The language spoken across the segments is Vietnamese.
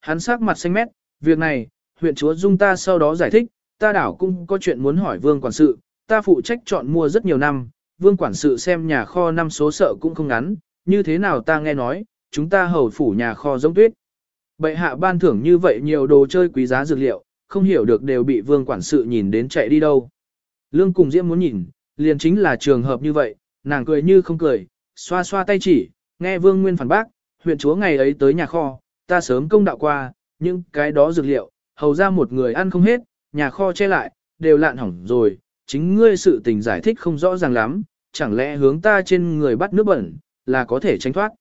Hắn sắc mặt xanh mét, việc này, huyện chúa dung ta sau đó giải thích, ta đảo cũng có chuyện muốn hỏi vương quản sự, ta phụ trách chọn mua rất nhiều năm, vương quản sự xem nhà kho năm số sợ cũng không ngắn, như thế nào ta nghe nói, chúng ta hầu phủ nhà kho giống tuyết. Bệ hạ ban thưởng như vậy nhiều đồ chơi quý giá dược liệu, không hiểu được đều bị vương quản sự nhìn đến chạy đi đâu. Lương cùng Diễm muốn nhìn, liền chính là trường hợp như vậy, nàng cười như không cười, xoa xoa tay chỉ, nghe vương nguyên phản bác, huyện chúa ngày ấy tới nhà kho, ta sớm công đạo qua, nhưng cái đó dược liệu, hầu ra một người ăn không hết, nhà kho che lại, đều lạn hỏng rồi, chính ngươi sự tình giải thích không rõ ràng lắm, chẳng lẽ hướng ta trên người bắt nước bẩn, là có thể tránh thoát.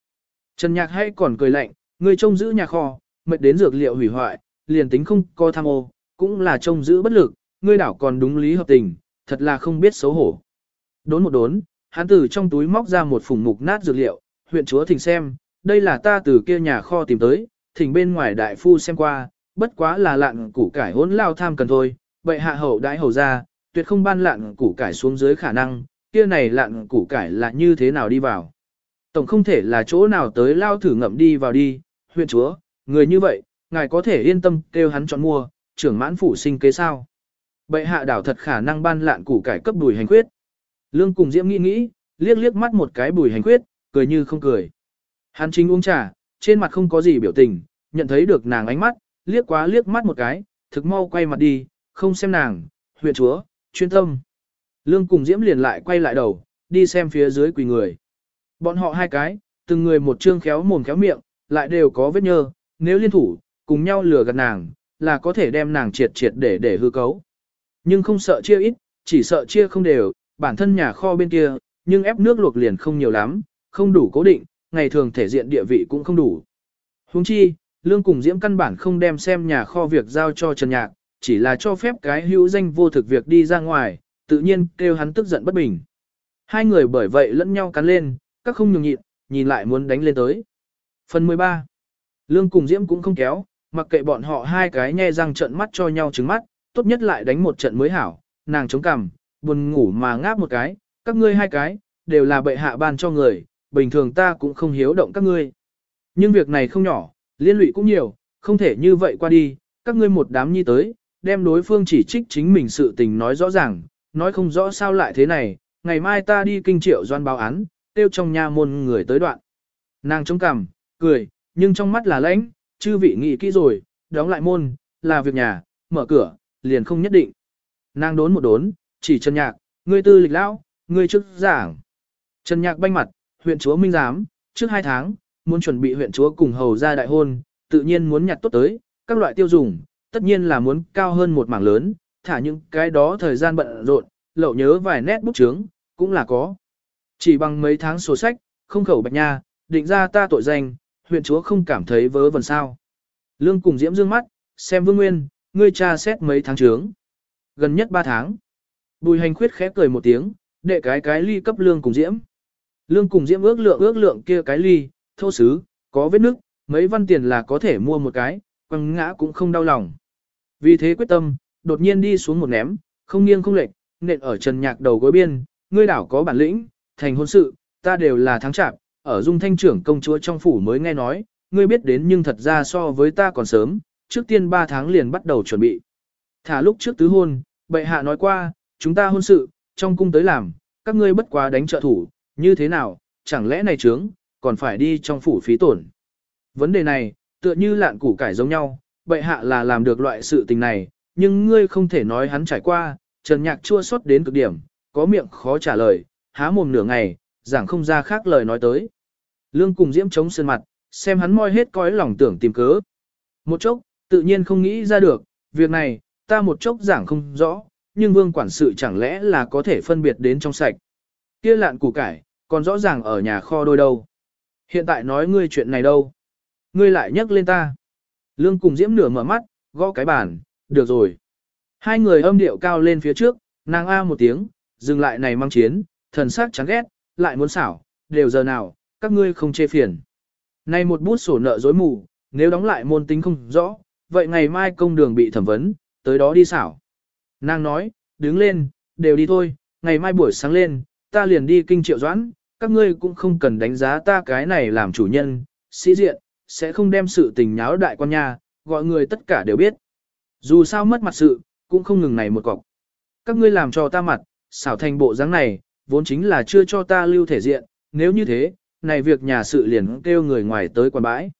Trần Nhạc hay còn cười lạnh, ngươi trông giữ nhà kho, mệt đến dược liệu hủy hoại, liền tính không co tham ô, cũng là trông giữ bất lực, ngươi đảo còn đúng lý hợp tình, thật là không biết xấu hổ. Đốn một đốn, hắn từ trong túi móc ra một phùng mục nát dược liệu, huyện chúa thỉnh xem, đây là ta từ kia nhà kho tìm tới, thỉnh bên ngoài đại phu xem qua, bất quá là lạn củ cải hỗn lao tham cần thôi, bệ hạ hậu đãi hầu ra, tuyệt không ban lạn củ cải xuống dưới khả năng, kia này lạn củ cải là như thế nào đi vào. Tổng không thể là chỗ nào tới lao thử ngậm đi vào đi, huyện chúa, người như vậy, ngài có thể yên tâm kêu hắn chọn mua, trưởng mãn phủ sinh kế sao. Bệ hạ đảo thật khả năng ban lạn củ cải cấp bùi hành quyết. Lương cùng Diễm nghĩ nghĩ, liếc liếc mắt một cái bùi hành quyết, cười như không cười. Hắn chính uống trà, trên mặt không có gì biểu tình, nhận thấy được nàng ánh mắt, liếc quá liếc mắt một cái, thực mau quay mặt đi, không xem nàng, huyện chúa, chuyên tâm. Lương cùng Diễm liền lại quay lại đầu, đi xem phía dưới quỳ người. Bọn họ hai cái, từng người một trương khéo mồm khéo miệng, lại đều có vết nhơ, nếu liên thủ, cùng nhau lừa gạt nàng, là có thể đem nàng triệt triệt để để hư cấu. Nhưng không sợ chia ít, chỉ sợ chia không đều, bản thân nhà kho bên kia, nhưng ép nước luộc liền không nhiều lắm, không đủ cố định, ngày thường thể diện địa vị cũng không đủ. Huống chi, Lương cùng Diễm căn bản không đem xem nhà kho việc giao cho Trần Nhạc, chỉ là cho phép cái hữu danh vô thực việc đi ra ngoài, tự nhiên kêu hắn tức giận bất bình. Hai người bởi vậy lẫn nhau cắn lên, các không nhường nhịn, nhìn lại muốn đánh lên tới. Phần 13. Lương cùng Diễm cũng không kéo, mặc kệ bọn họ hai cái nhe răng trợn mắt cho nhau trứng mắt, tốt nhất lại đánh một trận mới hảo, nàng chống cằm, buồn ngủ mà ngáp một cái, các ngươi hai cái, đều là bệ hạ ban cho người, bình thường ta cũng không hiếu động các ngươi. Nhưng việc này không nhỏ, liên lụy cũng nhiều, không thể như vậy qua đi, các ngươi một đám nhi tới, đem đối phương chỉ trích chính mình sự tình nói rõ ràng, nói không rõ sao lại thế này, ngày mai ta đi kinh triệu doan báo án, tiêu trong nhà môn người tới đoạn. Nàng chống cằm, cười, nhưng trong mắt là lãnh, chư vị nghĩ kỹ rồi, đóng lại môn, là việc nhà, mở cửa, liền không nhất định. Nàng đốn một đốn, chỉ Trần Nhạc, ngươi tư lịch lão, ngươi trước giảng. Trần Nhạc banh mặt, huyện chúa minh giám, trước hai tháng, muốn chuẩn bị huyện chúa cùng hầu ra đại hôn, tự nhiên muốn nhặt tốt tới, các loại tiêu dùng, tất nhiên là muốn cao hơn một mảng lớn, thả những cái đó thời gian bận rộn, lậu nhớ vài nét bút chướng, cũng là có. Chỉ bằng mấy tháng sổ sách, không khẩu bạch nha, định ra ta tội danh, huyện chúa không cảm thấy vớ vẩn sao. Lương cùng diễm dương mắt, xem vương nguyên, ngươi tra xét mấy tháng trướng. Gần nhất ba tháng. Bùi hành khuyết khép cười một tiếng, đệ cái cái ly cấp lương cùng diễm. Lương cùng diễm ước lượng ước lượng kia cái ly, thô sứ, có vết nước, mấy văn tiền là có thể mua một cái, quăng ngã cũng không đau lòng. Vì thế quyết tâm, đột nhiên đi xuống một ném, không nghiêng không lệch, nện ở trần nhạc đầu gối biên, ngươi đảo có bản lĩnh, thành hôn sự, ta đều là thắng chạp, ở dung thanh trưởng công chúa trong phủ mới nghe nói, ngươi biết đến nhưng thật ra so với ta còn sớm, trước tiên 3 tháng liền bắt đầu chuẩn bị. Thả lúc trước tứ hôn, bệ hạ nói qua, chúng ta hôn sự, trong cung tới làm, các ngươi bất quá đánh trợ thủ, như thế nào, chẳng lẽ này trướng, còn phải đi trong phủ phí tổn. Vấn đề này, tựa như lạn củ cải giống nhau, bệ hạ là làm được loại sự tình này, nhưng ngươi không thể nói hắn trải qua, trần nhạc chua xót đến cực điểm, có miệng khó trả lời, há mồm nửa ngày, giảng không ra khác lời nói tới. Lương cùng diễm chống sơn mặt, xem hắn moi hết coi lòng tưởng tìm cớ. Một chốc, tự nhiên không nghĩ ra được, việc này, ta một chốc giảng không rõ, nhưng vương quản sự chẳng lẽ là có thể phân biệt đến trong sạch. Kia lạn củ cải, còn rõ ràng ở nhà kho đôi đâu. Hiện tại nói ngươi chuyện này đâu. Ngươi lại nhắc lên ta. Lương cùng diễm nửa mở mắt, gõ cái bàn, được rồi. Hai người âm điệu cao lên phía trước, nàng a một tiếng, dừng lại này mang chiến, thần sắc chán ghét, lại muốn xảo, đều giờ nào, các ngươi không chê phiền. Nay một bút sổ nợ dối mù, nếu đóng lại môn tính không rõ, vậy ngày mai công đường bị thẩm vấn, tới đó đi xảo. Nàng nói, đứng lên, đều đi thôi, ngày mai buổi sáng lên, ta liền đi kinh triệu doãn, các ngươi cũng không cần đánh giá ta cái này làm chủ nhân, sĩ diện, sẽ không đem sự tình nháo đại quan nha, gọi người tất cả đều biết. Dù sao mất mặt sự, cũng không ngừng này một cọc. Các ngươi làm cho ta mặt, xảo thành bộ dáng này, vốn chính là chưa cho ta lưu thể diện, nếu như thế, này việc nhà sự liền kêu người ngoài tới quan bãi.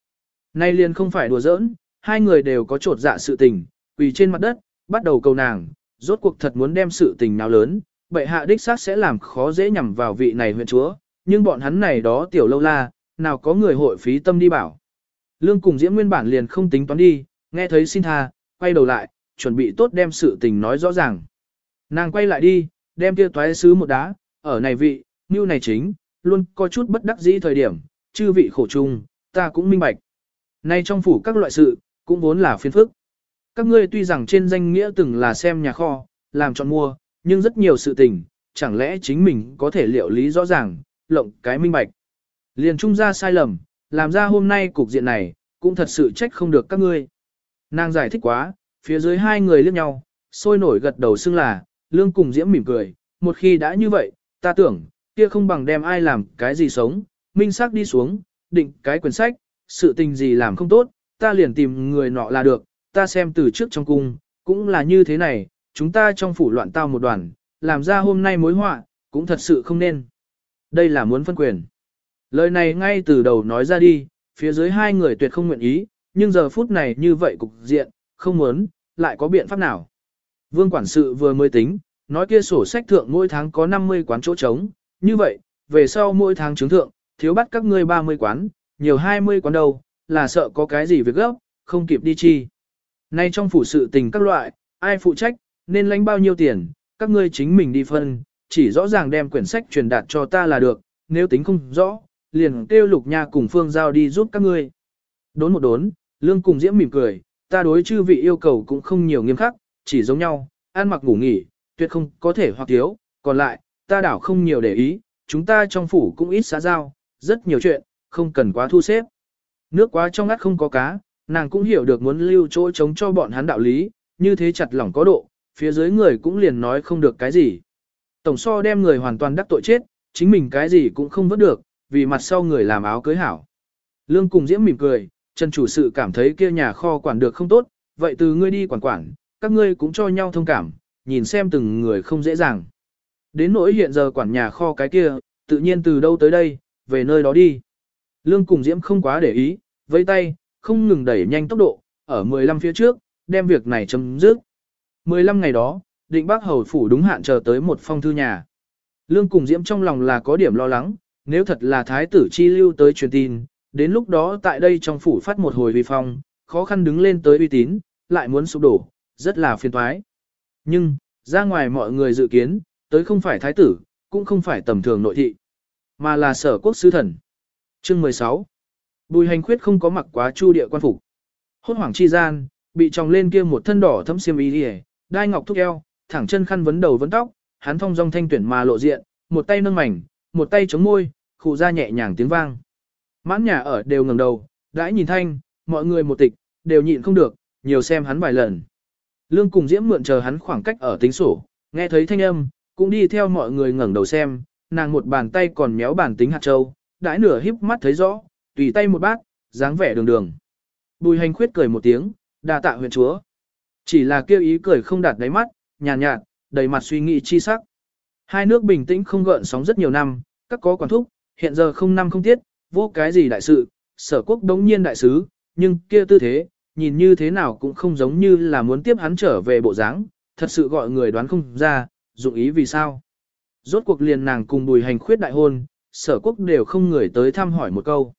Nay liền không phải đùa giỡn, hai người đều có trột dạ sự tình, quỳ trên mặt đất, bắt đầu cầu nàng, rốt cuộc thật muốn đem sự tình nào lớn, bệ hạ đích xác sẽ làm khó dễ nhằm vào vị này huyện chúa, nhưng bọn hắn này đó tiểu lâu la, nào có người hội phí tâm đi bảo. Lương cùng Diễm nguyên bản liền không tính toán đi, nghe thấy xin tha, quay đầu lại, chuẩn bị tốt đem sự tình nói rõ ràng. Nàng quay lại đi, đem kia toái sứ một đá, ở này vị, như này chính, luôn có chút bất đắc dĩ thời điểm, chư vị khổ chung, ta cũng minh bạch. Nay trong phủ các loại sự, cũng vốn là phiền phức. Các ngươi tuy rằng trên danh nghĩa từng là xem nhà kho, làm chọn mua, nhưng rất nhiều sự tình, chẳng lẽ chính mình có thể liệu lý rõ ràng, lộng cái minh bạch. Liền trung ra sai lầm, làm ra hôm nay cục diện này, cũng thật sự trách không được các ngươi. Nàng giải thích quá, phía dưới hai người liếc nhau, sôi nổi gật đầu xưng là, lương cùng diễm mỉm cười, một khi đã như vậy, ta tưởng, kia không bằng đem ai làm cái gì sống, minh xác đi xuống, định cái quyển sách, sự tình gì làm không tốt, ta liền tìm người nọ là được, ta xem từ trước trong cung, cũng là như thế này, chúng ta trong phủ loạn tao một đoàn, làm ra hôm nay mối họa, cũng thật sự không nên. Đây là muốn phân quyền. Lời này ngay từ đầu nói ra đi, phía dưới hai người tuyệt không nguyện ý, nhưng giờ phút này như vậy cục diện, không muốn, lại có biện pháp nào. Vương quản sự vừa mới tính, nói kia sổ sách thượng mỗi tháng có 50 quán chỗ trống, như vậy, về sau mỗi tháng chứng thượng, thiếu bắt các ngươi 30 quán, nhiều 20 quán đâu, là sợ có cái gì việc gấp, không kịp đi chi. Nay trong phủ sự tình các loại, ai phụ trách, nên lãnh bao nhiêu tiền, các ngươi chính mình đi phân, chỉ rõ ràng đem quyển sách truyền đạt cho ta là được, nếu tính không rõ, liền kêu lục nha cùng phương giao đi giúp các ngươi. Đốn một đốn, lương cùng diễm mỉm cười, ta đối chư vị yêu cầu cũng không nhiều nghiêm khắc, chỉ giống nhau, ăn mặc ngủ nghỉ, tuyệt không có thể hoặc thiếu, còn lại, ta đảo không nhiều để ý, chúng ta trong phủ cũng ít xã giao, rất nhiều chuyện, không cần quá thu xếp. Nước quá trong ngắt không có cá, nàng cũng hiểu được muốn lưu chỗ chống cho bọn hắn đạo lý, như thế chặt lỏng có độ, phía dưới người cũng liền nói không được cái gì. Tổng so đem người hoàn toàn đắc tội chết, chính mình cái gì cũng không vớt được, vì mặt sau người làm áo cưới hảo. Lương cùng Diễm mỉm cười, Trần chủ sự cảm thấy kia nhà kho quản được không tốt, vậy từ ngươi đi quản quản, các ngươi cũng cho nhau thông cảm, nhìn xem từng người không dễ dàng. Đến nỗi hiện giờ quản nhà kho cái kia, tự nhiên từ đâu tới đây, về nơi đó đi. Lương cùng Diễm không quá để ý, vẫy tay, không ngừng đẩy nhanh tốc độ, ở 15 phía trước, đem việc này chấm dứt. 15 ngày đó, định bác hầu phủ đúng hạn chờ tới một phong thư nhà. Lương cùng Diễm trong lòng là có điểm lo lắng, nếu thật là thái tử chi lưu tới truyền tin, đến lúc đó tại đây trong phủ phát một hồi vi phong, khó khăn đứng lên tới uy tín, lại muốn sụp đổ, rất là phiền toái. Nhưng, ra ngoài mọi người dự kiến, tới không phải thái tử, cũng không phải tầm thường nội thị, mà là sở quốc sứ thần. Chương 16 Bùi hành khuyết không có mặc quá chu địa quan phục. Hốt hoảng chi gian, bị tròng lên kia một thân đỏ thấm xiêm y đi đai ngọc thúc eo, thẳng chân khăn vấn đầu vấn tóc, hắn phong dong thanh tuyển mà lộ diện, một tay nâng mảnh, một tay chống môi, khụ ra nhẹ nhàng tiếng vang. Mãn nhà ở đều ngẩng đầu, đãi nhìn thanh, mọi người một tịch, đều nhịn không được, nhiều xem hắn vài lần. Lương cùng Diễm mượn chờ hắn khoảng cách ở tính sổ, nghe thấy thanh âm, cũng đi theo mọi người ngẩng đầu xem, nàng một bàn tay còn méo bàn tính hạt châu, đãi nửa híp mắt thấy rõ, tùy tay một bát, dáng vẻ đường đường. Bùi hành khuyết cười một tiếng, đa tạ huyện chúa. Chỉ là kêu ý cười không đạt đáy mắt, nhàn nhạt, nhạt, đầy mặt suy nghĩ chi sắc. Hai nước bình tĩnh không gợn sóng rất nhiều năm, các có quản thúc, hiện giờ không năm không tiết, vô cái gì đại sự, sở quốc đống nhiên đại sứ, nhưng kia tư thế, nhìn như thế nào cũng không giống như là muốn tiếp hắn trở về bộ dáng, thật sự gọi người đoán không ra, dụng ý vì sao. Rốt cuộc liền nàng cùng bùi hành khuyết đại hôn, sở quốc đều không người tới thăm hỏi một câu.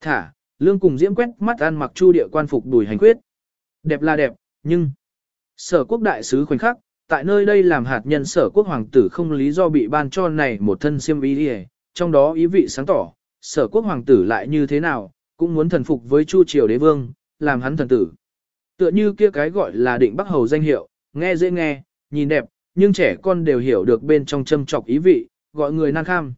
Thả, lương cùng diễm quét mắt ăn mặc chu địa quan phục bùi hành khuyết. Đẹp là đẹp, nhưng... Sở quốc đại sứ khoảnh khắc, tại nơi đây làm hạt nhân sở quốc hoàng tử không lý do bị ban cho này một thân siêm ý đi trong đó ý vị sáng tỏ, sở quốc hoàng tử lại như thế nào, cũng muốn thần phục với Chu Triều đế vương, làm hắn thần tử. Tựa như kia cái gọi là định bắc hầu danh hiệu, nghe dễ nghe, nhìn đẹp, nhưng trẻ con đều hiểu được bên trong châm trọc ý vị, gọi người nan kham.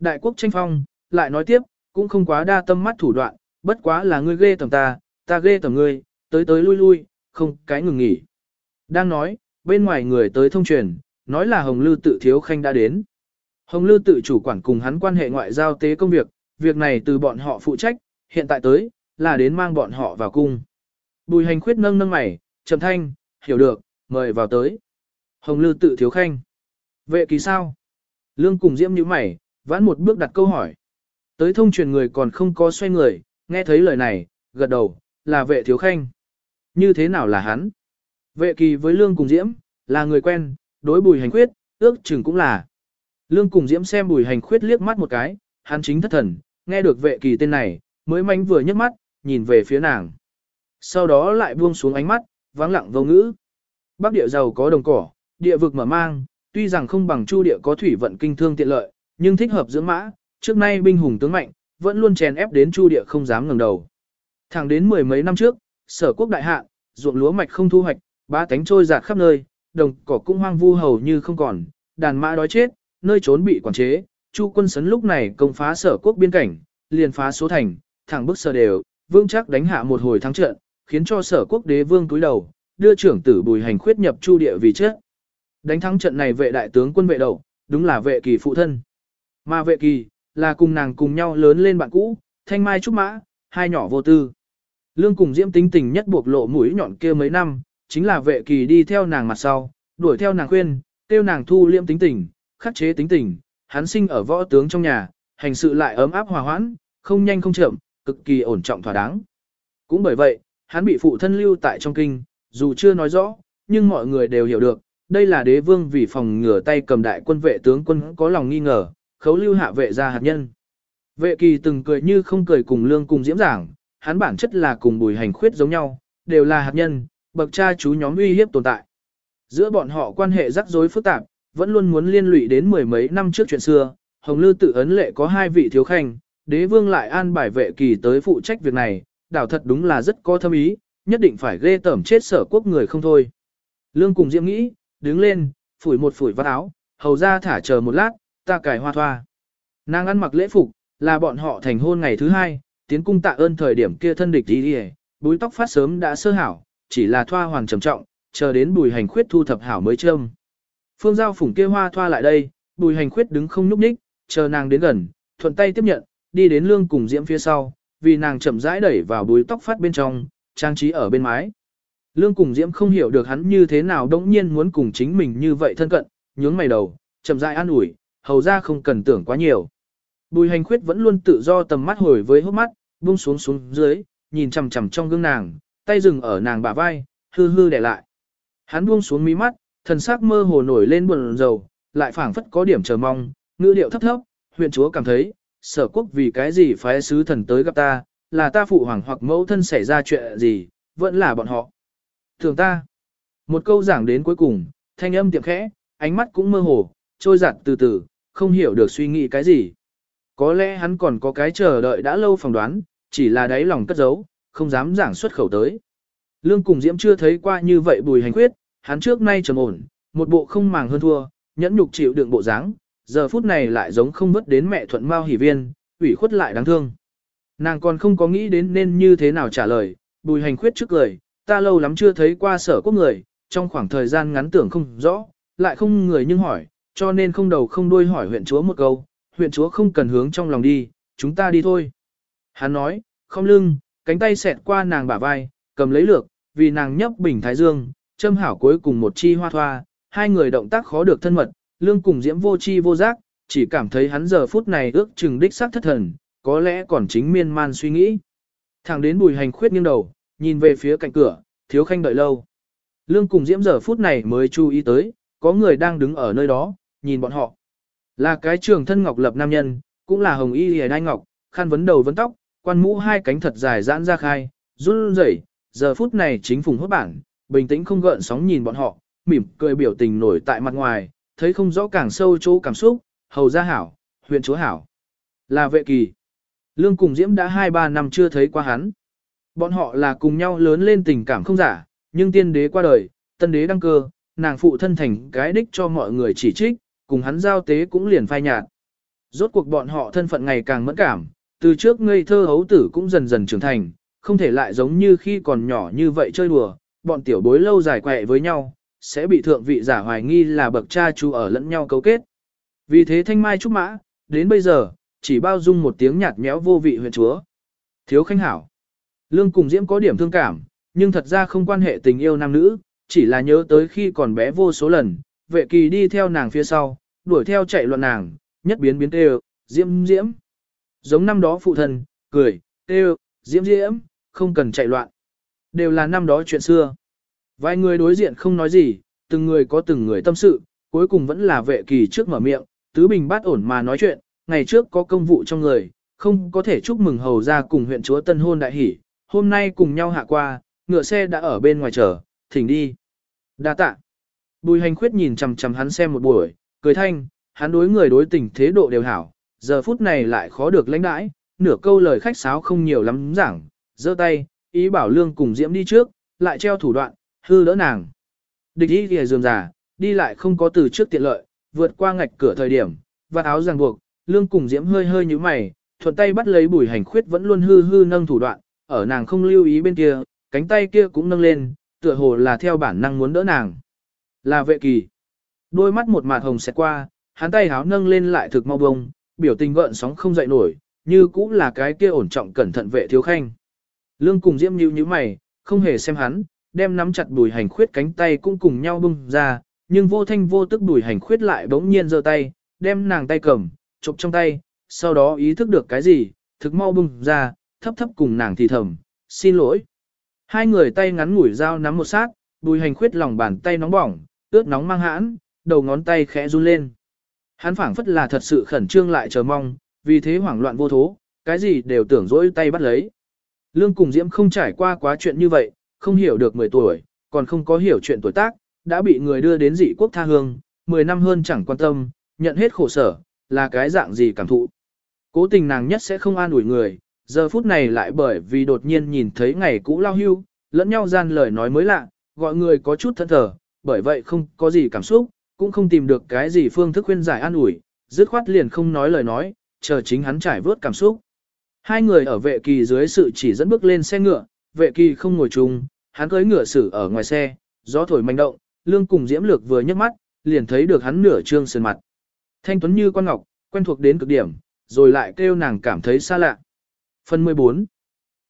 Đại quốc tranh phong, lại nói tiếp, cũng không quá đa tâm mắt thủ đoạn, bất quá là ngươi ghê tầm ta, ta ghê tầm ngươi, tới tới lui lui, không cái ngừng nghỉ. Đang nói, bên ngoài người tới thông truyền, nói là Hồng Lư tự thiếu khanh đã đến. Hồng Lư tự chủ quản cùng hắn quan hệ ngoại giao tế công việc, việc này từ bọn họ phụ trách, hiện tại tới, là đến mang bọn họ vào cung. Bùi hành khuyết nâng nâng mày, trầm thanh, hiểu được, mời vào tới. Hồng Lư tự thiếu khanh. Vệ kỳ sao? Lương cùng diễm như mày, vãn một bước đặt câu hỏi. Tới thông truyền người còn không có xoay người, nghe thấy lời này, gật đầu, là vệ thiếu khanh. Như thế nào là hắn? Vệ kỳ với lương cùng diễm, là người quen, đối bùi hành khuyết, ước chừng cũng là. Lương cùng diễm xem bùi hành khuyết liếc mắt một cái, hắn chính thất thần, nghe được vệ kỳ tên này, mới manh vừa nhấc mắt, nhìn về phía nàng. Sau đó lại buông xuống ánh mắt, vắng lặng vô ngữ. Bắc địa giàu có đồng cỏ, địa vực mở mang, tuy rằng không bằng chu địa có thủy vận kinh thương tiện lợi, nhưng thích hợp dưỡng mã, trước nay binh hùng tướng mạnh, vẫn luôn chèn ép đến chu địa không dám ngẩng đầu. Thẳng đến mười mấy năm trước, sở quốc đại hạ, ruộng lúa mạch không thu hoạch, ba tánh trôi giạt khắp nơi, đồng cỏ cũng hoang vu hầu như không còn, đàn mã đói chết, nơi trốn bị quản chế, Chu quân sấn lúc này công phá sở quốc biên cảnh, liền phá số thành, thẳng bức sở đều, vương chắc đánh hạ một hồi thắng trận, khiến cho sở quốc đế vương túi đầu, đưa trưởng tử bùi hành khuyết nhập chu địa vì chết. Đánh thắng trận này vệ đại tướng quân vệ đầu, đúng là vệ kỳ phụ thân. Mà vệ kỳ, là cùng nàng cùng nhau lớn lên bạn cũ, thanh mai trúc mã, hai nhỏ vô tư. Lương cùng diễm tính tình nhất buộc lộ mũi nhọn kia mấy năm, chính là vệ kỳ đi theo nàng mặt sau, đuổi theo nàng khuyên, tiêu nàng thu liêm tính tình, khắc chế tính tình, hắn sinh ở võ tướng trong nhà, hành sự lại ấm áp hòa hoãn, không nhanh không chậm, cực kỳ ổn trọng thỏa đáng. Cũng bởi vậy, hắn bị phụ thân lưu tại trong kinh, dù chưa nói rõ, nhưng mọi người đều hiểu được, đây là đế vương vì phòng ngừa tay cầm đại quân vệ tướng quân có lòng nghi ngờ, khấu lưu hạ vệ ra hạt nhân. Vệ kỳ từng cười như không cười cùng lương cùng diễm giảng, hắn bản chất là cùng bùi hành khuyết giống nhau, đều là hạt nhân, bậc cha chú nhóm uy hiếp tồn tại. Giữa bọn họ quan hệ rắc rối phức tạp, vẫn luôn muốn liên lụy đến mười mấy năm trước chuyện xưa, Hồng Lư tự ấn lệ có hai vị thiếu khanh, đế vương lại an bài vệ kỳ tới phụ trách việc này, đảo thật đúng là rất có thâm ý, nhất định phải ghê tẩm chết sở quốc người không thôi. Lương cùng Diễm nghĩ, đứng lên, phủi một phủi vắt áo, hầu ra thả chờ một lát, ta cài hoa thoa. Nàng ăn mặc lễ phục, là bọn họ thành hôn ngày thứ hai, tiến cung tạ ơn thời điểm kia thân địch đi đi búi tóc phát sớm đã sơ hảo, chỉ là thoa hoàng trầm trọng, chờ đến bùi hành khuyết thu thập hảo mới châm. Phương Giao phủng kia hoa thoa lại đây, bùi hành khuyết đứng không nhúc nhích, chờ nàng đến gần, thuận tay tiếp nhận, đi đến lương cùng diễm phía sau, vì nàng chậm rãi đẩy vào bùi tóc phát bên trong, trang trí ở bên mái. Lương cùng diễm không hiểu được hắn như thế nào đống nhiên muốn cùng chính mình như vậy thân cận, nhướng mày đầu, chậm rãi an ủi, hầu ra không cần tưởng quá nhiều. Bùi hành khuyết vẫn luôn tự do tầm mắt hồi với hốc mắt, buông xuống xuống dưới, nhìn chằm chằm trong gương nàng, tay dừng ở nàng bả vai, hư hư để lại. Hắn buông xuống mí mắt, thần sắc mơ hồ nổi lên buồn rầu, lại phảng phất có điểm chờ mong, ngữ điệu thấp thấp, huyện chúa cảm thấy, sở quốc vì cái gì phái sứ thần tới gặp ta, là ta phụ hoàng hoặc mẫu thân xảy ra chuyện gì, vẫn là bọn họ. Thường ta, một câu giảng đến cuối cùng, thanh âm tiệm khẽ, ánh mắt cũng mơ hồ, trôi giặt từ từ, không hiểu được suy nghĩ cái gì. Có lẽ hắn còn có cái chờ đợi đã lâu phỏng đoán, chỉ là đáy lòng cất giấu, không dám giảng xuất khẩu tới. Lương cùng Diễm chưa thấy qua như vậy bùi hành quyết, hắn trước nay trầm ổn, một bộ không màng hơn thua, nhẫn nhục chịu đựng bộ dáng, giờ phút này lại giống không vứt đến mẹ thuận mao hỉ viên, ủy khuất lại đáng thương. Nàng còn không có nghĩ đến nên như thế nào trả lời, bùi hành khuyết trước lời, ta lâu lắm chưa thấy qua sở quốc người, trong khoảng thời gian ngắn tưởng không rõ, lại không người nhưng hỏi, cho nên không đầu không đuôi hỏi huyện chúa một câu, huyện chúa không cần hướng trong lòng đi, chúng ta đi thôi. Hắn nói, không lưng, cánh tay xẹt qua nàng bả vai, cầm lấy lược, vì nàng nhấp bình thái dương, châm hảo cuối cùng một chi hoa thoa, hai người động tác khó được thân mật, lương cùng diễm vô chi vô giác, chỉ cảm thấy hắn giờ phút này ước chừng đích xác thất thần, có lẽ còn chính miên man suy nghĩ. Thẳng đến bùi hành khuyết nghiêng đầu, nhìn về phía cạnh cửa, thiếu khanh đợi lâu. Lương cùng diễm giờ phút này mới chú ý tới, có người đang đứng ở nơi đó, nhìn bọn họ. Là cái trường thân ngọc lập nam nhân, cũng là hồng y hề đai ngọc, khăn vấn đầu vấn tóc, quan mũ hai cánh thật dài giãn ra khai, run rẩy, giờ phút này chính phùng hốt bản, bình tĩnh không gợn sóng nhìn bọn họ, mỉm cười biểu tình nổi tại mặt ngoài, thấy không rõ càng sâu chỗ cảm xúc, hầu gia hảo, huyện chúa hảo. Là vệ kỳ. Lương cùng Diễm đã 2-3 năm chưa thấy qua hắn. Bọn họ là cùng nhau lớn lên tình cảm không giả, nhưng tiên đế qua đời, tân đế đăng cơ, nàng phụ thân thành cái đích cho mọi người chỉ trích, cùng hắn giao tế cũng liền phai nhạt. Rốt cuộc bọn họ thân phận ngày càng mẫn cảm, từ trước ngây thơ hấu tử cũng dần dần trưởng thành, không thể lại giống như khi còn nhỏ như vậy chơi đùa, bọn tiểu bối lâu dài quẹ với nhau, sẽ bị thượng vị giả hoài nghi là bậc cha chú ở lẫn nhau cấu kết. Vì thế thanh mai trúc mã, đến bây giờ, chỉ bao dung một tiếng nhạt nhẽo vô vị huyện chúa. Thiếu khanh hảo. Lương cùng diễm có điểm thương cảm, nhưng thật ra không quan hệ tình yêu nam nữ, chỉ là nhớ tới khi còn bé vô số lần, vệ kỳ đi theo nàng phía sau, đuổi theo chạy loạn nàng, nhất biến biến tê diễm diễm. Giống năm đó phụ thân, cười, tê diễm diễm, không cần chạy loạn. Đều là năm đó chuyện xưa. Vài người đối diện không nói gì, từng người có từng người tâm sự, cuối cùng vẫn là vệ kỳ trước mở miệng, tứ bình bát ổn mà nói chuyện, ngày trước có công vụ trong người, không có thể chúc mừng hầu ra cùng huyện chúa tân hôn đại hỷ, hôm nay cùng nhau hạ qua, ngựa xe đã ở bên ngoài chờ, thỉnh đi. Đa tạ. Bùi hành khuyết nhìn chằm chằm hắn xem một buổi, cười thanh, hắn đối người đối tình thế độ đều hảo, giờ phút này lại khó được lãnh đãi, nửa câu lời khách sáo không nhiều lắm giảng, giơ tay, ý bảo lương cùng diễm đi trước, lại treo thủ đoạn, hư đỡ nàng. Địch ý kìa dườm già, đi lại không có từ trước tiện lợi, vượt qua ngạch cửa thời điểm, vạt áo ràng buộc, lương cùng diễm hơi hơi như mày, thuận tay bắt lấy bùi hành khuyết vẫn luôn hư hư nâng thủ đoạn, ở nàng không lưu ý bên kia, cánh tay kia cũng nâng lên, tựa hồ là theo bản năng muốn đỡ nàng. Là vệ kỳ. Đôi mắt một mạt hồng xẹt qua, hắn tay háo nâng lên lại thực mau bông, biểu tình gợn sóng không dậy nổi, như cũng là cái kia ổn trọng cẩn thận vệ thiếu khanh. Lương cùng diễm nhíu như mày, không hề xem hắn, đem nắm chặt đùi hành khuyết cánh tay cũng cùng nhau bung ra, nhưng vô thanh vô tức đùi hành khuyết lại bỗng nhiên giơ tay, đem nàng tay cầm, chụp trong tay, sau đó ý thức được cái gì, thực mau bung ra, thấp thấp cùng nàng thì thầm, xin lỗi. Hai người tay ngắn ngủi dao nắm một sát, đùi hành khuyết lòng bàn tay nóng bỏng, ướt nóng mang hãn, đầu ngón tay khẽ run lên. Hắn phảng phất là thật sự khẩn trương lại chờ mong, vì thế hoảng loạn vô thố, cái gì đều tưởng dỗi tay bắt lấy. Lương cùng Diễm không trải qua quá chuyện như vậy, không hiểu được 10 tuổi, còn không có hiểu chuyện tuổi tác, đã bị người đưa đến dị quốc tha hương, 10 năm hơn chẳng quan tâm, nhận hết khổ sở, là cái dạng gì cảm thụ. Cố tình nàng nhất sẽ không an ủi người, giờ phút này lại bởi vì đột nhiên nhìn thấy ngày cũ lao hưu, lẫn nhau gian lời nói mới lạ, gọi người có chút thân thờ, bởi vậy không có gì cảm xúc, cũng không tìm được cái gì phương thức khuyên giải an ủi, dứt khoát liền không nói lời nói, chờ chính hắn trải vớt cảm xúc. Hai người ở vệ kỳ dưới sự chỉ dẫn bước lên xe ngựa, vệ kỳ không ngồi chung, hắn cưỡi ngựa xử ở ngoài xe, gió thổi manh động, lương cùng diễm lược vừa nhấc mắt, liền thấy được hắn nửa trương sườn mặt. Thanh tuấn như quan ngọc, quen thuộc đến cực điểm, rồi lại kêu nàng cảm thấy xa lạ. Phần 14.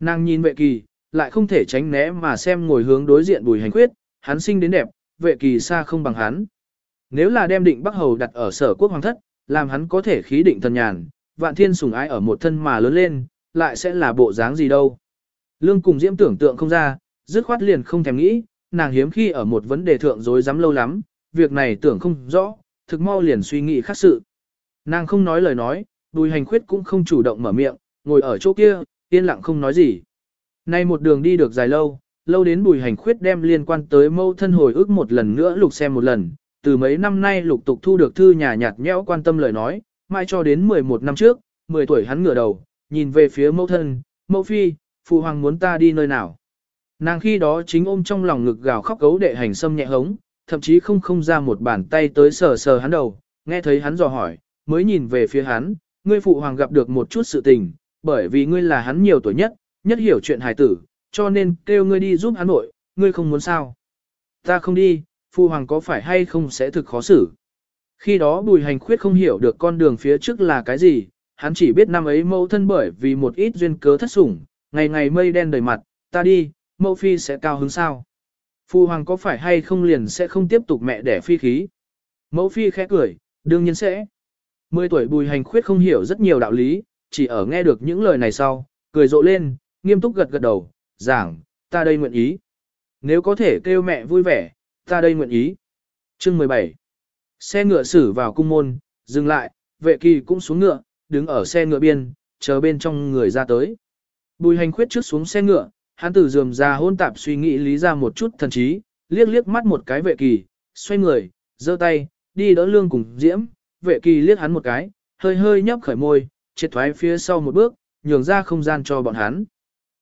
Nàng nhìn vệ kỳ, lại không thể tránh né mà xem ngồi hướng đối diện bùi hành khuyết, hắn sinh đến đẹp, vệ kỳ xa không bằng hắn. Nếu là đem định Bắc Hầu đặt ở sở quốc hoàng thất, làm hắn có thể khí định thần nhàn, vạn thiên sùng ái ở một thân mà lớn lên, lại sẽ là bộ dáng gì đâu. Lương cùng diễm tưởng tượng không ra, dứt khoát liền không thèm nghĩ, nàng hiếm khi ở một vấn đề thượng dối dám lâu lắm, việc này tưởng không rõ, thực mau liền suy nghĩ khác sự. Nàng không nói lời nói, Đùi hành khuyết cũng không chủ động mở miệng, ngồi ở chỗ kia, yên lặng không nói gì. Nay một đường đi được dài lâu, lâu đến bùi hành khuyết đem liên quan tới mâu thân hồi ức một lần nữa lục xem một lần, từ mấy năm nay lục tục thu được thư nhà nhạt nhẽo quan tâm lời nói, mai cho đến 11 năm trước, 10 tuổi hắn ngửa đầu, nhìn về phía mẫu thân, mẫu phi, phụ hoàng muốn ta đi nơi nào. Nàng khi đó chính ôm trong lòng ngực gào khóc gấu đệ hành xâm nhẹ hống, thậm chí không không ra một bàn tay tới sờ sờ hắn đầu, nghe thấy hắn dò hỏi, mới nhìn về phía hắn, ngươi phụ hoàng gặp được một chút sự tình, bởi vì ngươi là hắn nhiều tuổi nhất, nhất hiểu chuyện hài tử, cho nên kêu ngươi đi giúp hắn nội, ngươi không muốn sao. Ta không đi, phụ hoàng có phải hay không sẽ thực khó xử. Khi đó bùi hành khuyết không hiểu được con đường phía trước là cái gì, hắn chỉ biết năm ấy mẫu thân bởi vì một ít duyên cớ thất sủng, ngày ngày mây đen đầy mặt, ta đi, mẫu phi sẽ cao hứng sao. Phụ hoàng có phải hay không liền sẽ không tiếp tục mẹ đẻ phi khí. Mẫu phi khẽ cười, đương nhiên sẽ. Mười tuổi bùi hành khuyết không hiểu rất nhiều đạo lý, chỉ ở nghe được những lời này sau, cười rộ lên, nghiêm túc gật gật đầu, giảng, ta đây nguyện ý. Nếu có thể kêu mẹ vui vẻ, ta đây nguyện ý. Chương 17 Xe ngựa xử vào cung môn, dừng lại, vệ kỳ cũng xuống ngựa, đứng ở xe ngựa biên, chờ bên trong người ra tới. Bùi hành khuyết trước xuống xe ngựa, hắn từ dườm ra hôn tạp suy nghĩ lý ra một chút thần trí, liếc liếc mắt một cái vệ kỳ, xoay người, giơ tay, đi đỡ lương cùng diễm, vệ kỳ liếc hắn một cái, hơi hơi nhấp khởi môi, triệt thoái phía sau một bước, nhường ra không gian cho bọn hắn.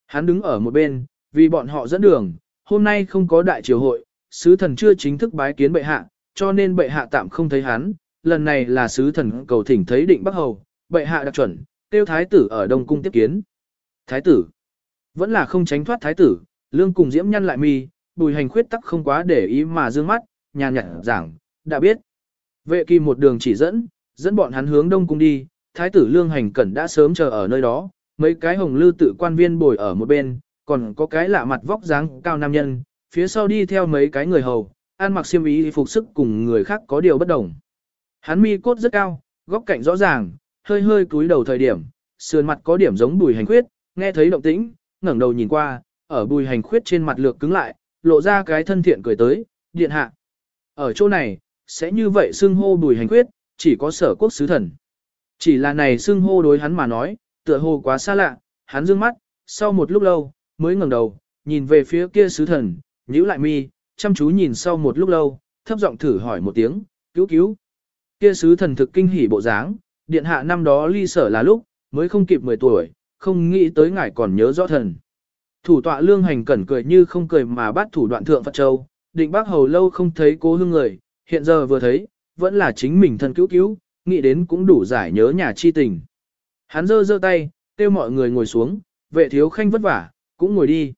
Hắn đứng ở một bên, vì bọn họ dẫn đường, hôm nay không có đại triều hội, sứ thần chưa chính thức bái kiến bệ hạ, cho nên bệ hạ tạm không thấy hắn, lần này là sứ thần cầu thỉnh thấy định Bắc Hầu, bệ hạ đặc chuẩn, tiêu thái tử ở Đông Cung tiếp kiến. Thái tử, vẫn là không tránh thoát thái tử, lương cùng diễm nhăn lại mi, bùi hành khuyết tắc không quá để ý mà dương mắt, nhàn nhạt giảng, đã biết. Vệ kỳ một đường chỉ dẫn, dẫn bọn hắn hướng Đông Cung đi, thái tử lương hành cẩn đã sớm chờ ở nơi đó, mấy cái hồng lư tự quan viên bồi ở một bên, còn có cái lạ mặt vóc dáng cao nam nhân, phía sau đi theo mấy cái người hầu, ăn mặc xiêm y phục sức cùng người khác có điều bất đồng. Hắn mi cốt rất cao, góc cạnh rõ ràng, hơi hơi cúi đầu thời điểm, sườn mặt có điểm giống bùi hành khuyết, nghe thấy động tĩnh, ngẩng đầu nhìn qua, ở bùi hành khuyết trên mặt lược cứng lại, lộ ra cái thân thiện cười tới, điện hạ. Ở chỗ này, sẽ như vậy xưng hô bùi hành khuyết, chỉ có sở quốc sứ thần. Chỉ là này xưng hô đối hắn mà nói, tựa hồ quá xa lạ, hắn dương mắt, sau một lúc lâu, mới ngẩng đầu, nhìn về phía kia sứ thần, nhíu lại mi, chăm chú nhìn sau một lúc lâu, thấp giọng thử hỏi một tiếng, cứu cứu. Kia sứ thần thực kinh hỉ bộ dáng, điện hạ năm đó ly sở là lúc, mới không kịp 10 tuổi, không nghĩ tới ngài còn nhớ rõ thần. Thủ tọa lương hành cẩn cười như không cười mà bắt thủ đoạn thượng Phật Châu, định bác hầu lâu không thấy cố hương người, hiện giờ vừa thấy, vẫn là chính mình thân cứu cứu, nghĩ đến cũng đủ giải nhớ nhà chi tình. Hắn giơ giơ tay, kêu mọi người ngồi xuống, vệ thiếu khanh vất vả, cũng ngồi đi.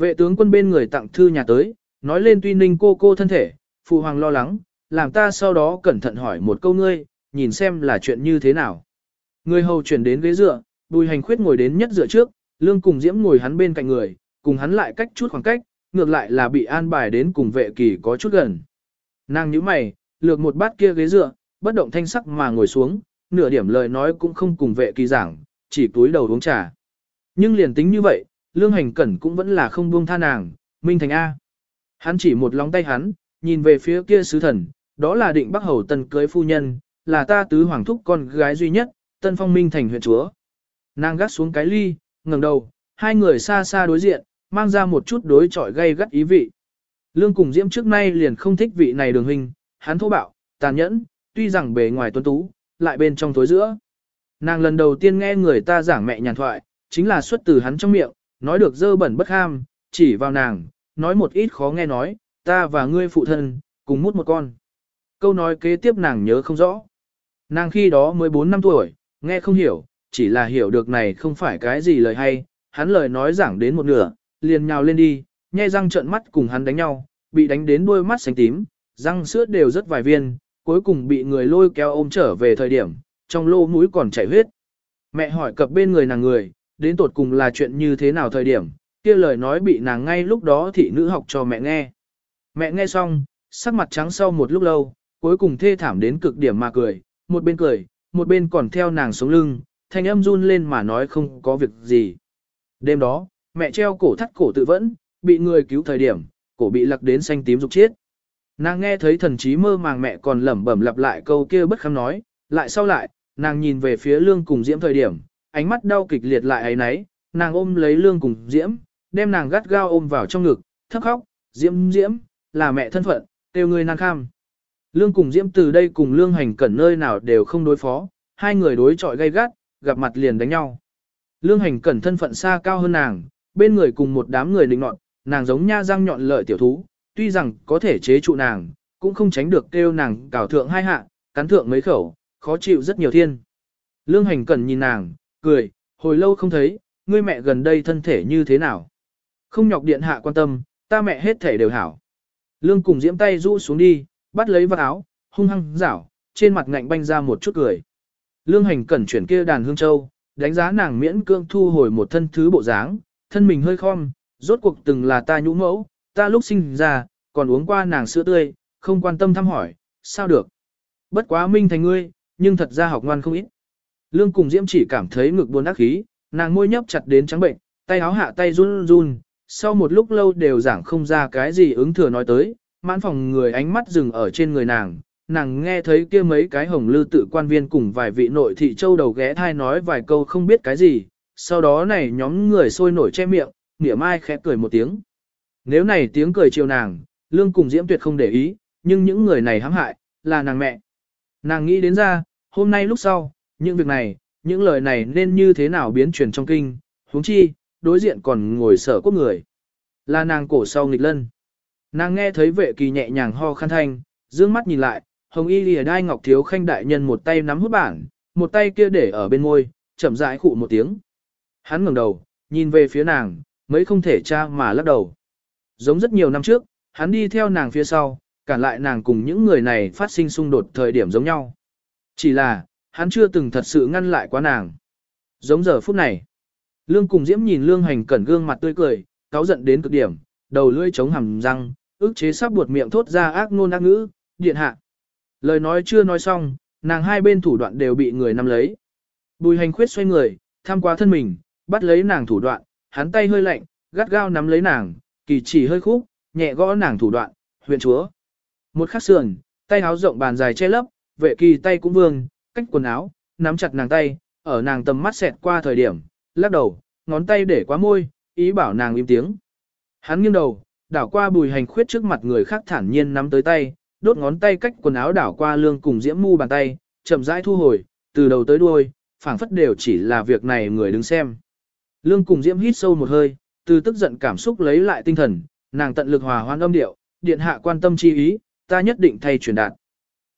Vệ tướng quân bên người tặng thư nhà tới, nói lên tuy ninh cô cô thân thể, phụ hoàng lo lắng, làm ta sau đó cẩn thận hỏi một câu ngươi, nhìn xem là chuyện như thế nào. Người hầu chuyển đến ghế dựa, bùi hành khuyết ngồi đến nhất dựa trước, lương cùng diễm ngồi hắn bên cạnh người, cùng hắn lại cách chút khoảng cách, ngược lại là bị an bài đến cùng vệ kỳ có chút gần. Nàng nhíu mày, lược một bát kia ghế dựa, bất động thanh sắc mà ngồi xuống, nửa điểm lời nói cũng không cùng vệ kỳ giảng, chỉ túi đầu uống trà. Nhưng liền tính như vậy, lương hành cẩn cũng vẫn là không buông tha nàng, minh thành A. Hắn chỉ một lóng tay hắn, nhìn về phía kia sứ thần, đó là định bắc hầu tân cưới phu nhân, là ta tứ hoàng thúc con gái duy nhất, tân phong minh thành huyện chúa. Nàng gắt xuống cái ly, ngẩng đầu, hai người xa xa đối diện, mang ra một chút đối chọi gây gắt ý vị. Lương cùng Diễm trước nay liền không thích vị này đường hình, hắn thô bạo, tàn nhẫn, tuy rằng bề ngoài tuấn tú, lại bên trong tối giữa. Nàng lần đầu tiên nghe người ta giảng mẹ nhàn thoại, chính là xuất từ hắn trong miệng, nói được dơ bẩn bất ham, chỉ vào nàng, nói một ít khó nghe nói, ta và ngươi phụ thân, cùng mút một con. Câu nói kế tiếp nàng nhớ không rõ. Nàng khi đó mới 4 năm tuổi, nghe không hiểu, chỉ là hiểu được này không phải cái gì lời hay, hắn lời nói giảng đến một nửa, liền nhào lên đi, nhai răng trợn mắt cùng hắn đánh nhau, bị đánh đến đôi mắt xanh tím, răng sữa đều rất vài viên, cuối cùng bị người lôi kéo ôm trở về thời điểm, trong lô mũi còn chảy huyết. Mẹ hỏi cập bên người nàng người, đến tột cùng là chuyện như thế nào thời điểm, kia lời nói bị nàng ngay lúc đó thị nữ học cho mẹ nghe. Mẹ nghe xong, sắc mặt trắng sau một lúc lâu, cuối cùng thê thảm đến cực điểm mà cười, một bên cười, một bên còn theo nàng sống lưng, thanh âm run lên mà nói không có việc gì. Đêm đó, mẹ treo cổ thắt cổ tự vẫn, bị người cứu thời điểm, cổ bị lặc đến xanh tím rục chết. Nàng nghe thấy thần trí mơ màng mẹ còn lẩm bẩm lặp lại câu kia bất khám nói, lại sau lại, nàng nhìn về phía lương cùng diễm thời điểm, ánh mắt đau kịch liệt lại ấy nấy, nàng ôm lấy lương cùng diễm, đem nàng gắt gao ôm vào trong ngực, thấp khóc, diễm diễm, là mẹ thân phận, tiêu người nàng kham. Lương cùng diễm từ đây cùng lương hành cẩn nơi nào đều không đối phó, hai người đối chọi gay gắt, gặp mặt liền đánh nhau. Lương hành cẩn thân phận xa cao hơn nàng, bên người cùng một đám người định nọt, nàng giống nha răng nhọn lợi tiểu thú, tuy rằng có thể chế trụ nàng, cũng không tránh được kêu nàng cào thượng hai hạ, cắn thượng mấy khẩu, khó chịu rất nhiều thiên. Lương hành cẩn nhìn nàng, cười, hồi lâu không thấy, ngươi mẹ gần đây thân thể như thế nào? Không nhọc điện hạ quan tâm, ta mẹ hết thể đều hảo. Lương cùng diễm tay rũ xuống đi, bắt lấy vào áo, hung hăng rảo, trên mặt ngạnh banh ra một chút cười. Lương hành cẩn chuyển kia đàn hương châu, đánh giá nàng miễn cương thu hồi một thân thứ bộ dáng, thân mình hơi khom, rốt cuộc từng là ta nhũ mẫu, ta lúc sinh ra, còn uống qua nàng sữa tươi, không quan tâm thăm hỏi, sao được. Bất quá minh thành ngươi, nhưng thật ra học ngoan không ít. Lương cùng Diễm chỉ cảm thấy ngực buồn ác khí, nàng môi nhấp chặt đến trắng bệnh, tay áo hạ tay run run, sau một lúc lâu đều giảng không ra cái gì ứng thừa nói tới, mãn phòng người ánh mắt dừng ở trên người nàng, nàng nghe thấy kia mấy cái hồng lư tự quan viên cùng vài vị nội thị châu đầu ghé thai nói vài câu không biết cái gì, sau đó này nhóm người sôi nổi che miệng, nghĩa mai khẽ cười một tiếng. Nếu này tiếng cười chiều nàng, lương cùng diễm tuyệt không để ý, nhưng những người này hãm hại, là nàng mẹ. Nàng nghĩ đến ra, hôm nay lúc sau, những việc này, những lời này nên như thế nào biến truyền trong kinh, huống chi, đối diện còn ngồi sở quốc người. Là nàng cổ sau nghịch lân. Nàng nghe thấy vệ kỳ nhẹ nhàng ho khăn thanh, dương mắt nhìn lại, hồng y lìa đai ngọc thiếu khanh đại nhân một tay nắm hút bản, một tay kia để ở bên môi, chậm rãi khụ một tiếng. Hắn ngẩng đầu, nhìn về phía nàng, mấy không thể tra mà lắc đầu. Giống rất nhiều năm trước, hắn đi theo nàng phía sau, cản lại nàng cùng những người này phát sinh xung đột thời điểm giống nhau. Chỉ là, hắn chưa từng thật sự ngăn lại quá nàng. Giống giờ phút này. Lương cùng Diễm nhìn Lương Hành Cẩn gương mặt tươi cười, cáu giận đến cực điểm, đầu lưỡi chống hàm răng, ức chế sắp buột miệng thốt ra ác ngôn ác ngữ, điện hạ. Lời nói chưa nói xong, nàng hai bên thủ đoạn đều bị người nắm lấy. Bùi hành khuyết xoay người, tham qua thân mình, bắt lấy nàng thủ đoạn, hắn tay hơi lạnh, gắt gao nắm lấy nàng, kỳ chỉ hơi khúc, nhẹ gõ nàng thủ đoạn, huyện chúa. Một khắc sườn, tay háo rộng bàn dài che lấp, vệ kỳ tay cũng vương, cách quần áo, nắm chặt nàng tay, ở nàng tầm mắt xẹt qua thời điểm, lắc đầu, ngón tay để quá môi, ý bảo nàng im tiếng. Hắn nghiêng đầu, đảo qua bùi hành khuyết trước mặt người khác thản nhiên nắm tới tay, đốt ngón tay cách quần áo đảo qua lương cùng diễm mu bàn tay, chậm rãi thu hồi, từ đầu tới đuôi, phảng phất đều chỉ là việc này người đứng xem. Lương cùng diễm hít sâu một hơi, từ tức giận cảm xúc lấy lại tinh thần, nàng tận lực hòa hoan âm điệu, điện hạ quan tâm chi ý, ta nhất định thay truyền đạt.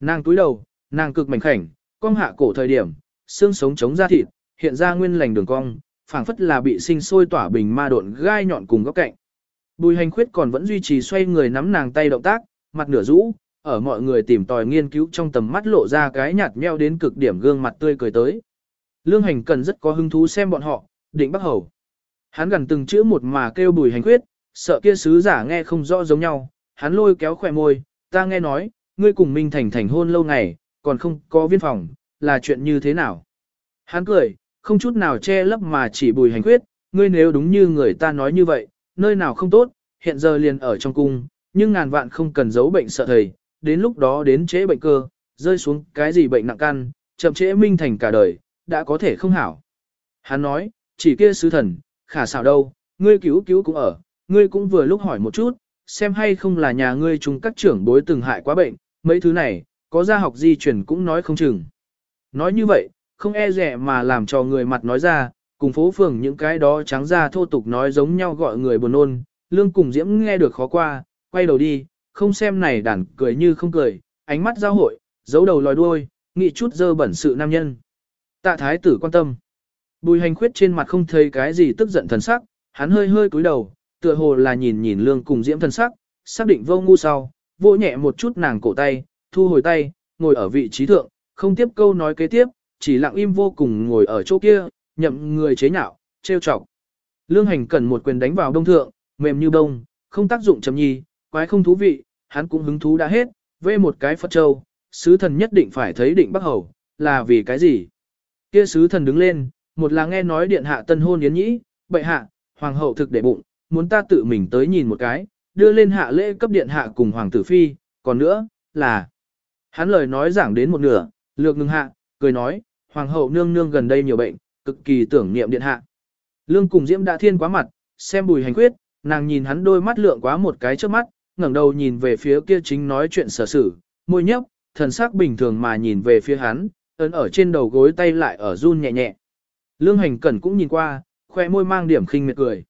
Nàng túi đầu, nàng cực mảnh khảnh, cong hạ cổ thời điểm, xương sống chống ra thịt, hiện ra nguyên lành đường cong, phảng phất là bị sinh sôi tỏa bình ma độn gai nhọn cùng góc cạnh. Bùi hành khuyết còn vẫn duy trì xoay người nắm nàng tay động tác, mặt nửa rũ, ở mọi người tìm tòi nghiên cứu trong tầm mắt lộ ra cái nhạt nheo đến cực điểm gương mặt tươi cười tới. Lương hành cần rất có hứng thú xem bọn họ, định bắt hầu. Hắn gần từng chữ một mà kêu bùi hành khuyết, sợ kia sứ giả nghe không rõ giống nhau, hắn lôi kéo khỏe môi, ta nghe nói, ngươi cùng Minh Thành thành hôn lâu ngày, còn không có viên phòng, là chuyện như thế nào? Hắn cười, không chút nào che lấp mà chỉ bùi hành khuyết, ngươi nếu đúng như người ta nói như vậy, nơi nào không tốt, hiện giờ liền ở trong cung, nhưng ngàn vạn không cần giấu bệnh sợ thầy, đến lúc đó đến chế bệnh cơ, rơi xuống cái gì bệnh nặng căn, chậm trễ Minh Thành cả đời, đã có thể không hảo. Hắn nói, chỉ kia sứ thần, khả xảo đâu, ngươi cứu cứu cũng ở, ngươi cũng vừa lúc hỏi một chút, xem hay không là nhà ngươi chung các trưởng bối từng hại quá bệnh, mấy thứ này, có gia học di chuyển cũng nói không chừng. Nói như vậy, không e rẻ mà làm cho người mặt nói ra, cùng phố phường những cái đó trắng ra thô tục nói giống nhau gọi người buồn nôn, lương cùng diễm nghe được khó qua, quay đầu đi, không xem này đản cười như không cười, ánh mắt giao hội, giấu đầu lòi đuôi, nghĩ chút dơ bẩn sự nam nhân. Tạ thái tử quan tâm. Bùi hành khuyết trên mặt không thấy cái gì tức giận thần sắc, hắn hơi hơi cúi đầu, tựa hồ là nhìn nhìn lương cùng diễm thần sắc, xác định vô ngu sau, vô nhẹ một chút nàng cổ tay, thu hồi tay, ngồi ở vị trí thượng, không tiếp câu nói kế tiếp, chỉ lặng im vô cùng ngồi ở chỗ kia, nhậm người chế nhạo, trêu chọc. Lương hành cần một quyền đánh vào đông thượng, mềm như bông, không tác dụng chấm nhi, quái không thú vị, hắn cũng hứng thú đã hết, vê một cái Phật Châu, sứ thần nhất định phải thấy định Bắc Hầu, là vì cái gì? Kia sứ thần đứng lên, một là nghe nói điện hạ tân hôn yến nhĩ, bệ hạ, hoàng hậu thực để bụng, muốn ta tự mình tới nhìn một cái, đưa lên hạ lễ cấp điện hạ cùng hoàng tử phi, còn nữa, là... Hắn lời nói giảng đến một nửa, lược ngừng hạ, cười nói, hoàng hậu nương nương gần đây nhiều bệnh, cực kỳ tưởng niệm điện hạ. Lương cùng diễm đã thiên quá mặt, xem bùi hành quyết, nàng nhìn hắn đôi mắt lượng quá một cái trước mắt, ngẩng đầu nhìn về phía kia chính nói chuyện sở sử, môi nhấp, thần sắc bình thường mà nhìn về phía hắn, ấn ở trên đầu gối tay lại ở run nhẹ nhẹ. Lương hành cẩn cũng nhìn qua, khoe môi mang điểm khinh miệt cười.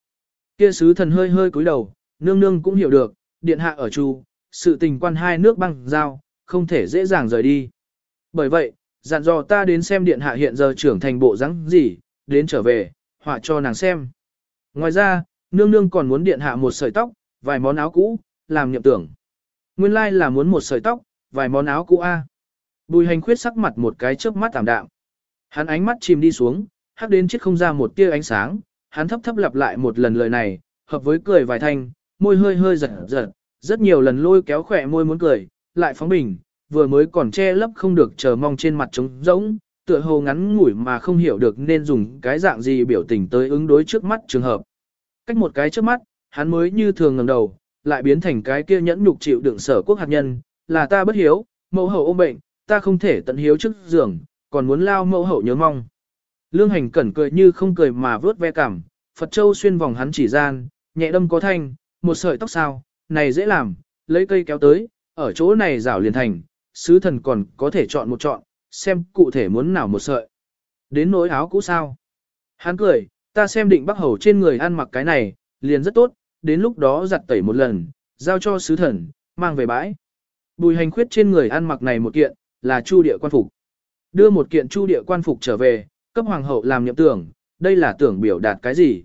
Kia sứ thần hơi hơi cúi đầu, nương nương cũng hiểu được, điện hạ ở chu, sự tình quan hai nước băng giao, không thể dễ dàng rời đi. Bởi vậy, dặn dò ta đến xem điện hạ hiện giờ trưởng thành bộ rắn gì, đến trở về, họa cho nàng xem. Ngoài ra, nương nương còn muốn điện hạ một sợi tóc, vài món áo cũ, làm nhậm tưởng. Nguyên lai like là muốn một sợi tóc, vài món áo cũ A. Bùi hành khuyết sắc mặt một cái chớp mắt tạm đạm. Hắn ánh mắt chìm đi xuống, hắc đến chết không ra một tia ánh sáng, hắn thấp thấp lặp lại một lần lời này, hợp với cười vài thanh, môi hơi hơi giật giật, rất nhiều lần lôi kéo khỏe môi muốn cười, lại phóng bình, vừa mới còn che lấp không được chờ mong trên mặt trống rỗng, tựa hồ ngắn ngủi mà không hiểu được nên dùng cái dạng gì biểu tình tới ứng đối trước mắt trường hợp. Cách một cái trước mắt, hắn mới như thường ngẩng đầu, lại biến thành cái kia nhẫn nhục chịu đựng sở quốc hạt nhân, là ta bất hiếu, mẫu hậu ôm bệnh, ta không thể tận hiếu trước giường, còn muốn lao mẫu hậu nhớ mong. Lương hành cẩn cười như không cười mà vớt ve cảm, Phật Châu xuyên vòng hắn chỉ gian, nhẹ đâm có thanh, một sợi tóc sao, này dễ làm, lấy cây kéo tới, ở chỗ này rảo liền thành, sứ thần còn có thể chọn một chọn, xem cụ thể muốn nào một sợi. Đến nỗi áo cũ sao. Hắn cười, ta xem định bắc hầu trên người ăn mặc cái này, liền rất tốt, đến lúc đó giặt tẩy một lần, giao cho sứ thần, mang về bãi. Bùi hành khuyết trên người ăn mặc này một kiện, là chu địa quan phục. Đưa một kiện chu địa quan phục trở về, cấp hoàng hậu làm nhậm tưởng, đây là tưởng biểu đạt cái gì.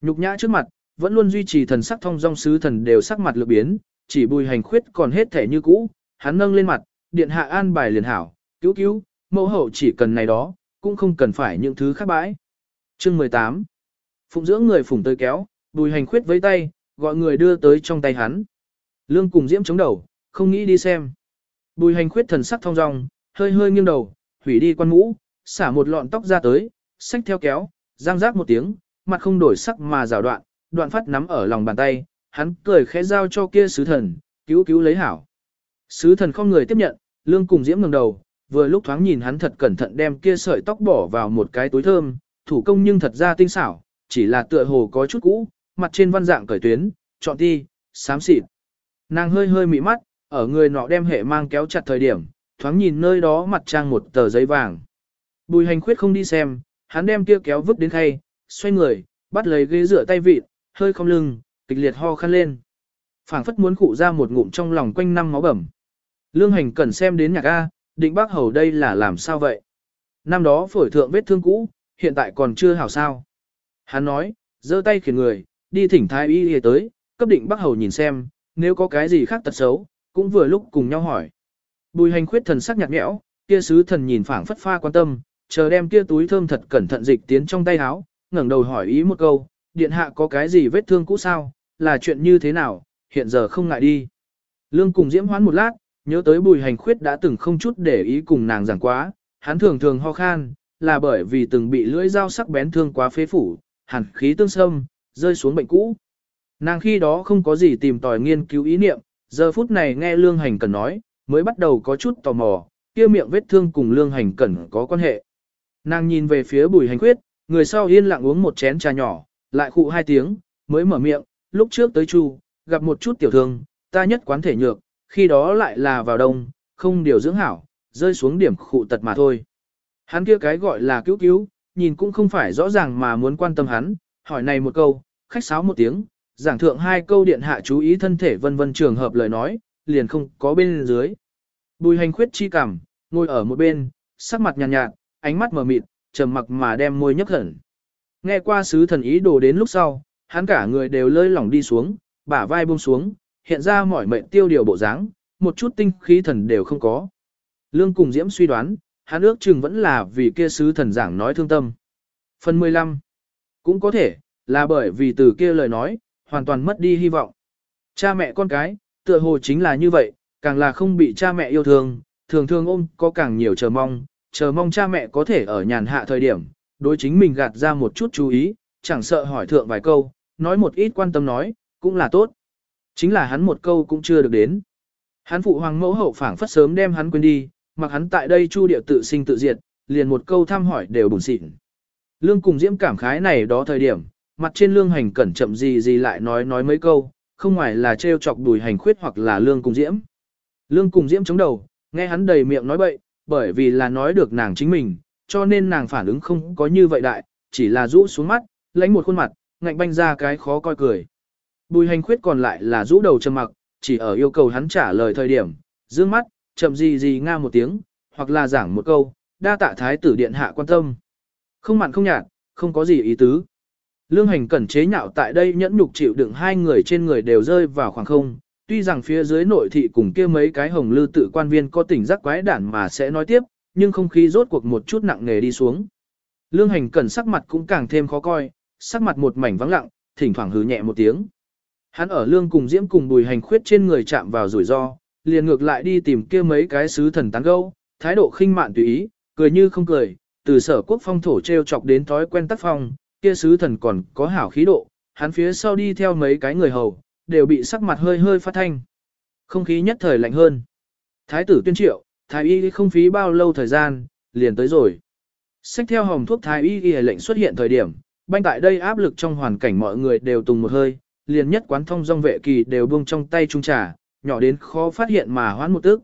Nhục nhã trước mặt, vẫn luôn duy trì thần sắc thông dong sứ thần đều sắc mặt lược biến, chỉ bùi hành khuyết còn hết thể như cũ, hắn nâng lên mặt, điện hạ an bài liền hảo, cứu cứu, mẫu hậu chỉ cần này đó, cũng không cần phải những thứ khác bãi. Chương 18 Phụng dưỡng người phụng tới kéo, bùi hành khuyết với tay, gọi người đưa tới trong tay hắn. Lương cùng diễm chống đầu, không nghĩ đi xem. Bùi hành khuyết thần sắc thong dong, hơi hơi nghiêng đầu, hủy đi quan mũ, xả một lọn tóc ra tới, xách theo kéo, giang rác một tiếng, mặt không đổi sắc mà rào đoạn, đoạn phát nắm ở lòng bàn tay, hắn cười khẽ giao cho kia sứ thần, cứu cứu lấy hảo. Sứ thần không người tiếp nhận, lương cùng diễm ngẩng đầu, vừa lúc thoáng nhìn hắn thật cẩn thận đem kia sợi tóc bỏ vào một cái túi thơm, thủ công nhưng thật ra tinh xảo, chỉ là tựa hồ có chút cũ, mặt trên văn dạng cởi tuyến, chọn ti, xám xịt. Nàng hơi hơi mị mắt, ở người nọ đem hệ mang kéo chặt thời điểm, thoáng nhìn nơi đó mặt trang một tờ giấy vàng. Bùi hành khuyết không đi xem, hắn đem kia kéo vứt đến khay, xoay người, bắt lấy ghế rửa tay vịt, hơi không lưng, kịch liệt ho khăn lên. phảng phất muốn cụ ra một ngụm trong lòng quanh năm máu bầm. Lương hành cần xem đến nhạc A, định bác hầu đây là làm sao vậy? Năm đó phổi thượng vết thương cũ, hiện tại còn chưa hảo sao. Hắn nói, giơ tay khiển người, đi thỉnh thái y y tới, cấp định bác hầu nhìn xem, nếu có cái gì khác tật xấu, cũng vừa lúc cùng nhau hỏi. Bùi hành khuyết thần sắc nhạt nhẽo, kia sứ thần nhìn phảng phất pha quan tâm, chờ đem kia túi thơm thật cẩn thận dịch tiến trong tay áo, ngẩng đầu hỏi ý một câu, điện hạ có cái gì vết thương cũ sao, là chuyện như thế nào, hiện giờ không ngại đi. Lương cùng diễm hoán một lát, nhớ tới bùi hành khuyết đã từng không chút để ý cùng nàng giảng quá, hắn thường thường ho khan, là bởi vì từng bị lưỡi dao sắc bén thương quá phế phủ, hẳn khí tương sâm, rơi xuống bệnh cũ. Nàng khi đó không có gì tìm tòi nghiên cứu ý niệm, giờ phút này nghe lương hành cần nói, mới bắt đầu có chút tò mò, kia miệng vết thương cùng lương hành cẩn có quan hệ. Nàng nhìn về phía bùi hành khuyết, người sau yên lặng uống một chén trà nhỏ, lại khụ hai tiếng, mới mở miệng, lúc trước tới chu, gặp một chút tiểu thương, ta nhất quán thể nhược, khi đó lại là vào đông, không điều dưỡng hảo, rơi xuống điểm khụ tật mà thôi. Hắn kia cái gọi là cứu cứu, nhìn cũng không phải rõ ràng mà muốn quan tâm hắn, hỏi này một câu, khách sáo một tiếng, giảng thượng hai câu điện hạ chú ý thân thể vân vân trường hợp lời nói, liền không có bên dưới. Bùi hành khuyết chi cảm, ngồi ở một bên, sắc mặt nhàn nhạt, nhạt, ánh mắt mờ mịt, trầm mặc mà đem môi nhấp hẳn. Nghe qua sứ thần ý đồ đến lúc sau, hắn cả người đều lơi lỏng đi xuống, bả vai buông xuống, hiện ra mỏi mệnh tiêu điều bộ dáng, một chút tinh khí thần đều không có. Lương cùng Diễm suy đoán, hắn ước chừng vẫn là vì kia sứ thần giảng nói thương tâm. Phần 15. Cũng có thể, là bởi vì từ kia lời nói, hoàn toàn mất đi hy vọng. Cha mẹ con cái, tựa hồ chính là như vậy, càng là không bị cha mẹ yêu thương, thường thường ôm có càng nhiều chờ mong, chờ mong cha mẹ có thể ở nhàn hạ thời điểm, đối chính mình gạt ra một chút chú ý, chẳng sợ hỏi thượng vài câu, nói một ít quan tâm nói, cũng là tốt. Chính là hắn một câu cũng chưa được đến. Hắn phụ hoàng mẫu hậu phảng phất sớm đem hắn quên đi, mặc hắn tại đây chu điệu tự sinh tự diệt, liền một câu thăm hỏi đều bùn xịn. Lương cùng diễm cảm khái này đó thời điểm, mặt trên lương hành cẩn chậm gì gì lại nói nói mấy câu, không ngoài là trêu chọc đùi hành khuyết hoặc là lương cùng diễm. Lương cùng diễm chống đầu, nghe hắn đầy miệng nói bậy, bởi vì là nói được nàng chính mình, cho nên nàng phản ứng không có như vậy đại, chỉ là rũ xuống mắt, lánh một khuôn mặt, ngạnh banh ra cái khó coi cười. Bùi hành khuyết còn lại là rũ đầu trầm mặc, chỉ ở yêu cầu hắn trả lời thời điểm, dương mắt, chậm gì gì nga một tiếng, hoặc là giảng một câu, đa tạ thái tử điện hạ quan tâm. Không mặn không nhạt, không có gì ý tứ. Lương hành cẩn chế nhạo tại đây nhẫn nhục chịu đựng hai người trên người đều rơi vào khoảng không, tuy rằng phía dưới nội thị cùng kia mấy cái hồng lư tự quan viên có tỉnh giác quái đản mà sẽ nói tiếp, nhưng không khí rốt cuộc một chút nặng nề đi xuống. Lương hành cẩn sắc mặt cũng càng thêm khó coi, sắc mặt một mảnh vắng lặng, thỉnh thoảng hứ nhẹ một tiếng. Hắn ở lương cùng diễm cùng bùi hành khuyết trên người chạm vào rủi ro, liền ngược lại đi tìm kia mấy cái sứ thần tán gâu, thái độ khinh mạn tùy ý, cười như không cười, từ sở quốc phong thổ treo chọc đến thói quen tác phong, kia sứ thần còn có hảo khí độ, hắn phía sau đi theo mấy cái người hầu, đều bị sắc mặt hơi hơi phát thanh. Không khí nhất thời lạnh hơn. Thái tử tuyên triệu, thái y không phí bao lâu thời gian, liền tới rồi. Xách theo hồng thuốc thái y y lệnh xuất hiện thời điểm, banh tại đây áp lực trong hoàn cảnh mọi người đều tùng một hơi, liền nhất quán thông dong vệ kỳ đều buông trong tay trung trà, nhỏ đến khó phát hiện mà hoán một tức.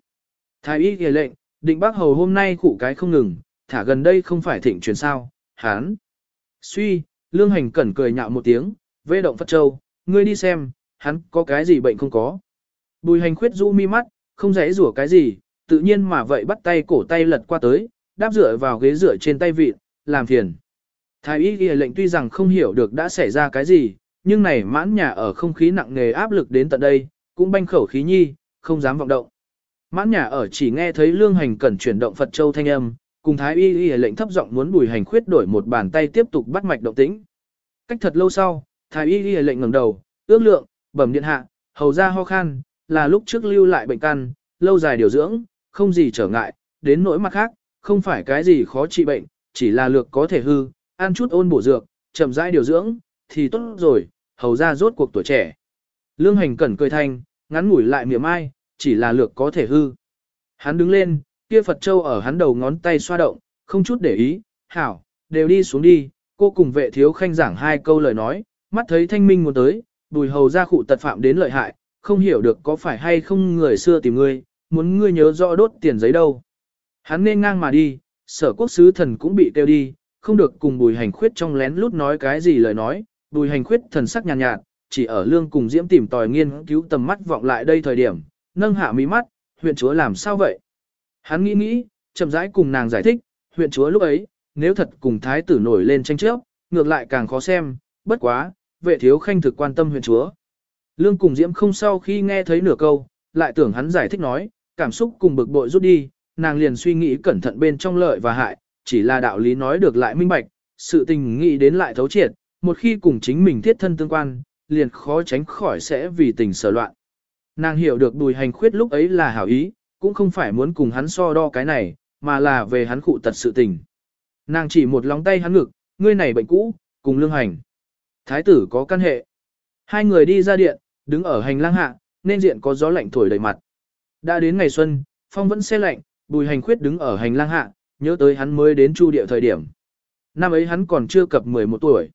Thái y y lệnh, định bác hầu hôm nay cụ cái không ngừng, thả gần đây không phải thịnh truyền sao, hán. Suy, lương hành cẩn cười nhạo một tiếng, vê động Phật Châu, ngươi đi xem, hắn có cái gì bệnh không có. Bùi hành khuyết rũ mi mắt, không dễ rủa cái gì, tự nhiên mà vậy bắt tay cổ tay lật qua tới, đáp dựa vào ghế dựa trên tay vịn làm phiền. Thái y ghi lệnh tuy rằng không hiểu được đã xảy ra cái gì, nhưng này mãn nhà ở không khí nặng nề áp lực đến tận đây, cũng banh khẩu khí nhi, không dám vọng động. Mãn nhà ở chỉ nghe thấy lương hành cẩn chuyển động Phật Châu thanh âm, cùng thái y y lệnh thấp giọng muốn bùi hành khuyết đổi một bàn tay tiếp tục bắt mạch động tĩnh. Cách thật lâu sau, thái y y lệnh ngẩng đầu, ước lượng, bẩm điện hạ, hầu ra ho khan, là lúc trước lưu lại bệnh căn, lâu dài điều dưỡng, không gì trở ngại, đến nỗi mặt khác, không phải cái gì khó trị bệnh, chỉ là lược có thể hư, ăn chút ôn bổ dược, chậm rãi điều dưỡng, thì tốt rồi, hầu ra rốt cuộc tuổi trẻ. Lương hành cẩn cười thanh, ngắn ngủi lại miệng ai, chỉ là lược có thể hư. Hắn đứng lên, kia Phật Châu ở hắn đầu ngón tay xoa động, không chút để ý, hảo, đều đi xuống đi, cô cùng vệ thiếu khanh giảng hai câu lời nói, mắt thấy thanh minh muốn tới, bùi hầu ra khụ tật phạm đến lợi hại, không hiểu được có phải hay không người xưa tìm ngươi, muốn ngươi nhớ rõ đốt tiền giấy đâu. Hắn nên ngang mà đi, sở quốc sứ thần cũng bị tiêu đi, không được cùng bùi hành khuyết trong lén lút nói cái gì lời nói, bùi hành khuyết thần sắc nhàn nhạt, nhạt, chỉ ở lương cùng diễm tìm tòi nghiên cứu tầm mắt vọng lại đây thời điểm, nâng hạ mí mắt, huyện chúa làm sao vậy? Hắn nghĩ nghĩ, chậm rãi cùng nàng giải thích, huyện chúa lúc ấy, nếu thật cùng thái tử nổi lên tranh chấp, ngược lại càng khó xem, bất quá, vệ thiếu khanh thực quan tâm huyện chúa. Lương cùng diễm không sau khi nghe thấy nửa câu, lại tưởng hắn giải thích nói, cảm xúc cùng bực bội rút đi, nàng liền suy nghĩ cẩn thận bên trong lợi và hại, chỉ là đạo lý nói được lại minh bạch, sự tình nghĩ đến lại thấu triệt, một khi cùng chính mình thiết thân tương quan, liền khó tránh khỏi sẽ vì tình sở loạn. Nàng hiểu được đùi hành khuyết lúc ấy là hảo ý, cũng không phải muốn cùng hắn so đo cái này, mà là về hắn khụ tật sự tình. Nàng chỉ một lòng tay hắn ngực, ngươi này bệnh cũ, cùng lương hành. Thái tử có căn hệ. Hai người đi ra điện, đứng ở hành lang hạ, nên diện có gió lạnh thổi đầy mặt. Đã đến ngày xuân, phong vẫn xe lạnh, bùi hành khuyết đứng ở hành lang hạ, nhớ tới hắn mới đến chu địa thời điểm. Năm ấy hắn còn chưa cập 11 tuổi.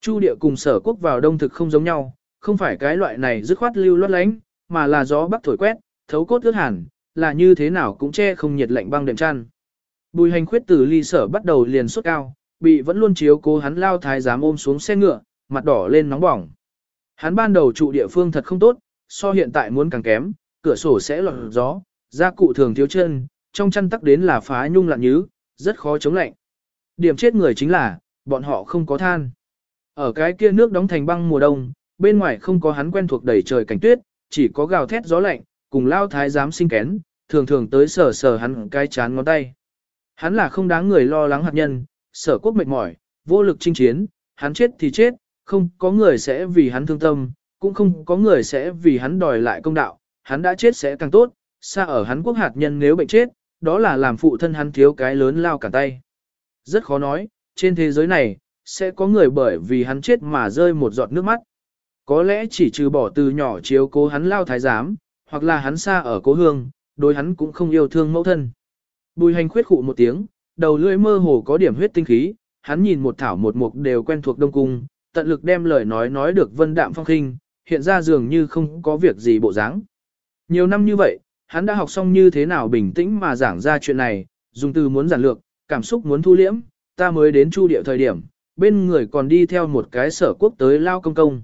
Chu địa cùng sở quốc vào đông thực không giống nhau, không phải cái loại này dứt khoát lưu loát lánh, mà là gió bắc thổi quét, thấu cốt ướt hẳn, là như thế nào cũng che không nhiệt lạnh băng đệm chăn. Bùi hành khuyết từ ly sở bắt đầu liền sốt cao, bị vẫn luôn chiếu cố hắn lao thái giám ôm xuống xe ngựa, mặt đỏ lên nóng bỏng. Hắn ban đầu trụ địa phương thật không tốt, so hiện tại muốn càng kém, cửa sổ sẽ lọt gió, gia cụ thường thiếu chân, trong chăn tắc đến là phá nhung lặn nhứ, rất khó chống lạnh. Điểm chết người chính là, bọn họ không có than. Ở cái kia nước đóng thành băng mùa đông, bên ngoài không có hắn quen thuộc đầy trời cảnh tuyết, chỉ có gào thét gió lạnh, cùng lao thái giám sinh kén, thường thường tới sờ sờ hắn cái chán ngón tay. Hắn là không đáng người lo lắng hạt nhân, sở quốc mệt mỏi, vô lực chinh chiến, hắn chết thì chết, không có người sẽ vì hắn thương tâm, cũng không có người sẽ vì hắn đòi lại công đạo, hắn đã chết sẽ càng tốt, xa ở hắn quốc hạt nhân nếu bệnh chết, đó là làm phụ thân hắn thiếu cái lớn lao cả tay. Rất khó nói, trên thế giới này, sẽ có người bởi vì hắn chết mà rơi một giọt nước mắt. Có lẽ chỉ trừ bỏ từ nhỏ chiếu cố hắn lao thái giám, hoặc là hắn xa ở cố hương, đối hắn cũng không yêu thương mẫu thân. Bùi hành khuyết khụ một tiếng, đầu lưỡi mơ hồ có điểm huyết tinh khí, hắn nhìn một thảo một mục đều quen thuộc đông cung, tận lực đem lời nói nói được vân đạm phong khinh, hiện ra dường như không có việc gì bộ dáng. Nhiều năm như vậy, hắn đã học xong như thế nào bình tĩnh mà giảng ra chuyện này, dùng từ muốn giản lược, cảm xúc muốn thu liễm, ta mới đến chu điệu thời điểm, bên người còn đi theo một cái sở quốc tới lao công công.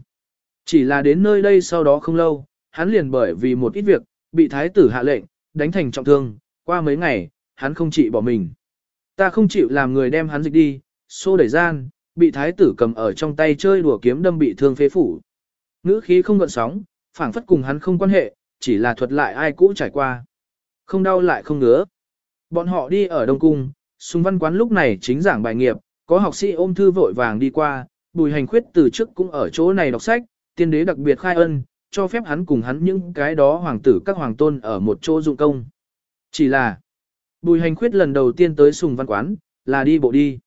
Chỉ là đến nơi đây sau đó không lâu, hắn liền bởi vì một ít việc, bị thái tử hạ lệnh, đánh thành trọng thương, qua mấy ngày, hắn không chịu bỏ mình. Ta không chịu làm người đem hắn dịch đi, xô đẩy gian, bị thái tử cầm ở trong tay chơi đùa kiếm đâm bị thương phế phủ. Ngữ khí không gợn sóng, phảng phất cùng hắn không quan hệ, chỉ là thuật lại ai cũ trải qua. Không đau lại không ngứa. Bọn họ đi ở Đông Cung, Sùng Văn Quán lúc này chính giảng bài nghiệp, có học sĩ ôm thư vội vàng đi qua, bùi hành khuyết từ trước cũng ở chỗ này đọc sách, tiên đế đặc biệt khai ân, cho phép hắn cùng hắn những cái đó hoàng tử các hoàng tôn ở một chỗ dụng công. Chỉ là, bùi hành khuyết lần đầu tiên tới Sùng Văn Quán, là đi bộ đi.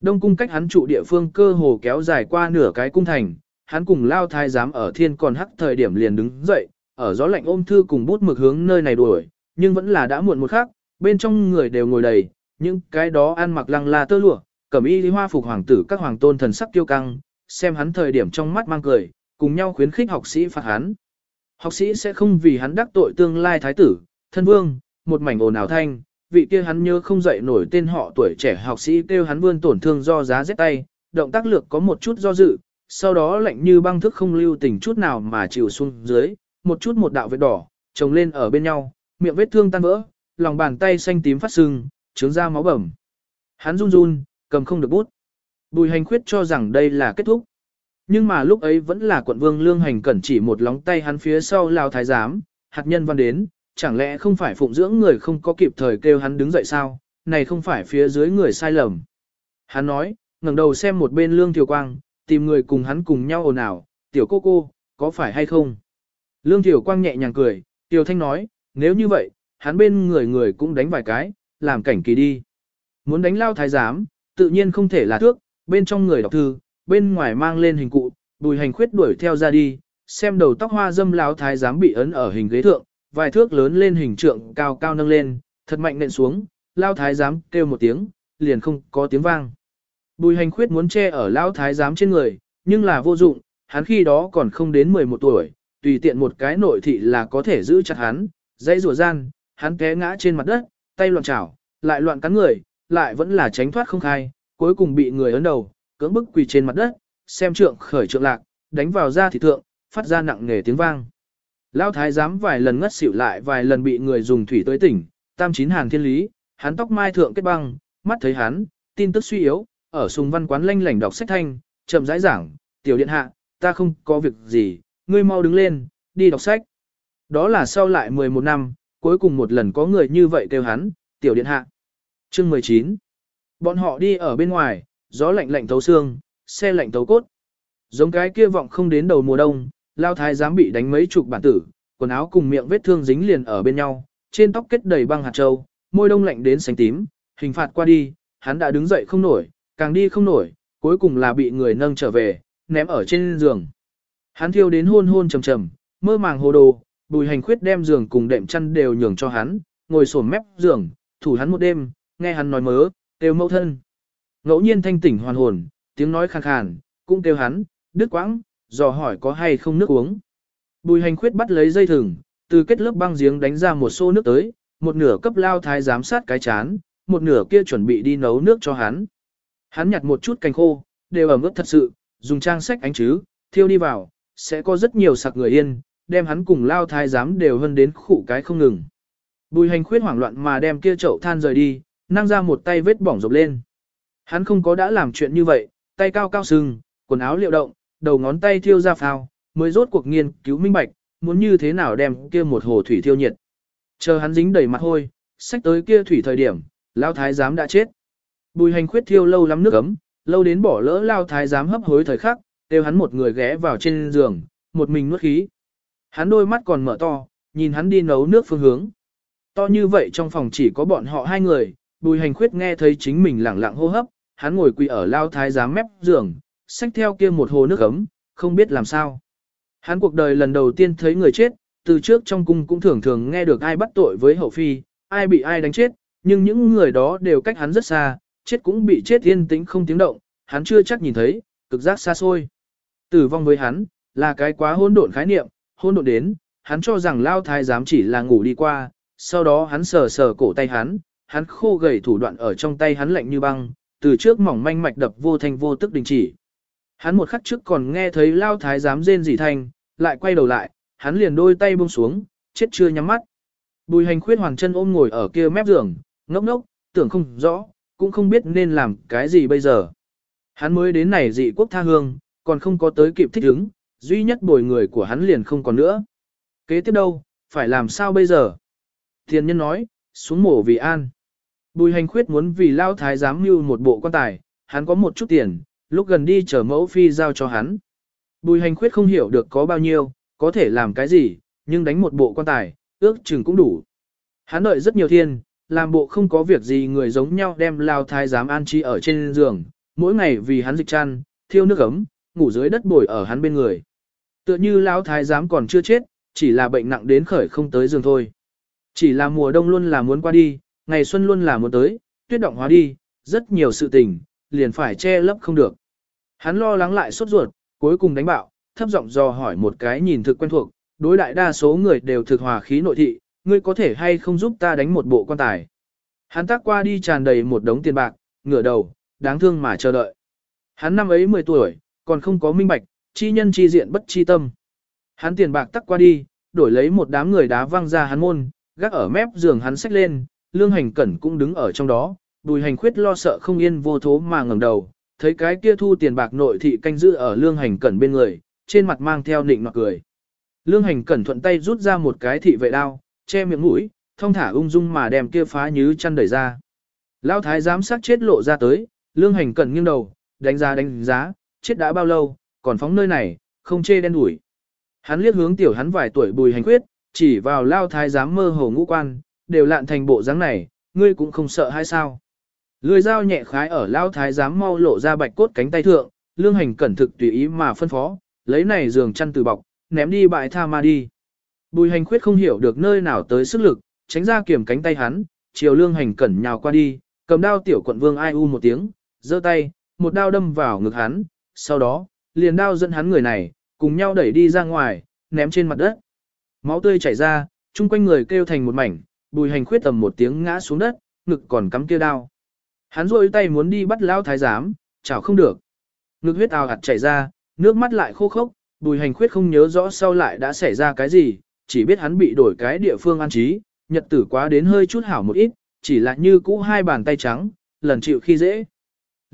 Đông cung cách hắn trụ địa phương cơ hồ kéo dài qua nửa cái cung thành, hắn cùng lao thái giám ở thiên còn hắc thời điểm liền đứng dậy, ở gió lạnh ôm thư cùng bút mực hướng nơi này đuổi, nhưng vẫn là đã muộn một khắc, bên trong người đều ngồi đầy, những cái đó ăn mặc lăng la tơ lụa, cẩm y lý hoa phục hoàng tử các hoàng tôn thần sắc tiêu căng, xem hắn thời điểm trong mắt mang cười, cùng nhau khuyến khích học sĩ phạt hắn. Học sĩ sẽ không vì hắn đắc tội tương lai thái tử, thân vương, một mảnh ồn ào thanh, vị kia hắn nhớ không dậy nổi tên họ tuổi trẻ học sĩ kêu hắn vươn tổn thương do giá rét tay, động tác lược có một chút do dự, sau đó lạnh như băng thức không lưu tình chút nào mà chịu xuống dưới, một chút một đạo vết đỏ, chồng lên ở bên nhau, miệng vết thương tan vỡ, lòng bàn tay xanh tím phát sưng, trướng ra máu bầm. Hắn run run, cầm không được bút. Bùi hành khuyết cho rằng đây là kết thúc. Nhưng mà lúc ấy vẫn là quận vương lương hành cẩn chỉ một lóng tay hắn phía sau lao thái giám, hạt nhân văn đến, chẳng lẽ không phải phụng dưỡng người không có kịp thời kêu hắn đứng dậy sao, này không phải phía dưới người sai lầm. Hắn nói, ngẩng đầu xem một bên lương thiều quang, tìm người cùng hắn cùng nhau ồn ào, tiểu cô cô, có phải hay không? Lương Tiểu Quang nhẹ nhàng cười, Tiểu Thanh nói, nếu như vậy, hắn bên người người cũng đánh vài cái, làm cảnh kỳ đi. Muốn đánh lao thái giám, tự nhiên không thể là thước, bên trong người đọc thư, bên ngoài mang lên hình cụ, bùi hành khuyết đuổi theo ra đi, xem đầu tóc hoa dâm lao thái giám bị ấn ở hình ghế thượng, vài thước lớn lên hình trượng cao cao nâng lên, thật mạnh nện xuống, lao thái giám kêu một tiếng, liền không có tiếng vang. Bùi hành khuyết muốn che ở lao thái giám trên người, nhưng là vô dụng, hắn khi đó còn không đến 11 tuổi, tùy tiện một cái nội thị là có thể giữ chặt hắn, dây rùa gian, hắn té ngã trên mặt đất, tay loạn chảo, lại loạn cắn người, lại vẫn là tránh thoát không khai, cuối cùng bị người ấn đầu, cưỡng bức quỳ trên mặt đất, xem trượng khởi trượng lạc, đánh vào da thị thượng, phát ra nặng nề tiếng vang. Lão thái giám vài lần ngất xỉu lại vài lần bị người dùng thủy tới tỉnh, tam chín hàng thiên lý, hắn tóc mai thượng kết băng, mắt thấy hắn, tin tức suy yếu, ở sùng văn quán lanh lảnh đọc sách thanh, chậm rãi giảng, tiểu điện hạ, ta không có việc gì, ngươi mau đứng lên, đi đọc sách. Đó là sau lại 11 năm, cuối cùng một lần có người như vậy kêu hắn, tiểu điện hạ. Chương 19 Bọn họ đi ở bên ngoài, gió lạnh lạnh thấu xương, xe lạnh thấu cốt. Giống cái kia vọng không đến đầu mùa đông, lao thái dám bị đánh mấy chục bản tử, quần áo cùng miệng vết thương dính liền ở bên nhau, trên tóc kết đầy băng hạt châu, môi đông lạnh đến sánh tím, hình phạt qua đi, hắn đã đứng dậy không nổi, càng đi không nổi, cuối cùng là bị người nâng trở về, ném ở trên giường. Hắn thiêu đến hôn hôn trầm trầm, mơ màng hồ đồ, bùi hành khuyết đem giường cùng đệm chăn đều nhường cho hắn, ngồi sổm mép giường, thủ hắn một đêm, nghe hắn nói mớ, kêu mẫu thân. Ngẫu nhiên thanh tỉnh hoàn hồn, tiếng nói khàn khàn, cũng kêu hắn, đứt quãng, dò hỏi có hay không nước uống. Bùi hành khuyết bắt lấy dây thừng, từ kết lớp băng giếng đánh ra một xô nước tới, một nửa cấp lao thái giám sát cái chán, một nửa kia chuẩn bị đi nấu nước cho hắn. Hắn nhặt một chút cành khô, đều ẩm ướt thật sự, dùng trang sách ánh chứ, thiêu đi vào, sẽ có rất nhiều sặc người yên, đem hắn cùng lao thái giám đều hơn đến khủ cái không ngừng. Bùi hành khuyết hoảng loạn mà đem kia chậu than rời đi, năng ra một tay vết bỏng rộp lên. Hắn không có đã làm chuyện như vậy, tay cao cao sưng, quần áo liệu động, đầu ngón tay thiêu ra phao, mới rốt cuộc nghiên cứu minh bạch, muốn như thế nào đem kia một hồ thủy thiêu nhiệt. Chờ hắn dính đầy mặt hôi, sách tới kia thủy thời điểm, lao thái giám đã chết. Bùi hành khuyết thiêu lâu lắm nước ấm, lâu đến bỏ lỡ lao thái giám hấp hối thời khắc, kêu hắn một người ghé vào trên giường, một mình nuốt khí. Hắn đôi mắt còn mở to, nhìn hắn đi nấu nước phương hướng. To như vậy trong phòng chỉ có bọn họ hai người, bùi hành khuyết nghe thấy chính mình lẳng lặng hô hấp, hắn ngồi quỳ ở lao thái giám mép giường, xách theo kia một hồ nước ấm, không biết làm sao. Hắn cuộc đời lần đầu tiên thấy người chết, từ trước trong cung cũng thường thường nghe được ai bắt tội với hậu phi, ai bị ai đánh chết, nhưng những người đó đều cách hắn rất xa, chết cũng bị chết yên tĩnh không tiếng động, hắn chưa chắc nhìn thấy, cực giác xa xôi. Tử vong với hắn, là cái quá hỗn độn khái niệm, hỗn độn đến, hắn cho rằng lao thái giám chỉ là ngủ đi qua, sau đó hắn sờ sờ cổ tay hắn, hắn khô gầy thủ đoạn ở trong tay hắn lạnh như băng, từ trước mỏng manh mạch đập vô thanh vô tức đình chỉ. Hắn một khắc trước còn nghe thấy lao thái giám rên rỉ thanh, lại quay đầu lại, hắn liền đôi tay buông xuống, chết chưa nhắm mắt. Bùi hành khuyết hoàng chân ôm ngồi ở kia mép giường, ngốc ngốc, tưởng không rõ, cũng không biết nên làm cái gì bây giờ. Hắn mới đến này dị quốc tha hương, còn không có tới kịp thích ứng, duy nhất bồi người của hắn liền không còn nữa. Kế tiếp đâu, phải làm sao bây giờ? Thiên nhân nói, xuống mổ vì an. Bùi hành khuyết muốn vì lao thái giám mưu một bộ quan tài, hắn có một chút tiền, lúc gần đi chờ mẫu phi giao cho hắn. Bùi hành khuyết không hiểu được có bao nhiêu, có thể làm cái gì, nhưng đánh một bộ quan tài, ước chừng cũng đủ. Hắn đợi rất nhiều thiên, làm bộ không có việc gì người giống nhau đem lao thái giám an trí ở trên giường, mỗi ngày vì hắn dịch chăn, thiêu nước ấm, ngủ dưới đất bồi ở hắn bên người. Tựa như lão thái giám còn chưa chết, chỉ là bệnh nặng đến khởi không tới giường thôi. Chỉ là mùa đông luôn là muốn qua đi, ngày xuân luôn là muốn tới, tuyết động hóa đi, rất nhiều sự tình, liền phải che lấp không được. Hắn lo lắng lại sốt ruột, cuối cùng đánh bạo, thấp giọng dò hỏi một cái nhìn thực quen thuộc, đối đại đa số người đều thực hòa khí nội thị, ngươi có thể hay không giúp ta đánh một bộ quan tài. Hắn tác qua đi tràn đầy một đống tiền bạc, ngửa đầu, đáng thương mà chờ đợi. Hắn năm ấy 10 tuổi, còn không có minh bạch, chi nhân chi diện bất chi tâm. Hắn tiền bạc tắc qua đi, đổi lấy một đám người đá văng ra hắn môn, gác ở mép giường hắn xách lên, lương hành cẩn cũng đứng ở trong đó, bùi hành khuyết lo sợ không yên vô thố mà ngẩng đầu, thấy cái kia thu tiền bạc nội thị canh giữ ở lương hành cẩn bên người, trên mặt mang theo nịnh nọt cười. Lương hành cẩn thuận tay rút ra một cái thị vệ đao, che miệng mũi, thông thả ung dung mà đem kia phá nhứ chăn đẩy ra. Lão thái giám sát chết lộ ra tới, lương hành cẩn nghiêng đầu, đánh giá đánh giá, chết đã bao lâu, còn phóng nơi này, không chê đen đuổi. Hắn liếc hướng tiểu hắn vài tuổi bùi hành khuyết, chỉ vào lao thái giám mơ hồ ngũ quan, đều lạn thành bộ dáng này, ngươi cũng không sợ hay sao. Lưỡi dao nhẹ khái ở lao thái giám mau lộ ra bạch cốt cánh tay thượng, lương hành cẩn thực tùy ý mà phân phó, lấy này giường chăn từ bọc, ném đi bại tha ma đi. Bùi hành khuyết không hiểu được nơi nào tới sức lực, tránh ra kiểm cánh tay hắn, chiều lương hành cẩn nhào qua đi, cầm đao tiểu quận vương ai u một tiếng, giơ tay, một đao đâm vào ngực hắn, sau đó, liền đao dẫn hắn người này, cùng nhau đẩy đi ra ngoài, ném trên mặt đất. Máu tươi chảy ra, chung quanh người kêu thành một mảnh, bùi hành khuyết tầm một tiếng ngã xuống đất, ngực còn cắm kia đao. Hắn rôi tay muốn đi bắt lão thái giám, chảo không được. Ngực huyết ào hạt chảy ra, nước mắt lại khô khốc, bùi hành khuyết không nhớ rõ sau lại đã xảy ra cái gì, chỉ biết hắn bị đổi cái địa phương an trí, nhật tử quá đến hơi chút hảo một ít, chỉ là như cũ hai bàn tay trắng, lần chịu khi dễ.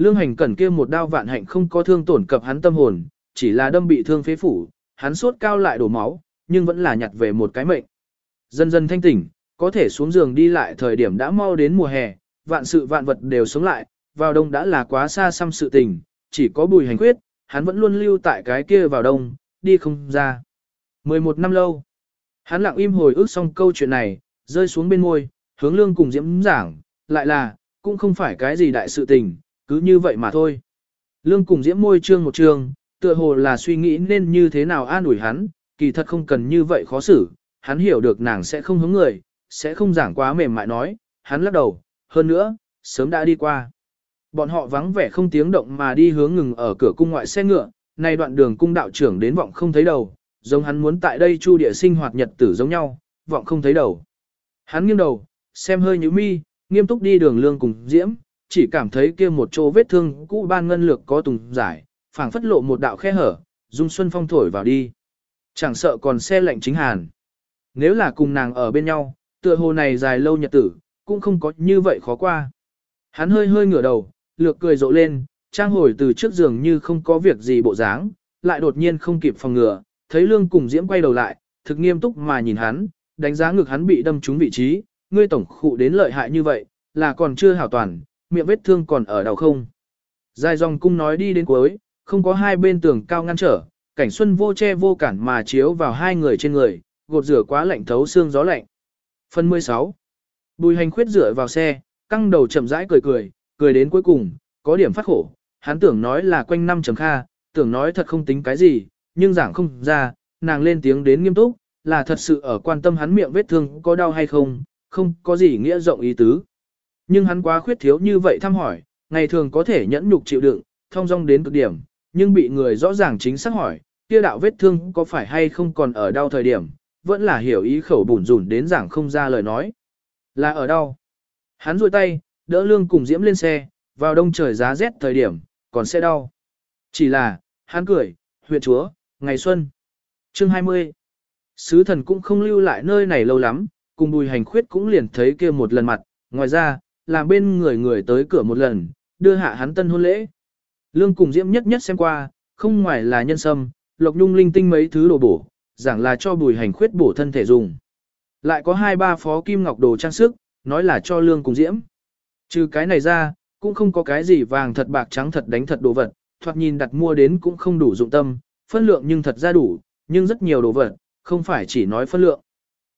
Lương hành cẩn kia một đao vạn hạnh không có thương tổn cập hắn tâm hồn, chỉ là đâm bị thương phế phủ, hắn sốt cao lại đổ máu, nhưng vẫn là nhặt về một cái mệnh. Dần dần thanh tỉnh, có thể xuống giường đi lại thời điểm đã mau đến mùa hè, vạn sự vạn vật đều sống lại, vào đông đã là quá xa xăm sự tình, chỉ có bùi hành quyết, hắn vẫn luôn lưu tại cái kia vào đông, đi không ra. 11 năm lâu, hắn lặng im hồi ức xong câu chuyện này, rơi xuống bên môi, hướng lương cùng diễm giảng, lại là, cũng không phải cái gì đại sự tình, cứ như vậy mà thôi. Lương cùng diễm môi trương một trương, tựa hồ là suy nghĩ nên như thế nào an ủi hắn, kỳ thật không cần như vậy khó xử, hắn hiểu được nàng sẽ không hướng người, sẽ không giảng quá mềm mại nói, hắn lắc đầu, hơn nữa, sớm đã đi qua. Bọn họ vắng vẻ không tiếng động mà đi hướng ngừng ở cửa cung ngoại xe ngựa, nay đoạn đường cung đạo trưởng đến vọng không thấy đầu, giống hắn muốn tại đây chu địa sinh hoạt nhật tử giống nhau, vọng không thấy đầu. Hắn nghiêng đầu, xem hơi như mi, nghiêm túc đi đường lương cùng diễm, chỉ cảm thấy kia một chỗ vết thương cũ ban ngân lược có tùng giải, phảng phất lộ một đạo khe hở, dung xuân phong thổi vào đi. Chẳng sợ còn xe lạnh chính hàn. Nếu là cùng nàng ở bên nhau, tựa hồ này dài lâu nhật tử, cũng không có như vậy khó qua. Hắn hơi hơi ngửa đầu, lược cười rộ lên, trang hồi từ trước giường như không có việc gì bộ dáng, lại đột nhiên không kịp phòng ngừa, thấy lương cùng diễm quay đầu lại, thực nghiêm túc mà nhìn hắn, đánh giá ngực hắn bị đâm trúng vị trí, ngươi tổng khụ đến lợi hại như vậy, là còn chưa hảo toàn, miệng vết thương còn ở đầu không. Dài dòng cung nói đi đến cuối, không có hai bên tường cao ngăn trở, cảnh xuân vô che vô cản mà chiếu vào hai người trên người, gột rửa quá lạnh thấu xương gió lạnh. Phần 16 Bùi hành khuyết rửa vào xe, căng đầu chậm rãi cười cười, cười đến cuối cùng, có điểm phát khổ, hắn tưởng nói là quanh năm chấm kha, tưởng nói thật không tính cái gì, nhưng giảng không ra, nàng lên tiếng đến nghiêm túc, là thật sự ở quan tâm hắn miệng vết thương có đau hay không, không có gì nghĩa rộng ý tứ. Nhưng hắn quá khuyết thiếu như vậy thăm hỏi, ngày thường có thể nhẫn nhục chịu đựng, thông dong đến cực điểm, nhưng bị người rõ ràng chính xác hỏi, kia đạo vết thương có phải hay không còn ở đau thời điểm, vẫn là hiểu ý khẩu bùn rủn đến giảng không ra lời nói. Là ở đâu? Hắn rôi tay, đỡ lương cùng diễm lên xe, vào đông trời giá rét thời điểm, còn sẽ đau. Chỉ là, hắn cười, huyện chúa, ngày xuân. Chương 20 Sứ thần cũng không lưu lại nơi này lâu lắm, cùng bùi hành khuyết cũng liền thấy kia một lần mặt, ngoài ra, làm bên người người tới cửa một lần, đưa hạ hắn tân hôn lễ. Lương cùng diễm nhất nhất xem qua, không ngoài là nhân sâm, lộc nhung linh tinh mấy thứ đồ bổ, giảng là cho bùi hành khuyết bổ thân thể dùng. Lại có hai ba phó kim ngọc đồ trang sức, nói là cho lương cùng diễm. Trừ cái này ra, cũng không có cái gì vàng thật bạc trắng thật đánh thật đồ vật, thoạt nhìn đặt mua đến cũng không đủ dụng tâm, phân lượng nhưng thật ra đủ, nhưng rất nhiều đồ vật, không phải chỉ nói phân lượng.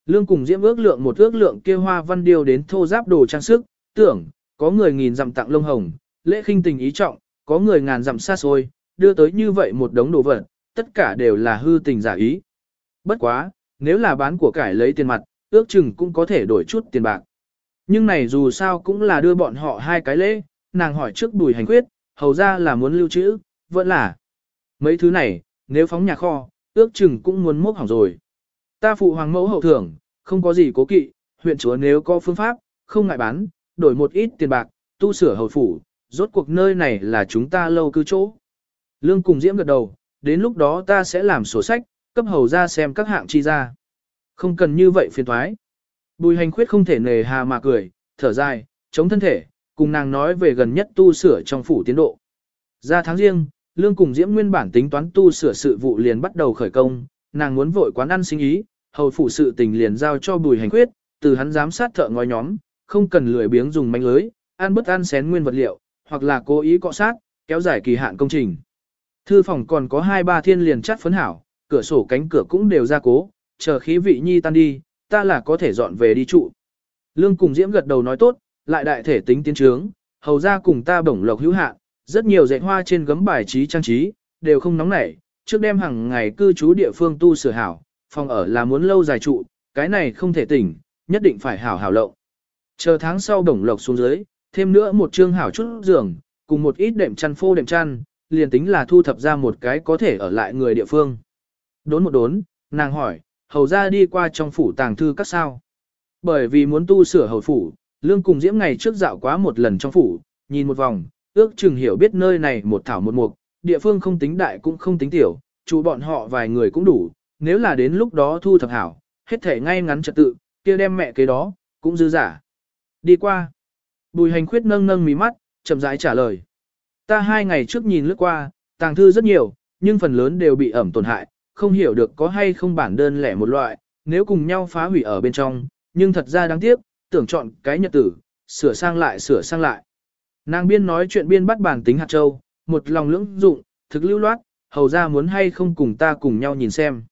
Lương cùng diễm ước lượng một ước lượng kia hoa văn điêu đến thô giáp đồ trang sức, tưởng, có người nghìn dặm tặng lông hồng, lễ khinh tình ý trọng, có người ngàn dặm xa xôi, đưa tới như vậy một đống đồ vật, tất cả đều là hư tình giả ý. Bất quá, nếu là bán của cải lấy tiền mặt, ước chừng cũng có thể đổi chút tiền bạc. Nhưng này dù sao cũng là đưa bọn họ hai cái lễ, nàng hỏi trước bùi hành quyết, hầu ra là muốn lưu trữ, vẫn là. Mấy thứ này, nếu phóng nhà kho, ước chừng cũng muốn mốc hỏng rồi. Ta phụ hoàng mẫu hậu thưởng, không có gì cố kỵ, huyện chúa nếu có phương pháp, không ngại bán, đổi một ít tiền bạc, tu sửa hầu phủ, rốt cuộc nơi này là chúng ta lâu cư chỗ. Lương cùng diễm gật đầu, đến lúc đó ta sẽ làm sổ sách, cấp hầu ra xem các hạng chi ra. Không cần như vậy phiền thoái. Bùi hành khuyết không thể nề hà mà cười, thở dài, chống thân thể, cùng nàng nói về gần nhất tu sửa trong phủ tiến độ. Ra tháng riêng, Lương cùng Diễm nguyên bản tính toán tu sửa sự vụ liền bắt đầu khởi công, nàng muốn vội quán ăn sinh ý, hầu phủ sự tình liền giao cho bùi hành khuyết, từ hắn giám sát thợ ngói nhóm, không cần lười biếng dùng manh lưới, ăn bất ăn xén nguyên vật liệu, hoặc là cố ý cọ sát, kéo dài kỳ hạn công trình. Thư phòng còn có hai ba thiên liền chắt phấn hảo, cửa sổ cánh cửa cũng đều ra cố, chờ khí vị nhi tan đi, ta là có thể dọn về đi trụ. Lương cùng Diễm gật đầu nói tốt, lại đại thể tính tiến trướng, hầu ra cùng ta bổng lộc hữu hạn, rất nhiều dạy hoa trên gấm bài trí trang trí, đều không nóng nảy, trước đêm hàng ngày cư trú địa phương tu sửa hảo, phòng ở là muốn lâu dài trụ, cái này không thể tỉnh, nhất định phải hảo hảo lộng. Chờ tháng sau bổng lộc xuống dưới, thêm nữa một chương hảo chút giường, cùng một ít đệm chăn phô đệm chăn, liền tính là thu thập ra một cái có thể ở lại người địa phương. Đốn một đốn, nàng hỏi, hầu ra đi qua trong phủ tàng thư các sao. Bởi vì muốn tu sửa hầu phủ, lương cùng diễm ngày trước dạo quá một lần trong phủ, nhìn một vòng, ước chừng hiểu biết nơi này một thảo một mục, địa phương không tính đại cũng không tính tiểu, chủ bọn họ vài người cũng đủ, nếu là đến lúc đó thu thập hảo, hết thể ngay ngắn trật tự, kia đem mẹ kế đó, cũng dư giả. Đi qua. Bùi hành khuyết nâng nâng mí mắt, chậm rãi trả lời. Ta hai ngày trước nhìn lướt qua, tàng thư rất nhiều, nhưng phần lớn đều bị ẩm tổn hại, không hiểu được có hay không bản đơn lẻ một loại, nếu cùng nhau phá hủy ở bên trong, nhưng thật ra đáng tiếc, tưởng chọn cái nhật tử, sửa sang lại sửa sang lại. Nàng biên nói chuyện biên bắt bản tính hạt châu, một lòng lưỡng dụng, thực lưu loát, hầu ra muốn hay không cùng ta cùng nhau nhìn xem.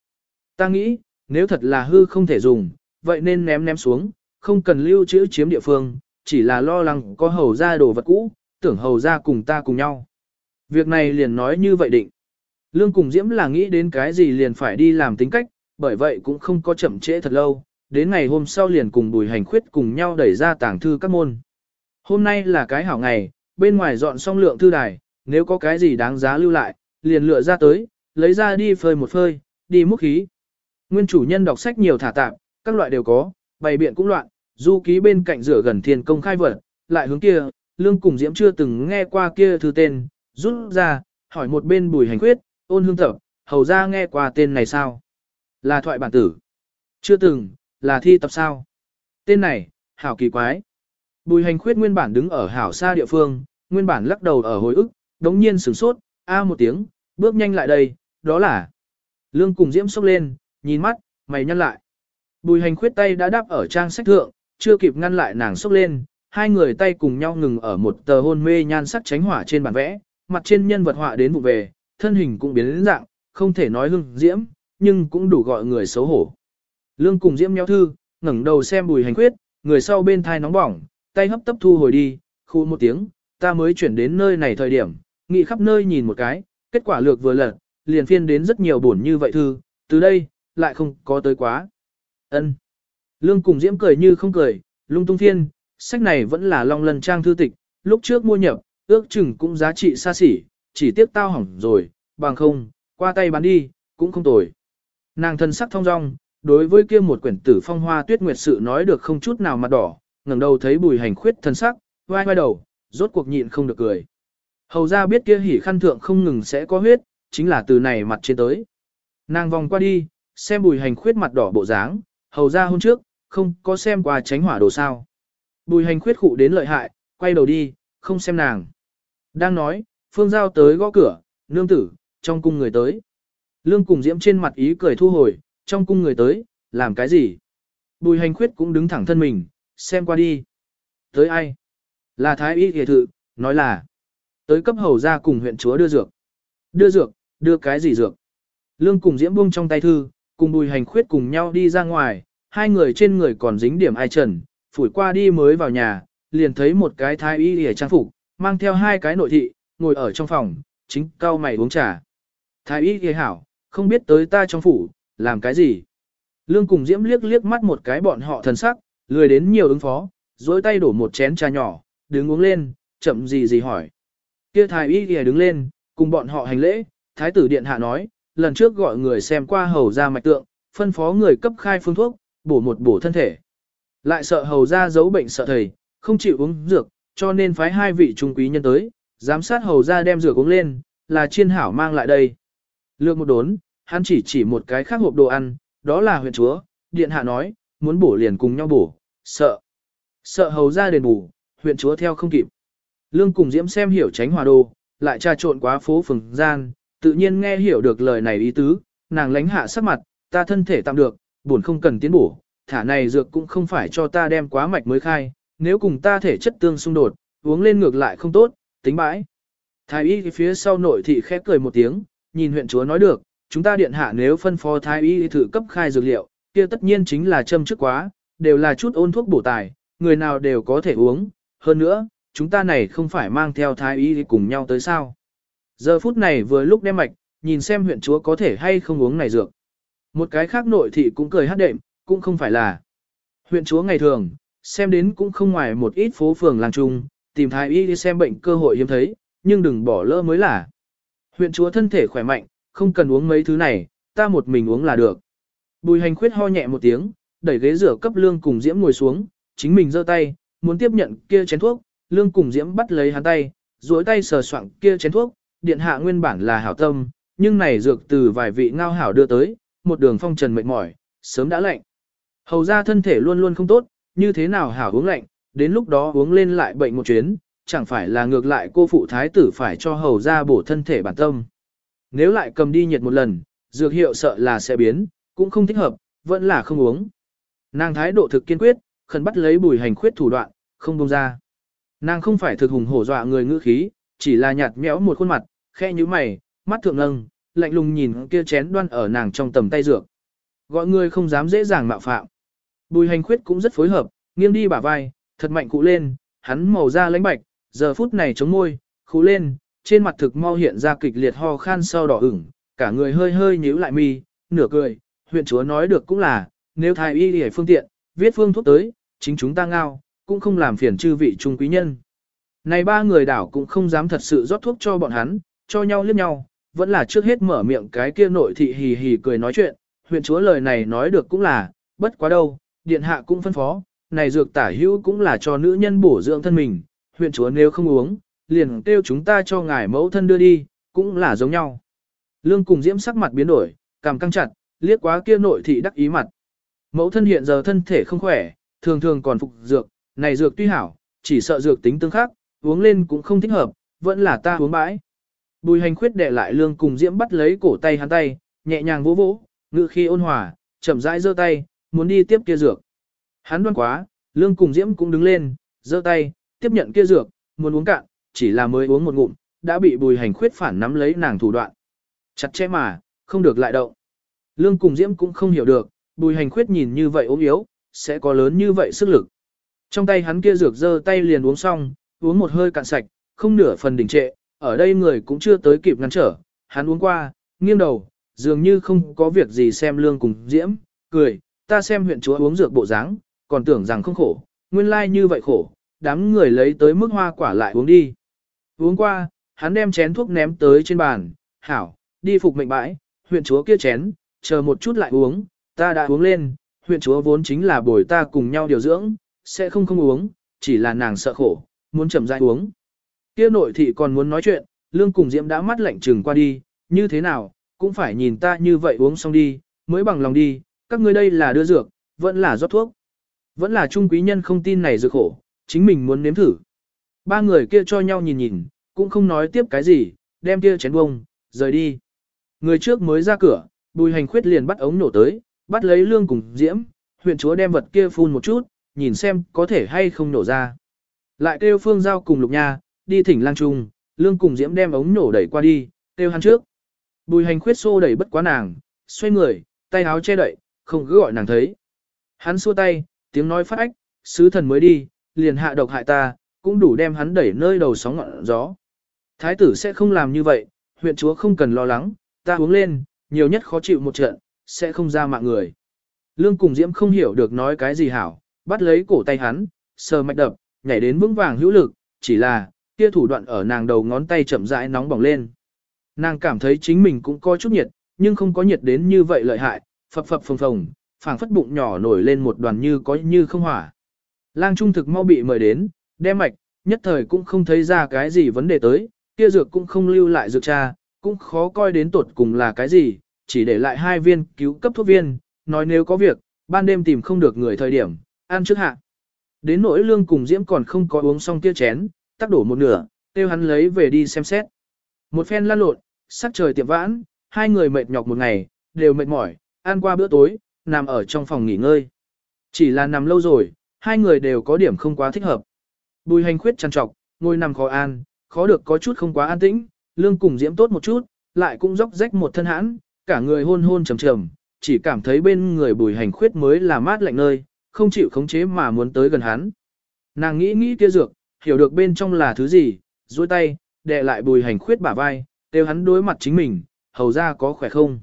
Ta nghĩ, nếu thật là hư không thể dùng, vậy nên ném ném xuống, không cần lưu trữ chiếm địa phương, chỉ là lo lắng có hầu ra đồ vật cũ, tưởng hầu ra cùng ta cùng nhau. Việc này liền nói như vậy định. Lương cùng Diễm là nghĩ đến cái gì liền phải đi làm tính cách, bởi vậy cũng không có chậm trễ thật lâu, đến ngày hôm sau liền cùng bùi hành khuyết cùng nhau đẩy ra tảng thư các môn. Hôm nay là cái hảo ngày, bên ngoài dọn xong lượng thư đài, nếu có cái gì đáng giá lưu lại, liền lựa ra tới, lấy ra đi phơi một phơi, đi múc khí. Nguyên chủ nhân đọc sách nhiều thả tạp, các loại đều có, bày biện cũng loạn, du ký bên cạnh rửa gần thiên công khai vật, lại hướng kia, lương cùng diễm chưa từng nghe qua kia thư tên, rút ra, hỏi một bên bùi hành khuyết, ôn hương tập, hầu ra nghe qua tên này sao? Là thoại bản tử. Chưa từng, là thi tập sao? Tên này, hảo kỳ quái. Bùi hành khuyết nguyên bản đứng ở hảo xa địa phương, nguyên bản lắc đầu ở hồi ức, đống nhiên sửng sốt, a một tiếng, bước nhanh lại đây, đó là. Lương cùng diễm sốc lên, nhìn mắt, mày nhăn lại. Bùi hành khuyết tay đã đáp ở trang sách thượng, chưa kịp ngăn lại nàng sốc lên, hai người tay cùng nhau ngừng ở một tờ hôn mê nhan sắc tránh hỏa trên bản vẽ, mặt trên nhân vật họa đến vụ về, thân hình cũng biến đến dạng, không thể nói hưng diễm, nhưng cũng đủ gọi người xấu hổ. Lương cùng diễm nhau thư, ngẩng đầu xem bùi hành khuyết, người sau bên thai nóng bỏng, tay hấp tấp thu hồi đi, khu một tiếng, ta mới chuyển đến nơi này thời điểm, nghị khắp nơi nhìn một cái, kết quả lược vừa lật, liền phiên đến rất nhiều buồn như vậy thư, từ đây, lại không có tới quá ân Lương cùng diễm cười như không cười, lung tung thiên, sách này vẫn là long lần trang thư tịch, lúc trước mua nhập, ước chừng cũng giá trị xa xỉ, chỉ tiếc tao hỏng rồi, bằng không, qua tay bán đi, cũng không tồi. Nàng thân sắc thong dong, đối với kia một quyển tử phong hoa tuyết nguyệt sự nói được không chút nào mặt đỏ, ngẩng đầu thấy bùi hành khuyết thân sắc, vai vai đầu, rốt cuộc nhịn không được cười. Hầu ra biết kia hỉ khăn thượng không ngừng sẽ có huyết, chính là từ này mặt trên tới. Nàng vòng qua đi, xem bùi hành khuyết mặt đỏ bộ dáng, hầu ra hôm trước, không có xem qua tránh hỏa đồ sao. Bùi hành khuyết khụ đến lợi hại, quay đầu đi, không xem nàng. Đang nói, phương giao tới gõ cửa, nương tử, trong cung người tới. Lương cùng diễm trên mặt ý cười thu hồi, trong cung người tới, làm cái gì? Bùi hành khuyết cũng đứng thẳng thân mình, xem qua đi. Tới ai? Là thái y hề thự, nói là. Tới cấp hầu ra cùng huyện chúa đưa dược. Đưa dược, đưa cái gì dược? Lương cùng diễm buông trong tay thư, cùng bùi hành khuyết cùng nhau đi ra ngoài, hai người trên người còn dính điểm ai trần, phủi qua đi mới vào nhà, liền thấy một cái thái y hề trang phục, mang theo hai cái nội thị, ngồi ở trong phòng, chính cao mày uống trà. Thái y hề hảo, không biết tới ta trong phủ, làm cái gì? Lương cùng diễm liếc liếc mắt một cái bọn họ thần sắc, lười đến nhiều ứng phó, dối tay đổ một chén trà nhỏ, đứng uống lên, chậm gì gì hỏi. Kia thái y lìa đứng lên, cùng bọn họ hành lễ, thái tử điện hạ nói, lần trước gọi người xem qua hầu ra mạch tượng, phân phó người cấp khai phương thuốc, bổ một bổ thân thể. Lại sợ hầu ra giấu bệnh sợ thầy, không chịu uống dược, cho nên phái hai vị trung quý nhân tới, giám sát hầu ra đem dược uống lên, là chiên hảo mang lại đây. Lược một đốn, hắn chỉ chỉ một cái khác hộp đồ ăn, đó là huyện chúa, điện hạ nói, muốn bổ liền cùng nhau bổ, sợ. Sợ hầu ra đền bù, huyện chúa theo không kịp. Lương cùng Diễm xem hiểu tránh hòa đồ, lại trà trộn quá phố phường gian, tự nhiên nghe hiểu được lời này ý tứ, nàng lánh hạ sắc mặt, ta thân thể tạm được, buồn không cần tiến bổ, thả này dược cũng không phải cho ta đem quá mạch mới khai, nếu cùng ta thể chất tương xung đột, uống lên ngược lại không tốt, tính bãi. Thái y phía sau nội thị khép cười một tiếng, nhìn huyện chúa nói được, chúng ta điện hạ nếu phân phó thái y thử cấp khai dược liệu, kia tất nhiên chính là châm trước quá, đều là chút ôn thuốc bổ tài, người nào đều có thể uống, hơn nữa, chúng ta này không phải mang theo thái y cùng nhau tới sao. Giờ phút này vừa lúc đem mạch, nhìn xem huyện chúa có thể hay không uống này dược. Một cái khác nội thị cũng cười hát đệm, cũng không phải là. Huyện chúa ngày thường, xem đến cũng không ngoài một ít phố phường làng trung, tìm thái y đi xem bệnh cơ hội hiếm thấy, nhưng đừng bỏ lỡ mới là. Huyện chúa thân thể khỏe mạnh, không cần uống mấy thứ này, ta một mình uống là được. Bùi hành khuyết ho nhẹ một tiếng, đẩy ghế rửa cấp lương cùng diễm ngồi xuống, chính mình giơ tay, muốn tiếp nhận kia chén thuốc, lương cùng diễm bắt lấy hắn tay, duỗi tay sờ soạng kia chén thuốc, điện hạ nguyên bản là hảo tâm, nhưng này dược từ vài vị ngao hảo đưa tới, một đường phong trần mệt mỏi, sớm đã lạnh. Hầu ra thân thể luôn luôn không tốt, như thế nào hảo uống lạnh, đến lúc đó uống lên lại bệnh một chuyến, chẳng phải là ngược lại cô phụ thái tử phải cho hầu ra bổ thân thể bản tâm. Nếu lại cầm đi nhiệt một lần, dược hiệu sợ là sẽ biến, cũng không thích hợp, vẫn là không uống. Nàng thái độ thực kiên quyết, khẩn bắt lấy bùi hành khuyết thủ đoạn, không buông ra. Nàng không phải thực hùng hổ dọa người ngữ khí, chỉ là nhạt nhẽo một khuôn mặt, khe như mày, mắt thượng nâng, lạnh lùng nhìn kia chén đoan ở nàng trong tầm tay dược. Gọi người không dám dễ dàng mạo phạm. Bùi hành khuyết cũng rất phối hợp, nghiêng đi bả vai, thật mạnh cụ lên, hắn màu da lãnh bạch, giờ phút này chống môi, khú lên, trên mặt thực mau hiện ra kịch liệt ho khan sau đỏ ửng, cả người hơi hơi nhíu lại mi, nửa cười, huyện chúa nói được cũng là, nếu thái y để phương tiện, viết phương thuốc tới, chính chúng ta ngao, cũng không làm phiền chư vị trung quý nhân. Này ba người đảo cũng không dám thật sự rót thuốc cho bọn hắn, cho nhau liếc nhau, vẫn là trước hết mở miệng cái kia nội thị hì hì cười nói chuyện, huyện chúa lời này nói được cũng là, bất quá đâu, điện hạ cũng phân phó, này dược tả hữu cũng là cho nữ nhân bổ dưỡng thân mình, huyện chúa nếu không uống, liền kêu chúng ta cho ngài mẫu thân đưa đi, cũng là giống nhau. Lương cùng diễm sắc mặt biến đổi, cảm căng chặt, liếc quá kia nội thị đắc ý mặt. Mẫu thân hiện giờ thân thể không khỏe, thường thường còn phục dược, này dược tuy hảo, chỉ sợ dược tính tương khắc, uống lên cũng không thích hợp, vẫn là ta uống bãi. Bùi hành khuyết đệ lại lương cùng diễm bắt lấy cổ tay hắn tay, nhẹ nhàng vỗ vỗ, ngự khi ôn hòa, chậm rãi giơ tay, muốn đi tiếp kia dược. Hắn đoan quá, lương cùng diễm cũng đứng lên, giơ tay, tiếp nhận kia dược, muốn uống cạn, chỉ là mới uống một ngụm, đã bị bùi hành khuyết phản nắm lấy nàng thủ đoạn. Chặt chẽ mà, không được lại động. Lương cùng diễm cũng không hiểu được, bùi hành khuyết nhìn như vậy ốm yếu, sẽ có lớn như vậy sức lực. Trong tay hắn kia dược giơ tay liền uống xong, uống một hơi cạn sạch, không nửa phần đỉnh trệ, ở đây người cũng chưa tới kịp ngăn trở, hắn uống qua, nghiêng đầu, dường như không có việc gì xem lương cùng diễm, cười, ta xem huyện chúa uống dược bộ dáng, còn tưởng rằng không khổ, nguyên lai như vậy khổ, đám người lấy tới mức hoa quả lại uống đi. Uống qua, hắn đem chén thuốc ném tới trên bàn, hảo, đi phục mệnh bãi, huyện chúa kia chén, chờ một chút lại uống, ta đã uống lên, huyện chúa vốn chính là bồi ta cùng nhau điều dưỡng, sẽ không không uống, chỉ là nàng sợ khổ, muốn chậm rãi uống. Kia nội thị còn muốn nói chuyện, lương cùng diễm đã mắt lạnh trừng qua đi, như thế nào, cũng phải nhìn ta như vậy uống xong đi, mới bằng lòng đi, các ngươi đây là đưa dược, vẫn là rót thuốc. Vẫn là trung quý nhân không tin này dược khổ, chính mình muốn nếm thử. Ba người kia cho nhau nhìn nhìn, cũng không nói tiếp cái gì, đem kia chén bông, rời đi. Người trước mới ra cửa, bùi hành khuyết liền bắt ống nổ tới, bắt lấy lương cùng diễm, huyện chúa đem vật kia phun một chút, nhìn xem có thể hay không nổ ra. Lại kêu phương giao cùng lục nha, đi thỉnh lang trung, lương cùng diễm đem ống nổ đẩy qua đi, kêu hắn trước. Bùi hành khuyết xô đẩy bất quá nàng, xoay người, tay áo che đậy, không cứ gọi nàng thấy. Hắn xua tay, tiếng nói phát ách, sứ thần mới đi, liền hạ độc hại ta, cũng đủ đem hắn đẩy nơi đầu sóng ngọn gió. Thái tử sẽ không làm như vậy, huyện chúa không cần lo lắng, ta uống lên, nhiều nhất khó chịu một trận, sẽ không ra mạng người. Lương cùng diễm không hiểu được nói cái gì hảo, bắt lấy cổ tay hắn, sờ mạch đập, nhảy đến vững vàng hữu lực, chỉ là, kia thủ đoạn ở nàng đầu ngón tay chậm rãi nóng bỏng lên. Nàng cảm thấy chính mình cũng có chút nhiệt, nhưng không có nhiệt đến như vậy lợi hại, phập phập phồng phồng, phảng phất bụng nhỏ nổi lên một đoàn như có như không hỏa. Lang trung thực mau bị mời đến, đem mạch, nhất thời cũng không thấy ra cái gì vấn đề tới, kia dược cũng không lưu lại dược cha, cũng khó coi đến tột cùng là cái gì, chỉ để lại hai viên cứu cấp thuốc viên, nói nếu có việc, ban đêm tìm không được người thời điểm, ăn trước hạ. Đến nỗi lương cùng diễm còn không có uống xong kia chén, tắc đổ một nửa, tiêu hắn lấy về đi xem xét. Một phen lăn lộn, sắc trời tiệm vãn, hai người mệt nhọc một ngày, đều mệt mỏi, ăn qua bữa tối, nằm ở trong phòng nghỉ ngơi. Chỉ là nằm lâu rồi, hai người đều có điểm không quá thích hợp. Bùi hành khuyết trằn trọc, ngồi nằm khó an, khó được có chút không quá an tĩnh, lương cùng diễm tốt một chút, lại cũng dốc rách một thân hãn, cả người hôn hôn trầm trầm, chỉ cảm thấy bên người bùi hành khuyết mới là mát lạnh nơi, không chịu khống chế mà muốn tới gần hắn. Nàng nghĩ nghĩ kia dược, hiểu được bên trong là thứ gì, duỗi tay, đè lại bùi hành khuyết bả vai, kêu hắn đối mặt chính mình, hầu ra có khỏe không.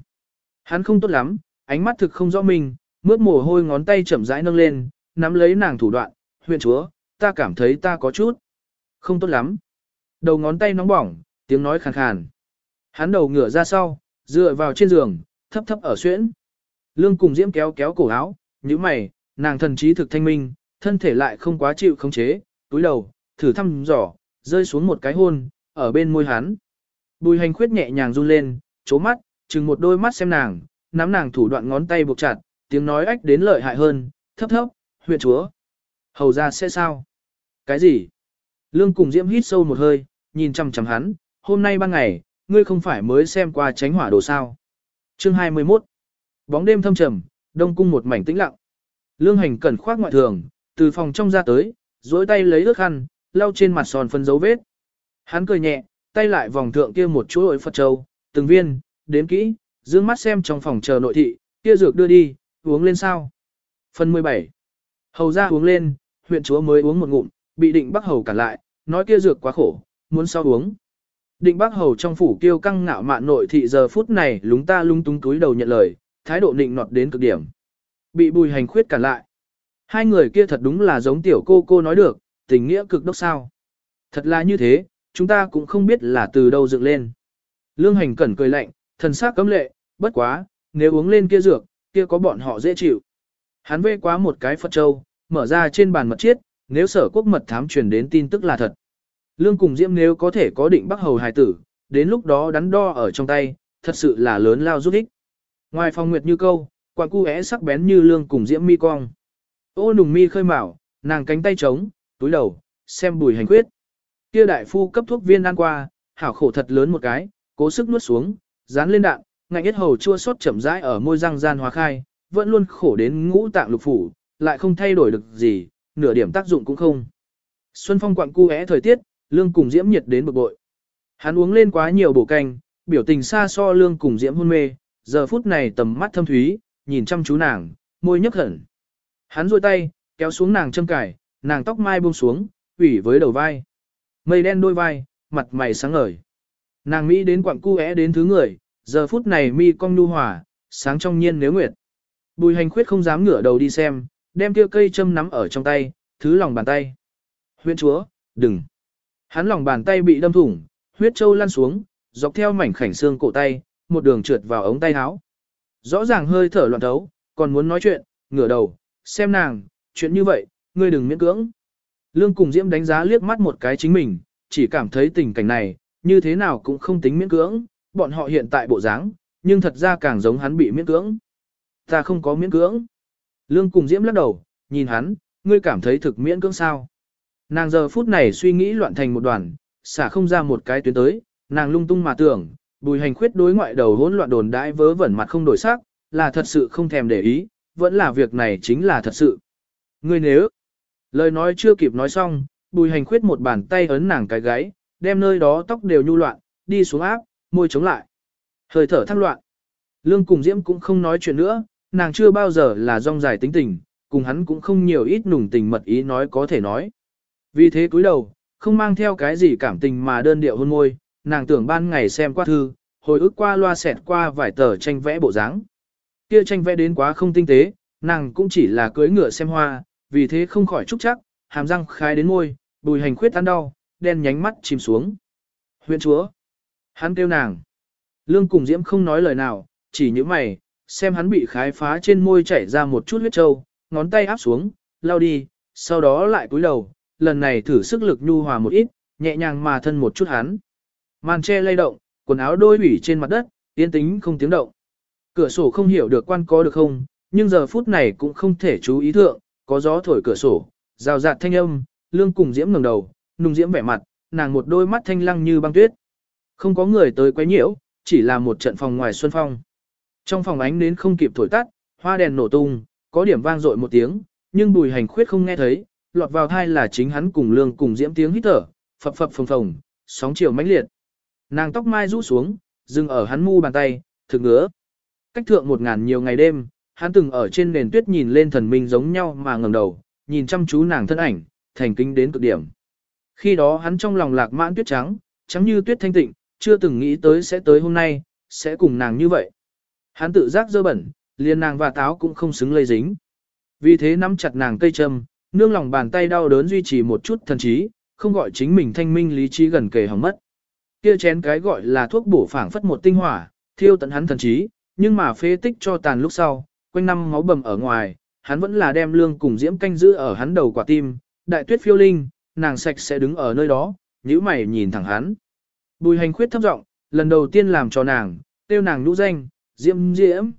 Hắn không tốt lắm, ánh mắt thực không rõ mình, mướt mồ hôi ngón tay chậm rãi nâng lên, nắm lấy nàng thủ đoạn, huyện chúa, ta cảm thấy ta có chút. Không tốt lắm. Đầu ngón tay nóng bỏng, tiếng nói khàn khàn. Hắn đầu ngửa ra sau, dựa vào trên giường, thấp thấp ở xuyễn. Lương cùng diễm kéo kéo cổ áo, như mày, nàng thần trí thực thanh minh, thân thể lại không quá chịu khống chế, túi đầu, thử thăm dò, rơi xuống một cái hôn, ở bên môi hắn. Bùi hành khuyết nhẹ nhàng run lên, chố mắt, chừng một đôi mắt xem nàng, nắm nàng thủ đoạn ngón tay buộc chặt, tiếng nói ách đến lợi hại hơn, thấp thấp, huyện chúa. Hầu ra sẽ sao? Cái gì? Lương cùng diễm hít sâu một hơi, nhìn chằm chằm hắn, hôm nay ban ngày, ngươi không phải mới xem qua tránh hỏa đồ sao. Chương 21 Bóng đêm thâm trầm, đông cung một mảnh tĩnh lặng. Lương hành cẩn khoác ngoại thường, từ phòng trong ra tới, dối tay lấy ước khăn, lau trên mặt sòn phân dấu vết. Hắn cười nhẹ, tay lại vòng thượng kia một chuỗi Phật Châu, từng viên, đếm kỹ, dương mắt xem trong phòng chờ nội thị, kia dược đưa đi, uống lên sao. Phần 17 Hầu ra uống lên, huyện chúa mới uống một ngụm, bị định bắc hầu cản lại, nói kia dược quá khổ, muốn sao uống. Định bắc hầu trong phủ kiêu căng ngạo mạn nội thị giờ phút này lúng ta lung túng túi đầu nhận lời, thái độ nịnh nọt đến cực điểm. Bị bùi hành khuyết cản lại. Hai người kia thật đúng là giống tiểu cô cô nói được, tình nghĩa cực đốc sao. Thật là như thế, chúng ta cũng không biết là từ đâu dựng lên. Lương hành cẩn cười lạnh, thần sắc cấm lệ, bất quá, nếu uống lên kia dược, kia có bọn họ dễ chịu. Hắn vê quá một cái Phật Châu, mở ra trên bàn mật chiết, nếu sở quốc mật thám truyền đến tin tức là thật. Lương cùng Diễm nếu có thể có định bắc hầu hài tử, đến lúc đó đắn đo ở trong tay, thật sự là lớn lao giúp ích. Ngoài phòng nguyệt như câu, quạng cu é sắc bén như lương cùng Diễm mi cong. Ô nùng mi khơi mào, nàng cánh tay trống, túi đầu, xem bùi hành quyết. Kia đại phu cấp thuốc viên ăn qua, hảo khổ thật lớn một cái, cố sức nuốt xuống, dán lên đạn, ngạnh hết hầu chua sót chậm rãi ở môi răng gian hóa khai, vẫn luôn khổ đến ngũ tạng lục phủ, lại không thay đổi được gì, nửa điểm tác dụng cũng không. Xuân phong quặng cu é thời tiết, lương cùng diễm nhiệt đến bực bội. Hắn uống lên quá nhiều bổ canh, biểu tình xa so lương cùng diễm hôn mê, giờ phút này tầm mắt thâm thúy, nhìn chăm chú nàng, môi nhấp hẳn. Hắn rôi tay, kéo xuống nàng châm cải, nàng tóc mai buông xuống, ủy với đầu vai. Mây đen đôi vai, mặt mày sáng ngời. Nàng Mỹ đến quặng cu é đến thứ người, giờ phút này mi cong nu hòa, sáng trong nhiên nếu nguyệt. Bùi hành khuyết không dám ngửa đầu đi xem, đem kia cây châm nắm ở trong tay, thứ lòng bàn tay. Huyện chúa, đừng. Hắn lòng bàn tay bị đâm thủng, huyết châu lăn xuống, dọc theo mảnh khảnh xương cổ tay, một đường trượt vào ống tay áo. Rõ ràng hơi thở loạn thấu, còn muốn nói chuyện, ngửa đầu, xem nàng, chuyện như vậy, ngươi đừng miễn cưỡng. Lương cùng Diễm đánh giá liếc mắt một cái chính mình, chỉ cảm thấy tình cảnh này, như thế nào cũng không tính miễn cưỡng, bọn họ hiện tại bộ dáng, nhưng thật ra càng giống hắn bị miễn cưỡng. Ta không có miễn cưỡng. Lương cùng Diễm lắc đầu, nhìn hắn, ngươi cảm thấy thực miễn cưỡng sao. Nàng giờ phút này suy nghĩ loạn thành một đoàn, xả không ra một cái tuyến tới, nàng lung tung mà tưởng, bùi hành khuyết đối ngoại đầu hỗn loạn đồn đãi vớ vẩn mặt không đổi sắc, là thật sự không thèm để ý, vẫn là việc này chính là thật sự. Ngươi nếu, lời nói chưa kịp nói xong, bùi hành khuyết một bàn tay ấn nàng cái gáy, đem nơi đó tóc đều nhu loạn, đi xuống áp, môi chống lại. Hơi thở thăng loạn. Lương cùng Diễm cũng không nói chuyện nữa, nàng chưa bao giờ là rong dài tính tình, cùng hắn cũng không nhiều ít nùng tình mật ý nói có thể nói. Vì thế cúi đầu, không mang theo cái gì cảm tình mà đơn điệu hôn môi, nàng tưởng ban ngày xem qua thư, hồi ức qua loa xẹt qua vài tờ tranh vẽ bộ dáng. Kia tranh vẽ đến quá không tinh tế, nàng cũng chỉ là cưới ngựa xem hoa, vì thế không khỏi trúc chắc, hàm răng khai đến môi, bùi hành khuyết ăn đau, đen nhánh mắt chìm xuống. Huyện chúa. Hắn kêu nàng. Lương cùng diễm không nói lời nào, chỉ như mày, xem hắn bị khái phá trên môi chảy ra một chút huyết trâu, ngón tay áp xuống, lao đi, sau đó lại cúi đầu, lần này thử sức lực nhu hòa một ít, nhẹ nhàng mà thân một chút hắn. Màn che lay động, quần áo đôi ủy trên mặt đất, yên tĩnh không tiếng động. Cửa sổ không hiểu được quan có được không, nhưng giờ phút này cũng không thể chú ý thượng, có gió thổi cửa sổ, rào rạt thanh âm, lương cùng diễm ngẩng đầu, nung diễm vẻ mặt, nàng một đôi mắt thanh lăng như băng tuyết. Không có người tới quấy nhiễu, chỉ là một trận phòng ngoài xuân phong. Trong phòng ánh nến không kịp thổi tắt, hoa đèn nổ tung, có điểm vang dội một tiếng, nhưng bùi hành khuyết không nghe thấy, lọt vào thai là chính hắn cùng lương cùng diễm tiếng hít thở, phập phập phồng phồng, sóng chiều mãnh liệt. Nàng tóc mai rũ xuống, dừng ở hắn mu bàn tay, thực ngứa. Cách thượng một ngàn nhiều ngày đêm, hắn từng ở trên nền tuyết nhìn lên thần minh giống nhau mà ngẩng đầu, nhìn chăm chú nàng thân ảnh, thành kính đến cực điểm. Khi đó hắn trong lòng lạc mãn tuyết trắng, trắng như tuyết thanh tịnh, chưa từng nghĩ tới sẽ tới hôm nay, sẽ cùng nàng như vậy. Hắn tự giác dơ bẩn, liền nàng và táo cũng không xứng lây dính. Vì thế nắm chặt nàng cây châm, nương lòng bàn tay đau đớn duy trì một chút thần trí, không gọi chính mình thanh minh lý trí gần kề hỏng mất. Kia chén cái gọi là thuốc bổ phảng phất một tinh hỏa, thiêu tận hắn thần trí, nhưng mà phế tích cho tàn lúc sau, quanh năm máu bầm ở ngoài, hắn vẫn là đem lương cùng diễm canh giữ ở hắn đầu quả tim, đại tuyết phiêu linh, nàng sạch sẽ đứng ở nơi đó, nhíu mày nhìn thẳng hắn. Bùi hành khuyết thấp giọng, lần đầu tiên làm cho nàng, tiêu nàng nhũ danh, diễm diễm.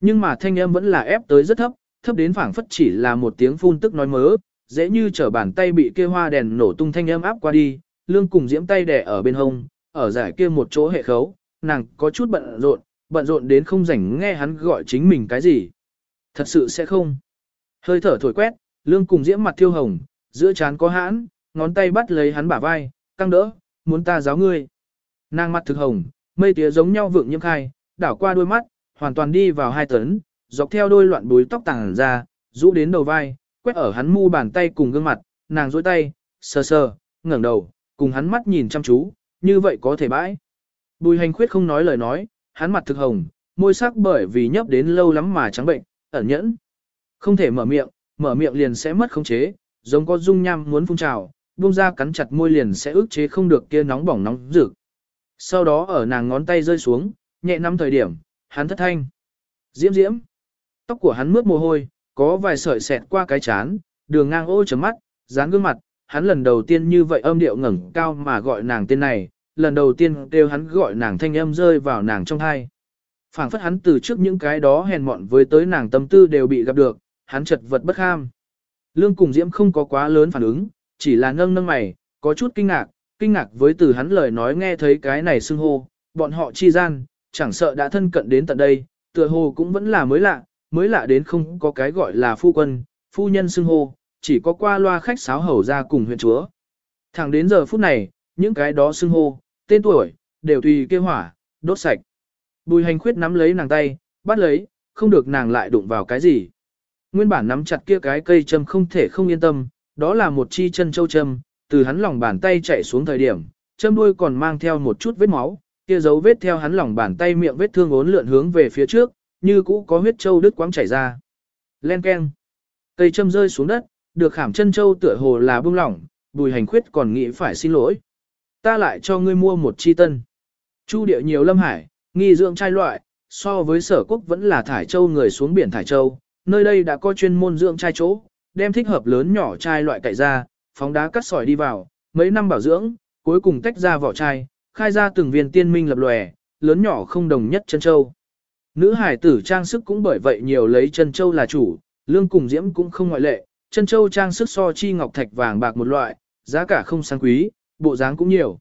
Nhưng mà thanh âm vẫn là ép tới rất thấp, thấp đến phảng phất chỉ là một tiếng phun tức nói mớ, dễ như trở bàn tay bị kia hoa đèn nổ tung thanh âm áp qua đi, lương cùng diễm tay đè ở bên hông, ở giải kia một chỗ hệ khấu, nàng có chút bận rộn, bận rộn đến không rảnh nghe hắn gọi chính mình cái gì. Thật sự sẽ không. Hơi thở thổi quét, lương cùng diễm mặt thiêu hồng, giữa trán có hãn, ngón tay bắt lấy hắn bả vai, căng đỡ, muốn ta giáo ngươi. Nàng mặt thực hồng, mây tía giống nhau vượng nhiễm khai, đảo qua đôi mắt, hoàn toàn đi vào hai tấn, dọc theo đôi loạn búi tóc tàng ra, rũ đến đầu vai, quét ở hắn mu bàn tay cùng gương mặt, nàng dối tay, sờ sờ, ngẩng đầu, cùng hắn mắt nhìn chăm chú, như vậy có thể bãi. Bùi hành khuyết không nói lời nói, hắn mặt thực hồng, môi sắc bởi vì nhấp đến lâu lắm mà trắng bệnh, ẩn nhẫn. Không thể mở miệng, mở miệng liền sẽ mất khống chế, giống có dung nham muốn phun trào, buông ra cắn chặt môi liền sẽ ức chế không được kia nóng bỏng nóng rực. Sau đó ở nàng ngón tay rơi xuống, nhẹ năm thời điểm, hắn thất thanh. Diễm diễm. Tóc của hắn mướt mồ hôi, có vài sợi xẹt qua cái chán, đường ngang ô chấm mắt, dán gương mặt, hắn lần đầu tiên như vậy âm điệu ngẩng cao mà gọi nàng tên này, lần đầu tiên kêu hắn gọi nàng thanh âm rơi vào nàng trong thai. phảng phất hắn từ trước những cái đó hèn mọn với tới nàng tâm tư đều bị gặp được, hắn chật vật bất kham. Lương cùng Diễm không có quá lớn phản ứng, chỉ là nâng nâng mày, có chút kinh ngạc, kinh ngạc với từ hắn lời nói nghe thấy cái này xưng hô, bọn họ chi gian, chẳng sợ đã thân cận đến tận đây, tựa hồ cũng vẫn là mới lạ, mới lạ đến không có cái gọi là phu quân, phu nhân xưng hô, chỉ có qua loa khách sáo hầu ra cùng huyện chúa. Thẳng đến giờ phút này, những cái đó xưng hô, tên tuổi, đều tùy kêu hỏa, đốt sạch. Bùi hành khuyết nắm lấy nàng tay, bắt lấy, không được nàng lại đụng vào cái gì. Nguyên bản nắm chặt kia cái cây châm không thể không yên tâm, đó là một chi chân châu châm, từ hắn lòng bàn tay chạy xuống thời điểm, châm đuôi còn mang theo một chút vết máu, kia dấu vết theo hắn lòng bàn tay miệng vết thương ốn lượn hướng về phía trước, như cũ có huyết châu đứt quãng chảy ra. Len keng. Cây châm rơi xuống đất, được khảm chân châu tựa hồ là bung lỏng, bùi hành khuyết còn nghĩ phải xin lỗi. Ta lại cho ngươi mua một chi tân. Chu địa nhiều lâm hải, nghi dưỡng trai loại, so với sở quốc vẫn là thải châu người xuống biển thải châu, nơi đây đã có chuyên môn dưỡng trai chỗ, đem thích hợp lớn nhỏ trai loại cậy ra, phóng đá cắt sỏi đi vào, mấy năm bảo dưỡng, cuối cùng tách ra vỏ chai, khai ra từng viên tiên minh lập lòe, lớn nhỏ không đồng nhất chân châu. Nữ hải tử trang sức cũng bởi vậy nhiều lấy chân châu là chủ, lương cùng diễm cũng không ngoại lệ, chân châu trang sức so chi ngọc thạch vàng bạc một loại, giá cả không sang quý, bộ dáng cũng nhiều.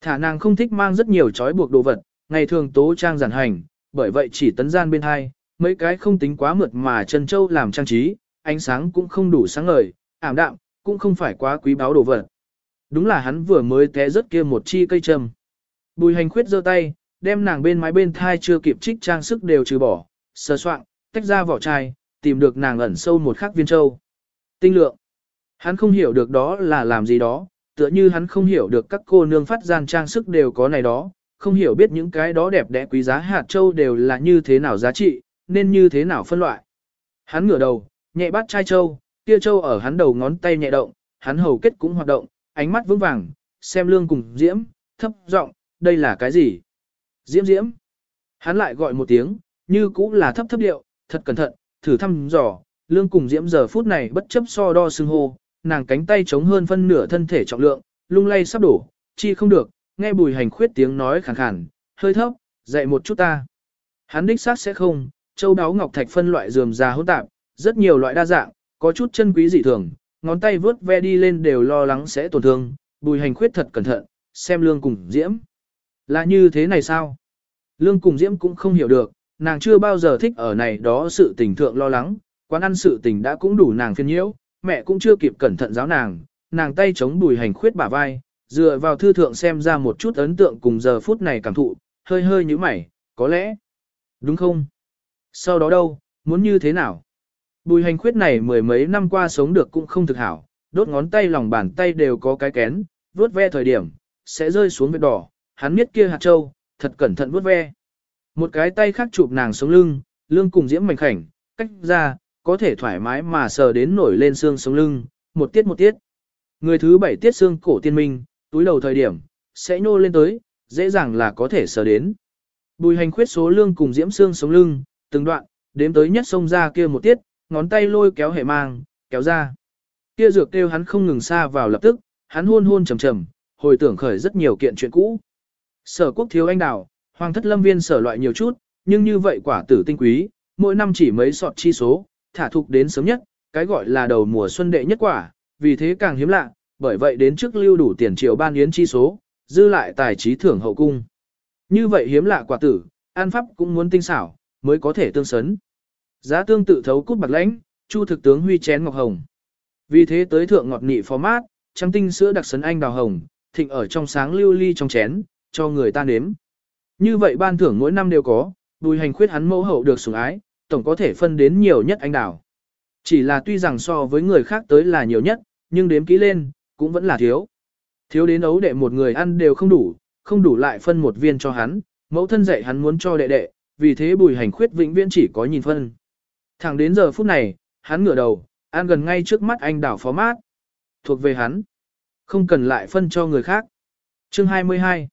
Thả nàng không thích mang rất nhiều trói buộc đồ vật, ngày thường tố trang giản hành, bởi vậy chỉ tấn gian bên hai, mấy cái không tính quá mượt mà chân châu làm trang trí, ánh sáng cũng không đủ sáng ngời, ảm đạm, cũng không phải quá quý báu đồ vật. Đúng là hắn vừa mới té rớt kia một chi cây trầm, Bùi hành khuyết giơ tay, đem nàng bên mái bên thai chưa kịp trích trang sức đều trừ bỏ, sơ soạn, tách ra vỏ chai, tìm được nàng ẩn sâu một khắc viên châu. Tinh lượng. Hắn không hiểu được đó là làm gì đó, tựa như hắn không hiểu được các cô nương phát gian trang sức đều có này đó, không hiểu biết những cái đó đẹp đẽ quý giá hạt châu đều là như thế nào giá trị, nên như thế nào phân loại. Hắn ngửa đầu, nhẹ bắt chai châu, kia châu ở hắn đầu ngón tay nhẹ động, hắn hầu kết cũng hoạt động, ánh mắt vững vàng, xem lương cùng diễm, thấp giọng, đây là cái gì? Diễm diễm. Hắn lại gọi một tiếng, như cũng là thấp thấp điệu, thật cẩn thận, thử thăm dò, lương cùng diễm giờ phút này bất chấp so đo xưng hô, nàng cánh tay chống hơn phân nửa thân thể trọng lượng, lung lay sắp đổ, chi không được, nghe bùi hành khuyết tiếng nói khàn khàn, hơi thấp, dậy một chút ta. Hắn đích xác sẽ không, châu đáo ngọc thạch phân loại dườm già hỗn tạp, rất nhiều loại đa dạng, có chút chân quý dị thường, ngón tay vướt ve đi lên đều lo lắng sẽ tổn thương, bùi hành khuyết thật cẩn thận, xem lương cùng diễm. Là như thế này sao? Lương cùng diễm cũng không hiểu được, nàng chưa bao giờ thích ở này đó sự tình thượng lo lắng, quán ăn sự tình đã cũng đủ nàng phiền nhiễu, mẹ cũng chưa kịp cẩn thận giáo nàng, nàng tay chống bùi hành khuyết bả vai, dựa vào thư thượng xem ra một chút ấn tượng cùng giờ phút này cảm thụ, hơi hơi như mày, có lẽ. Đúng không? Sau đó đâu, muốn như thế nào? Bùi hành khuyết này mười mấy năm qua sống được cũng không thực hảo, đốt ngón tay lòng bàn tay đều có cái kén, vuốt ve thời điểm, sẽ rơi xuống vết đỏ, hắn biết kia hạt châu, thật cẩn thận vuốt ve. Một cái tay khác chụp nàng sống lưng, lưng cùng diễm mảnh khảnh, cách ra, có thể thoải mái mà sờ đến nổi lên xương sống lưng, một tiết một tiết. Người thứ bảy tiết xương cổ tiên minh, túi đầu thời điểm, sẽ nhô lên tới, dễ dàng là có thể sờ đến. Bùi hành khuyết số lương cùng diễm xương sống lưng, từng đoạn, đếm tới nhất sông ra kia một tiết, ngón tay lôi kéo hệ mang, kéo ra. Kia dược kêu hắn không ngừng xa vào lập tức, hắn hôn hôn trầm trầm, hồi tưởng khởi rất nhiều kiện chuyện cũ. Sở quốc thiếu anh đào, hoàng thất lâm viên sở loại nhiều chút, nhưng như vậy quả tử tinh quý, mỗi năm chỉ mấy sọt chi số, thả thục đến sớm nhất, cái gọi là đầu mùa xuân đệ nhất quả, vì thế càng hiếm lạ, bởi vậy đến trước lưu đủ tiền triệu ban yến chi số, dư lại tài trí thưởng hậu cung. Như vậy hiếm lạ quả tử, an pháp cũng muốn tinh xảo, mới có thể tương sấn. Giá tương tự thấu cút bạc lãnh, chu thực tướng huy chén ngọc hồng. Vì thế tới thượng ngọt nị phó mát, trắng tinh sữa đặc sấn anh đào hồng, thịnh ở trong sáng lưu ly trong chén, cho người ta nếm. Như vậy ban thưởng mỗi năm đều có, đùi hành khuyết hắn mẫu hậu được sủng ái, tổng có thể phân đến nhiều nhất anh đào. Chỉ là tuy rằng so với người khác tới là nhiều nhất, nhưng đếm kỹ lên, cũng vẫn là thiếu. Thiếu đến ấu đệ một người ăn đều không đủ, không đủ lại phân một viên cho hắn, mẫu thân dạy hắn muốn cho đệ đệ, vì thế bùi hành khuyết vĩnh viễn chỉ có nhìn phân. Thẳng đến giờ phút này, hắn ngửa đầu, ăn gần ngay trước mắt anh đảo phó mát. Thuộc về hắn. Không cần lại phân cho người khác. Chương 22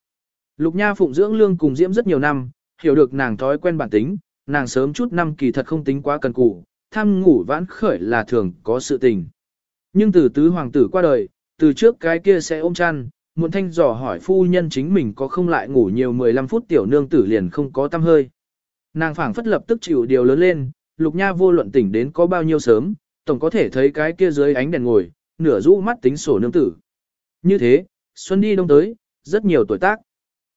Lục Nha phụng dưỡng lương cùng diễm rất nhiều năm, hiểu được nàng thói quen bản tính, nàng sớm chút năm kỳ thật không tính quá cần cù, tham ngủ vãn khởi là thường có sự tình. Nhưng từ tứ hoàng tử qua đời, từ trước cái kia sẽ ôm chăn, muộn thanh dò hỏi phu nhân chính mình có không lại ngủ nhiều 15 phút tiểu nương tử liền không có tâm hơi. Nàng phảng phất lập tức chịu điều lớn lên, lục nha vô luận tỉnh đến có bao nhiêu sớm, tổng có thể thấy cái kia dưới ánh đèn ngồi, nửa rũ mắt tính sổ nương tử. Như thế, xuân đi đông tới, rất nhiều tuổi tác.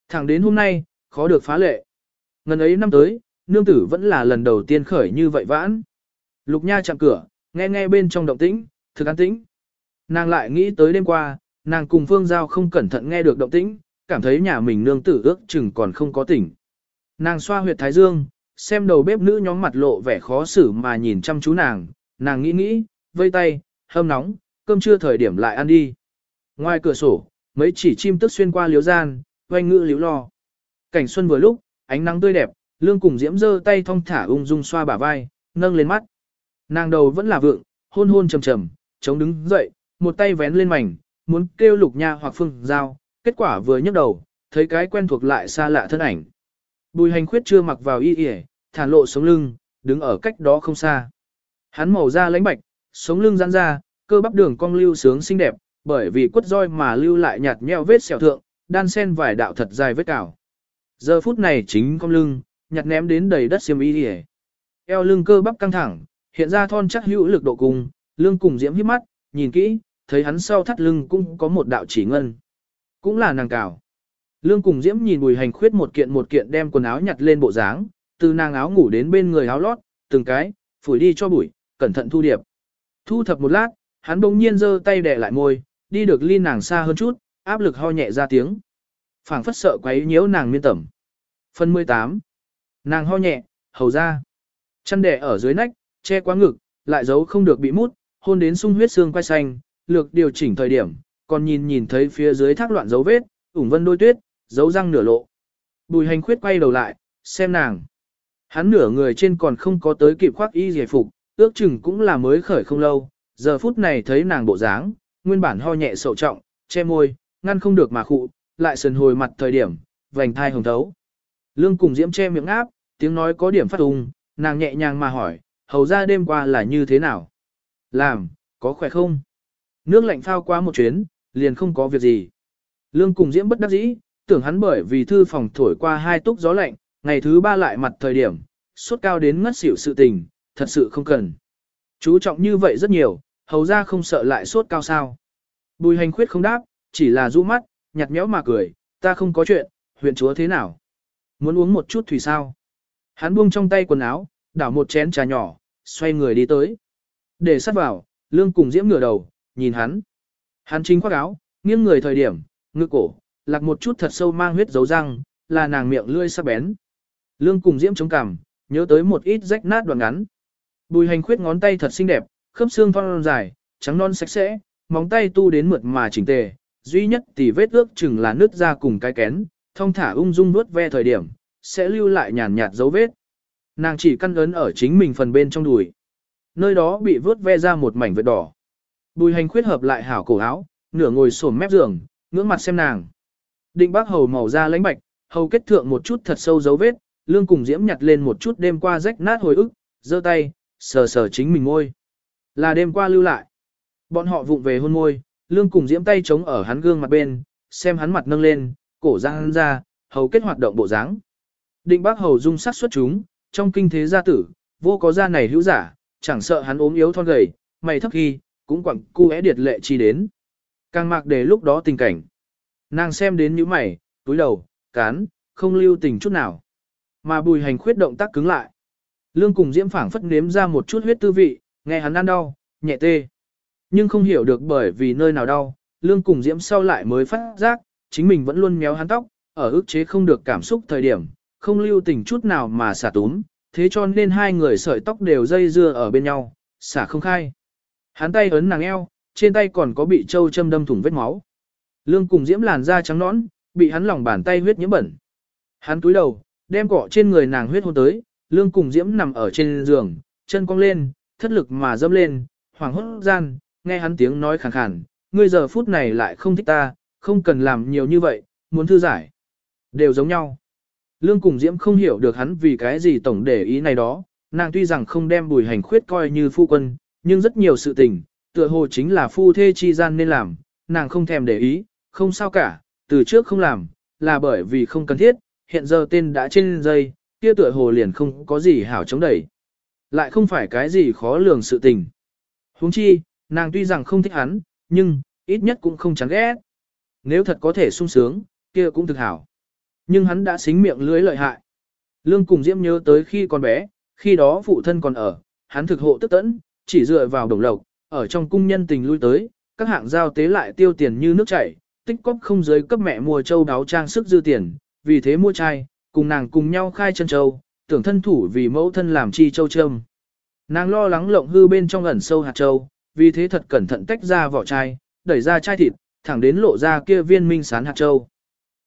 Thẳng đến hôm nay, khó được phá lệ. Ngần ấy năm tới, nương tử vẫn là lần đầu tiên khởi như vậy vãn. Lục nha chạm cửa, nghe nghe bên trong động tĩnh, thực an tĩnh. Nàng lại nghĩ tới đêm qua, nàng cùng Phương Giao không cẩn thận nghe được động tĩnh, cảm thấy nhà mình nương tử ước chừng còn không có tỉnh. Nàng xoa huyệt thái dương, xem đầu bếp nữ nhóm mặt lộ vẻ khó xử mà nhìn chăm chú nàng, nàng nghĩ nghĩ, vây tay, hâm nóng, cơm trưa thời điểm lại ăn đi. Ngoài cửa sổ, mấy chỉ chim tức xuyên qua liếu gian, oanh ngữ liếu lo. Cảnh xuân vừa lúc, ánh nắng tươi đẹp, lương cùng diễm giơ tay thong thả ung dung xoa bả vai, nâng lên mắt. Nàng đầu vẫn là vượng, hôn hôn trầm trầm, chống đứng dậy, một tay vén lên mảnh, muốn kêu lục nha hoặc phương giao, kết quả vừa nhấc đầu, thấy cái quen thuộc lại xa lạ thân ảnh. Bùi hành khuyết chưa mặc vào y ỉa, thản lộ sống lưng, đứng ở cách đó không xa. Hắn màu da lãnh bạch, sống lưng giãn ra, cơ bắp đường cong lưu sướng xinh đẹp, bởi vì quất roi mà lưu lại nhạt nhẽo vết sẹo thượng, đan sen vài đạo thật dài vết cào. Giờ phút này chính cong lưng, nhặt ném đến đầy đất xiêm y đi Eo lưng cơ bắp căng thẳng, hiện ra thon chắc hữu lực độ cùng, Lương cùng diễm hiếp mắt, nhìn kỹ, thấy hắn sau thắt lưng cũng có một đạo chỉ ngân. Cũng là nàng cào. Lương cùng diễm nhìn bùi hành khuyết một kiện một kiện đem quần áo nhặt lên bộ dáng, từ nàng áo ngủ đến bên người áo lót, từng cái, phủi đi cho bụi, cẩn thận thu điệp. Thu thập một lát, hắn bỗng nhiên giơ tay đè lại môi, đi được ly nàng xa hơn chút, áp lực ho nhẹ ra tiếng. phảng phất sợ quấy nhiễu nàng miên tẩm. Phần 18. Nàng ho nhẹ, hầu ra. Chân đẻ ở dưới nách, che quá ngực, lại giấu không được bị mút, hôn đến sung huyết xương quay xanh, lược điều chỉnh thời điểm, còn nhìn nhìn thấy phía dưới thác loạn dấu vết, ủng vân đôi tuyết, dấu răng nửa lộ. Bùi hành khuyết quay đầu lại, xem nàng. Hắn nửa người trên còn không có tới kịp khoác y giải phục, ước chừng cũng là mới khởi không lâu, giờ phút này thấy nàng bộ dáng, nguyên bản ho nhẹ sầu trọng, che môi, ngăn không được mà khụ, lại sần hồi mặt thời điểm, vành thai hồng thấu. Lương cùng diễm che miệng áp, tiếng nói có điểm phát ung, nàng nhẹ nhàng mà hỏi, hầu ra đêm qua là như thế nào? Làm, có khỏe không? Nước lạnh phao qua một chuyến, liền không có việc gì. Lương cùng diễm bất đắc dĩ, tưởng hắn bởi vì thư phòng thổi qua hai túc gió lạnh, ngày thứ ba lại mặt thời điểm, suốt cao đến ngất xỉu sự tình, thật sự không cần. Chú trọng như vậy rất nhiều, hầu ra không sợ lại sốt cao sao. Bùi hành khuyết không đáp, chỉ là rũ mắt, nhặt nhẽo mà cười, ta không có chuyện, huyện chúa thế nào? Muốn uống một chút thủy sao? Hắn buông trong tay quần áo, đảo một chén trà nhỏ, xoay người đi tới. Để sát vào, lương cùng diễm ngửa đầu, nhìn hắn. Hắn chính khoác áo, nghiêng người thời điểm, ngực cổ, lạc một chút thật sâu mang huyết dấu răng, là nàng miệng lươi sắc bén. Lương cùng diễm chống cằm, nhớ tới một ít rách nát đoạn ngắn. Bùi hành khuyết ngón tay thật xinh đẹp, khớp xương phong dài, trắng non sạch sẽ, móng tay tu đến mượt mà chỉnh tề, duy nhất tỷ vết ước chừng là nứt ra cùng cái kén, thông thả ung dung nuốt ve thời điểm, sẽ lưu lại nhàn nhạt dấu vết. Nàng chỉ căn ấn ở chính mình phần bên trong đùi. Nơi đó bị vớt ve ra một mảnh vết đỏ. Bùi hành khuyết hợp lại hảo cổ áo, nửa ngồi xổm mép giường, ngưỡng mặt xem nàng. Định bác hầu màu da lãnh bạch, hầu kết thượng một chút thật sâu dấu vết, lương cùng diễm nhặt lên một chút đêm qua rách nát hồi ức, giơ tay, sờ sờ chính mình ngôi. Là đêm qua lưu lại. Bọn họ vụng về hôn môi, lương cùng diễm tay chống ở hắn gương mặt bên, xem hắn mặt nâng lên, cổ ra ra, hầu kết hoạt động bộ dáng. Định bác hầu dung sắc xuất chúng, trong kinh thế gia tử, vô có gia này hữu giả, chẳng sợ hắn ốm yếu thon gầy, mày thấp khi, cũng quặng cu é điệt lệ chi đến. Càng mạc để lúc đó tình cảnh. Nàng xem đến những mày, túi đầu, cán, không lưu tình chút nào. Mà bùi hành khuyết động tác cứng lại. Lương cùng diễm phảng phất nếm ra một chút huyết tư vị, nghe hắn ăn đau, nhẹ tê. Nhưng không hiểu được bởi vì nơi nào đau, lương cùng diễm sau lại mới phát giác, chính mình vẫn luôn méo hắn tóc, ở ức chế không được cảm xúc thời điểm, không lưu tình chút nào mà xả túm, thế cho nên hai người sợi tóc đều dây dưa ở bên nhau, xả không khai. Hắn tay ấn nàng eo, trên tay còn có bị châu châm đâm thủng vết máu. Lương cùng diễm làn da trắng nõn, bị hắn lòng bàn tay huyết nhiễm bẩn. Hắn túi đầu, đem cọ trên người nàng huyết hôn tới, lương cùng diễm nằm ở trên giường, chân cong lên, thất lực mà dâm lên, hoàng hốt gian, nghe hắn tiếng nói khàn khàn, ngươi giờ phút này lại không thích ta, không cần làm nhiều như vậy, muốn thư giải. Đều giống nhau. Lương cùng diễm không hiểu được hắn vì cái gì tổng để ý này đó, nàng tuy rằng không đem bùi hành khuyết coi như phu quân, nhưng rất nhiều sự tình, tựa hồ chính là phu thê chi gian nên làm, nàng không thèm để ý, không sao cả, từ trước không làm, là bởi vì không cần thiết, hiện giờ tên đã trên dây, kia tựa hồ liền không có gì hảo chống đẩy. Lại không phải cái gì khó lường sự tình. huống chi, nàng tuy rằng không thích hắn, nhưng, ít nhất cũng không chán ghét. Nếu thật có thể sung sướng, kia cũng thực hảo. Nhưng hắn đã xính miệng lưới lợi hại. Lương cùng Diễm nhớ tới khi còn bé, khi đó phụ thân còn ở, hắn thực hộ tức tẫn, chỉ dựa vào đồng lộc, ở trong cung nhân tình lui tới, các hạng giao tế lại tiêu tiền như nước chảy, tích cóp không giới cấp mẹ mua châu đáo trang sức dư tiền, vì thế mua trai, cùng nàng cùng nhau khai chân châu, tưởng thân thủ vì mẫu thân làm chi châu trâm. Nàng lo lắng lộng hư bên trong ẩn sâu hạt châu, vì thế thật cẩn thận tách ra vỏ chai, đẩy ra chai thịt, thẳng đến lộ ra kia viên minh sán hạt châu.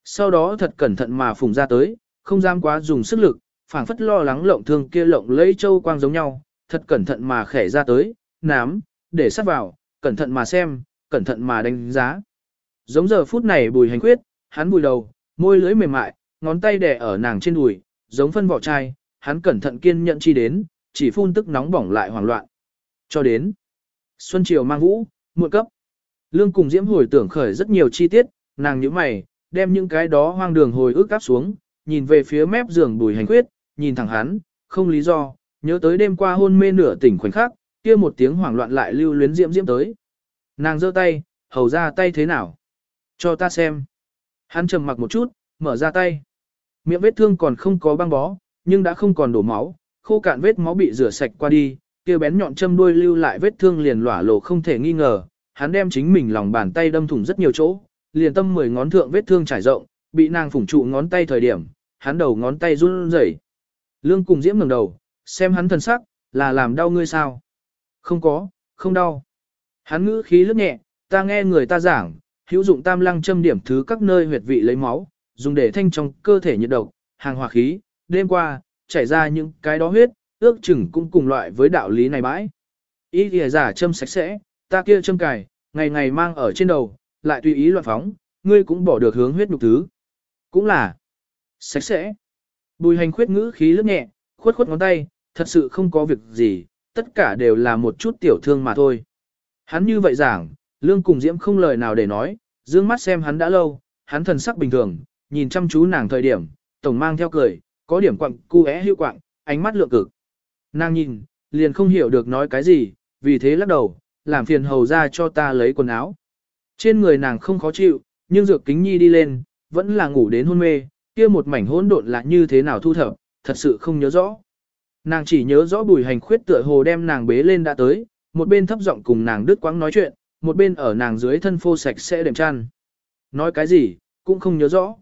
Sau đó thật cẩn thận mà phùng ra tới, không dám quá dùng sức lực, phảng phất lo lắng lộng thương kia lộng lấy châu quang giống nhau, thật cẩn thận mà khẻ ra tới, nám, để sắt vào, cẩn thận mà xem, cẩn thận mà đánh giá. Giống giờ phút này bùi hành khuyết, hắn bùi đầu, môi lưỡi mềm mại, ngón tay đè ở nàng trên đùi, giống phân vỏ chai, hắn cẩn thận kiên nhận chi đến, chỉ phun tức nóng bỏng lại hoảng loạn. Cho đến Xuân Triều mang vũ, muộn cấp. Lương cùng Diễm hồi tưởng khởi rất nhiều chi tiết, nàng nhíu mày, đem những cái đó hoang đường hồi ức áp xuống, nhìn về phía mép giường bùi hành quyết, nhìn thẳng hắn, không lý do, nhớ tới đêm qua hôn mê nửa tỉnh khoảnh khắc, kia một tiếng hoảng loạn lại lưu luyến diễm diễm tới. Nàng giơ tay, hầu ra tay thế nào? Cho ta xem. Hắn trầm mặc một chút, mở ra tay. Miệng vết thương còn không có băng bó, nhưng đã không còn đổ máu, khô cạn vết máu bị rửa sạch qua đi, kia bén nhọn châm đuôi lưu lại vết thương liền lỏa lộ không thể nghi ngờ. Hắn đem chính mình lòng bàn tay đâm thủng rất nhiều chỗ, liền tâm mười ngón thượng vết thương trải rộng, bị nàng phủng trụ ngón tay thời điểm, hắn đầu ngón tay run rẩy. Lương cùng Diễm ngẩng đầu, xem hắn thần sắc, là làm đau ngươi sao? Không có, không đau. Hắn ngữ khí lướt nhẹ, ta nghe người ta giảng, hữu dụng tam lăng châm điểm thứ các nơi huyệt vị lấy máu, dùng để thanh trong cơ thể nhiệt độc, hàng hòa khí, đêm qua, chảy ra những cái đó huyết, ước chừng cũng cùng loại với đạo lý này bãi. Ý thì giả châm sạch sẽ, ta kia châm cài, ngày ngày mang ở trên đầu, lại tùy ý loạn phóng, ngươi cũng bỏ được hướng huyết nhục thứ. Cũng là sạch sẽ. Bùi hành khuyết ngữ khí lướt nhẹ, khuất khuất ngón tay, thật sự không có việc gì, tất cả đều là một chút tiểu thương mà thôi. Hắn như vậy giảng, lương cùng diễm không lời nào để nói, dương mắt xem hắn đã lâu, hắn thần sắc bình thường, nhìn chăm chú nàng thời điểm, tổng mang theo cười, có điểm quặng cu é hữu quặng, ánh mắt lượng cực. Nàng nhìn, liền không hiểu được nói cái gì, vì thế lắc đầu, làm phiền hầu ra cho ta lấy quần áo. Trên người nàng không khó chịu, nhưng dược kính nhi đi lên, vẫn là ngủ đến hôn mê, kia một mảnh hỗn độn là như thế nào thu thập, thật sự không nhớ rõ. Nàng chỉ nhớ rõ bùi hành khuyết tựa hồ đem nàng bế lên đã tới, một bên thấp giọng cùng nàng đứt quãng nói chuyện, một bên ở nàng dưới thân phô sạch sẽ đệm chăn. nói cái gì, cũng không nhớ rõ.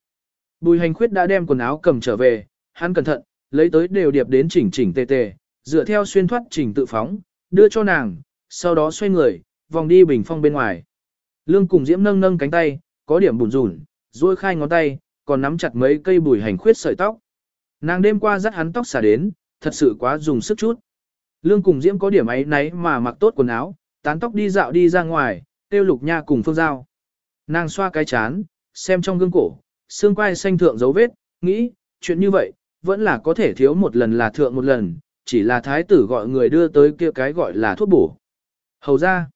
Bùi hành khuyết đã đem quần áo cầm trở về, hắn cẩn thận, lấy tới đều điệp đến chỉnh chỉnh tề tề, dựa theo xuyên thoát chỉnh tự phóng, đưa cho nàng, sau đó xoay người, vòng đi bình phong bên ngoài. Lương cùng Diễm nâng nâng cánh tay, có điểm bùn rủn, duỗi khai ngón tay, còn nắm chặt mấy cây bùi hành khuyết sợi tóc. Nàng đêm qua dắt hắn tóc xả đến, thật sự quá dùng sức chút. Lương cùng Diễm có điểm ấy nấy mà mặc tốt quần áo, tán tóc đi dạo đi ra ngoài, tiêu lục nha cùng phương giao. Nàng xoa cái chán, xem trong gương cổ, xương quai xanh thượng dấu vết, nghĩ, chuyện như vậy, vẫn là có thể thiếu một lần là thượng một lần, chỉ là thái tử gọi người đưa tới kia cái gọi là thuốc bổ. Hầu ra,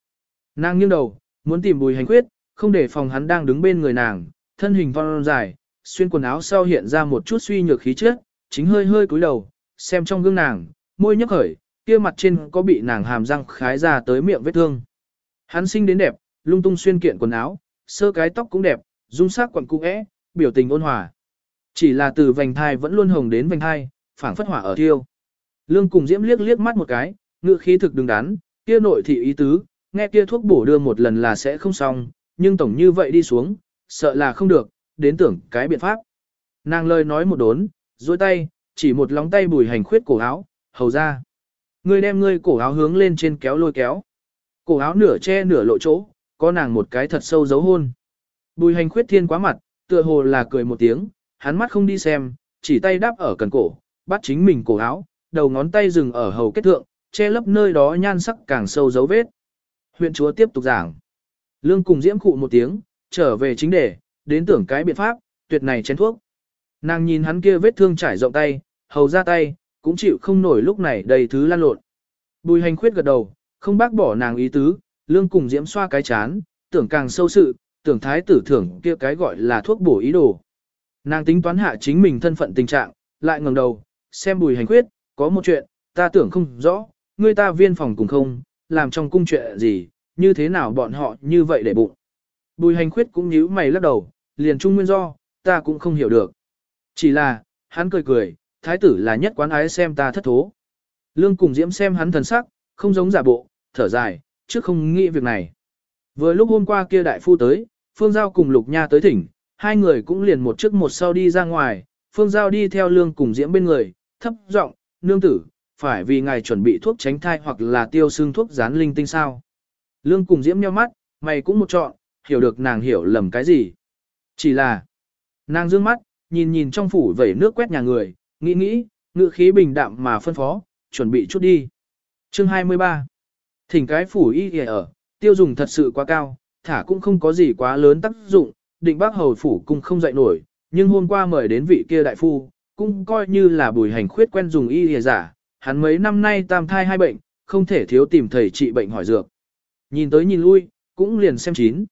nàng nghiêng đầu, muốn tìm bùi hành khuyết, không để phòng hắn đang đứng bên người nàng, thân hình vong dài, xuyên quần áo sau hiện ra một chút suy nhược khí chất, chính hơi hơi cúi đầu, xem trong gương nàng, môi nhấp khởi, kia mặt trên có bị nàng hàm răng khái ra tới miệng vết thương. Hắn sinh đến đẹp, lung tung xuyên kiện quần áo, sơ cái tóc cũng đẹp, dung sắc quần cung é biểu tình ôn hòa. Chỉ là từ vành thai vẫn luôn hồng đến vành thai, phảng phất hỏa ở thiêu. Lương cùng diễm liếc liếc mắt một cái, ngựa khí thực đứng đắn, kia nội thị ý tứ, nghe kia thuốc bổ đưa một lần là sẽ không xong, nhưng tổng như vậy đi xuống, sợ là không được, đến tưởng cái biện pháp. Nàng lời nói một đốn, duỗi tay, chỉ một lóng tay bùi hành khuyết cổ áo, hầu ra. Ngươi đem ngươi cổ áo hướng lên trên kéo lôi kéo. Cổ áo nửa che nửa lộ chỗ, có nàng một cái thật sâu dấu hôn. Bùi hành khuyết thiên quá mặt, tựa hồ là cười một tiếng, hắn mắt không đi xem, chỉ tay đáp ở cần cổ, bắt chính mình cổ áo, đầu ngón tay dừng ở hầu kết thượng, che lấp nơi đó nhan sắc càng sâu dấu vết. Huyện chúa tiếp tục giảng. Lương cùng diễm cụ một tiếng, trở về chính đề, đến tưởng cái biện pháp, tuyệt này chén thuốc. Nàng nhìn hắn kia vết thương trải rộng tay, hầu ra tay, cũng chịu không nổi lúc này đầy thứ lan lộn. Bùi hành khuyết gật đầu, không bác bỏ nàng ý tứ, lương cùng diễm xoa cái chán, tưởng càng sâu sự, tưởng thái tử thưởng kia cái gọi là thuốc bổ ý đồ. Nàng tính toán hạ chính mình thân phận tình trạng, lại ngẩng đầu, xem bùi hành khuyết, có một chuyện, ta tưởng không rõ, người ta viên phòng cùng không, làm trong cung chuyện gì, như thế nào bọn họ như vậy để bụng. Bùi hành khuyết cũng nhíu mày lắc đầu, liền trung nguyên do, ta cũng không hiểu được. Chỉ là, hắn cười cười, thái tử là nhất quán ái xem ta thất thố. Lương cùng diễm xem hắn thần sắc, không giống giả bộ, thở dài, trước không nghĩ việc này. Vừa lúc hôm qua kia đại phu tới, Phương Giao cùng Lục Nha tới thỉnh, hai người cũng liền một trước một sau đi ra ngoài, Phương Giao đi theo Lương cùng Diễm bên người, thấp giọng, nương tử, phải vì ngài chuẩn bị thuốc tránh thai hoặc là tiêu xương thuốc dán linh tinh sao. Lương cùng Diễm nheo mắt, mày cũng một chọn, hiểu được nàng hiểu lầm cái gì. Chỉ là, nàng dương mắt, nhìn nhìn trong phủ vẩy nước quét nhà người, nghĩ nghĩ, ngựa khí bình đạm mà phân phó, chuẩn bị chút đi. Chương 23 Thỉnh cái phủ y ở, tiêu dùng thật sự quá cao, thả cũng không có gì quá lớn tác dụng, định bác hầu phủ cũng không dậy nổi, nhưng hôm qua mời đến vị kia đại phu, cũng coi như là bùi hành khuyết quen dùng y hề giả, hắn mấy năm nay tam thai hai bệnh, không thể thiếu tìm thầy trị bệnh hỏi dược. Nhìn tới nhìn lui, cũng liền xem chín.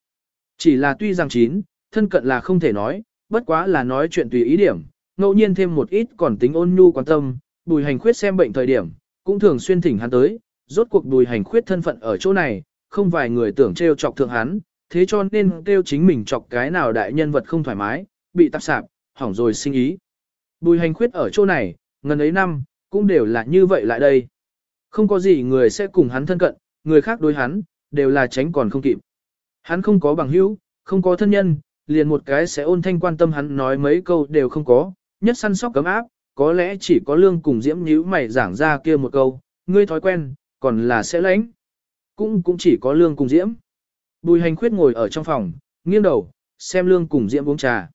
Chỉ là tuy rằng chín, thân cận là không thể nói, bất quá là nói chuyện tùy ý điểm, ngẫu nhiên thêm một ít còn tính ôn nhu quan tâm, bùi hành khuyết xem bệnh thời điểm, cũng thường xuyên thỉnh hắn tới, rốt cuộc bùi hành khuyết thân phận ở chỗ này, không vài người tưởng trêu chọc thượng hắn, thế cho nên kêu chính mình chọc cái nào đại nhân vật không thoải mái, bị tạp sạp, hỏng rồi sinh ý. Bùi hành khuyết ở chỗ này, ngần ấy năm, cũng đều là như vậy lại đây. Không có gì người sẽ cùng hắn thân cận, người khác đối hắn, đều là tránh còn không kịp. Hắn không có bằng hữu, không có thân nhân, liền một cái sẽ ôn thanh quan tâm hắn nói mấy câu đều không có, nhất săn sóc cấm áp, có lẽ chỉ có lương cùng diễm nhíu mày giảng ra kia một câu, ngươi thói quen, còn là sẽ lãnh. Cũng cũng chỉ có lương cùng diễm. Bùi hành khuyết ngồi ở trong phòng, nghiêng đầu, xem lương cùng diễm uống trà.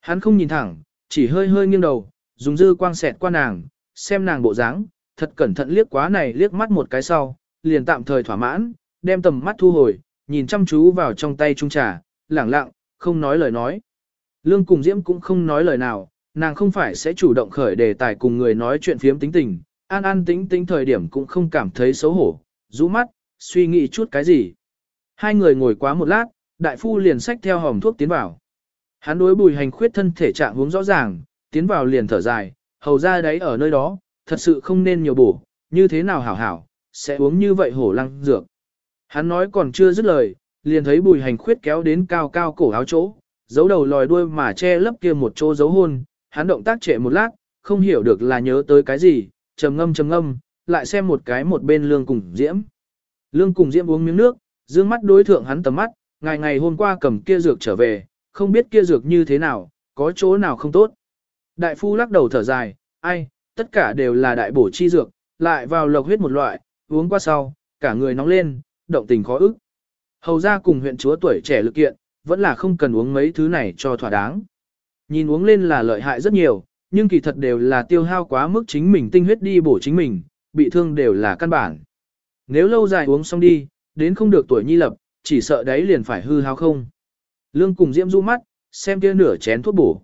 Hắn không nhìn thẳng, chỉ hơi hơi nghiêng đầu, dùng dư quang xẹt qua nàng, xem nàng bộ dáng, thật cẩn thận liếc quá này liếc mắt một cái sau, liền tạm thời thỏa mãn, đem tầm mắt thu hồi, nhìn chăm chú vào trong tay trung trà, lẳng lặng, không nói lời nói. Lương cùng Diễm cũng không nói lời nào, nàng không phải sẽ chủ động khởi đề tài cùng người nói chuyện phiếm tính tình, an an tính tính thời điểm cũng không cảm thấy xấu hổ, rũ mắt, suy nghĩ chút cái gì. Hai người ngồi quá một lát, đại phu liền xách theo hòm thuốc tiến vào. Hắn đối bùi hành khuyết thân thể trạng hướng rõ ràng, tiến vào liền thở dài, hầu ra đấy ở nơi đó, thật sự không nên nhiều bổ, như thế nào hảo hảo, sẽ uống như vậy hổ lăng dược. Hắn nói còn chưa dứt lời, liền thấy bùi hành khuyết kéo đến cao cao cổ áo chỗ, giấu đầu lòi đuôi mà che lấp kia một chỗ dấu hôn, hắn động tác trệ một lát, không hiểu được là nhớ tới cái gì, trầm ngâm trầm ngâm, lại xem một cái một bên lương cùng diễm. Lương cùng diễm uống miếng nước, dương mắt đối thượng hắn tầm mắt, ngày ngày hôm qua cầm kia dược trở về, không biết kia dược như thế nào, có chỗ nào không tốt. Đại phu lắc đầu thở dài, ai, tất cả đều là đại bổ chi dược, lại vào lộc huyết một loại, uống qua sau, cả người nóng lên, động tình khó ức. Hầu ra cùng huyện chúa tuổi trẻ lực kiện, vẫn là không cần uống mấy thứ này cho thỏa đáng. Nhìn uống lên là lợi hại rất nhiều, nhưng kỳ thật đều là tiêu hao quá mức chính mình tinh huyết đi bổ chính mình, bị thương đều là căn bản. Nếu lâu dài uống xong đi, đến không được tuổi nhi lập, chỉ sợ đấy liền phải hư hao không. Lương cùng diễm du mắt, xem kia nửa chén thuốc bổ.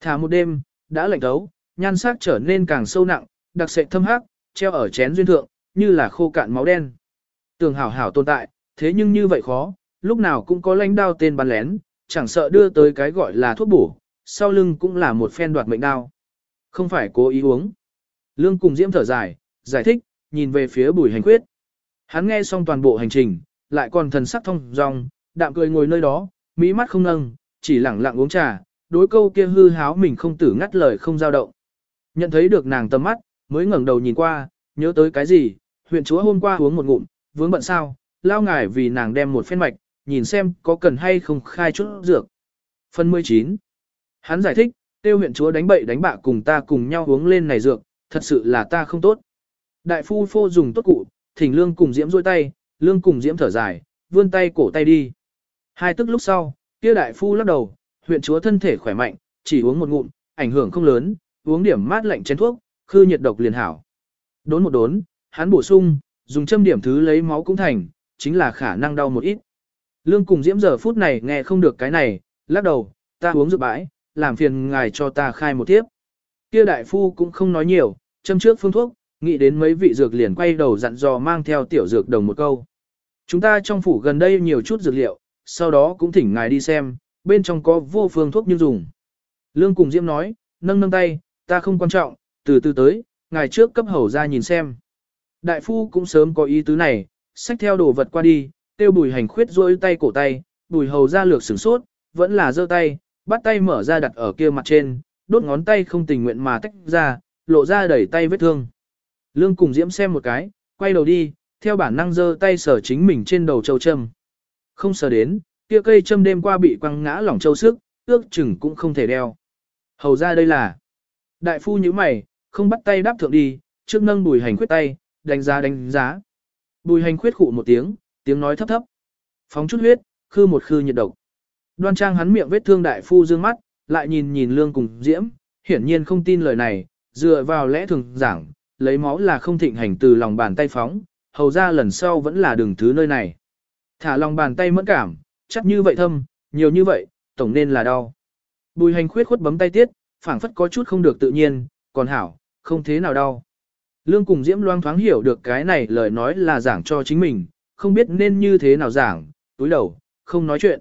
Thả một đêm, đã lạnh thấu, nhan sắc trở nên càng sâu nặng, đặc sệt thâm hắc, treo ở chén duyên thượng, như là khô cạn máu đen. Tường hảo hảo tồn tại, thế nhưng như vậy khó, lúc nào cũng có lãnh đao tên bắn lén, chẳng sợ đưa tới cái gọi là thuốc bổ, sau lưng cũng là một phen đoạt mệnh đao. Không phải cố ý uống. Lương cùng diễm thở dài, giải thích, nhìn về phía bùi hành quyết. Hắn nghe xong toàn bộ hành trình, lại còn thần sắc thông dong, đạm cười ngồi nơi đó, mỹ mắt không nâng, chỉ lẳng lặng uống trà, đối câu kia hư háo mình không tử ngắt lời không dao động. Nhận thấy được nàng tầm mắt, mới ngẩng đầu nhìn qua, nhớ tới cái gì, huyện chúa hôm qua uống một ngụm, vướng bận sao, lao ngải vì nàng đem một phen mạch, nhìn xem có cần hay không khai chút dược. Phần 19 Hắn giải thích, tiêu huyện chúa đánh bậy đánh bạ cùng ta cùng nhau uống lên này dược, thật sự là ta không tốt. Đại phu phô dùng tốt cụ, thỉnh lương cùng diễm rôi tay, lương cùng diễm thở dài, vươn tay cổ tay đi. Hai tức lúc sau, kia đại phu lắc đầu, huyện chúa thân thể khỏe mạnh, chỉ uống một ngụm, ảnh hưởng không lớn, uống điểm mát lạnh chén thuốc, khư nhiệt độc liền hảo. Đốn một đốn, hắn bổ sung, dùng châm điểm thứ lấy máu cũng thành, chính là khả năng đau một ít. Lương cùng diễm giờ phút này nghe không được cái này, lắc đầu, ta uống rượu bãi, làm phiền ngài cho ta khai một tiếp. Kia đại phu cũng không nói nhiều, châm trước phương thuốc, nghĩ đến mấy vị dược liền quay đầu dặn dò mang theo tiểu dược đồng một câu. Chúng ta trong phủ gần đây nhiều chút dược liệu, sau đó cũng thỉnh ngài đi xem, bên trong có vô phương thuốc như dùng. Lương cùng Diễm nói, nâng nâng tay, ta không quan trọng, từ từ tới, ngài trước cấp hầu ra nhìn xem. Đại phu cũng sớm có ý tứ này, xách theo đồ vật qua đi, tiêu bùi hành khuyết rôi tay cổ tay, bùi hầu ra lược sửng sốt, vẫn là giơ tay, bắt tay mở ra đặt ở kia mặt trên, đốt ngón tay không tình nguyện mà tách ra, lộ ra đẩy tay vết thương. Lương cùng Diễm xem một cái, quay đầu đi, theo bản năng giơ tay sở chính mình trên đầu châu châm. Không sờ đến, kia cây châm đêm qua bị quăng ngã lỏng châu sức, ước chừng cũng không thể đeo. Hầu ra đây là. Đại phu như mày, không bắt tay đáp thượng đi, trước nâng bùi hành khuyết tay, đánh giá đánh giá. Bùi hành khuyết khụ một tiếng, tiếng nói thấp thấp. Phóng chút huyết, khư một khư nhiệt độc. Đoan trang hắn miệng vết thương đại phu dương mắt, lại nhìn nhìn lương cùng diễm, hiển nhiên không tin lời này, dựa vào lẽ thường giảng, lấy máu là không thịnh hành từ lòng bàn tay phóng, hầu ra lần sau vẫn là đường thứ nơi này. Thả lòng bàn tay mẫn cảm, chắc như vậy thâm, nhiều như vậy, tổng nên là đau. Bùi hành khuyết khuất bấm tay tiết, phảng phất có chút không được tự nhiên, còn hảo, không thế nào đau. Lương cùng Diễm loang thoáng hiểu được cái này lời nói là giảng cho chính mình, không biết nên như thế nào giảng, túi đầu, không nói chuyện.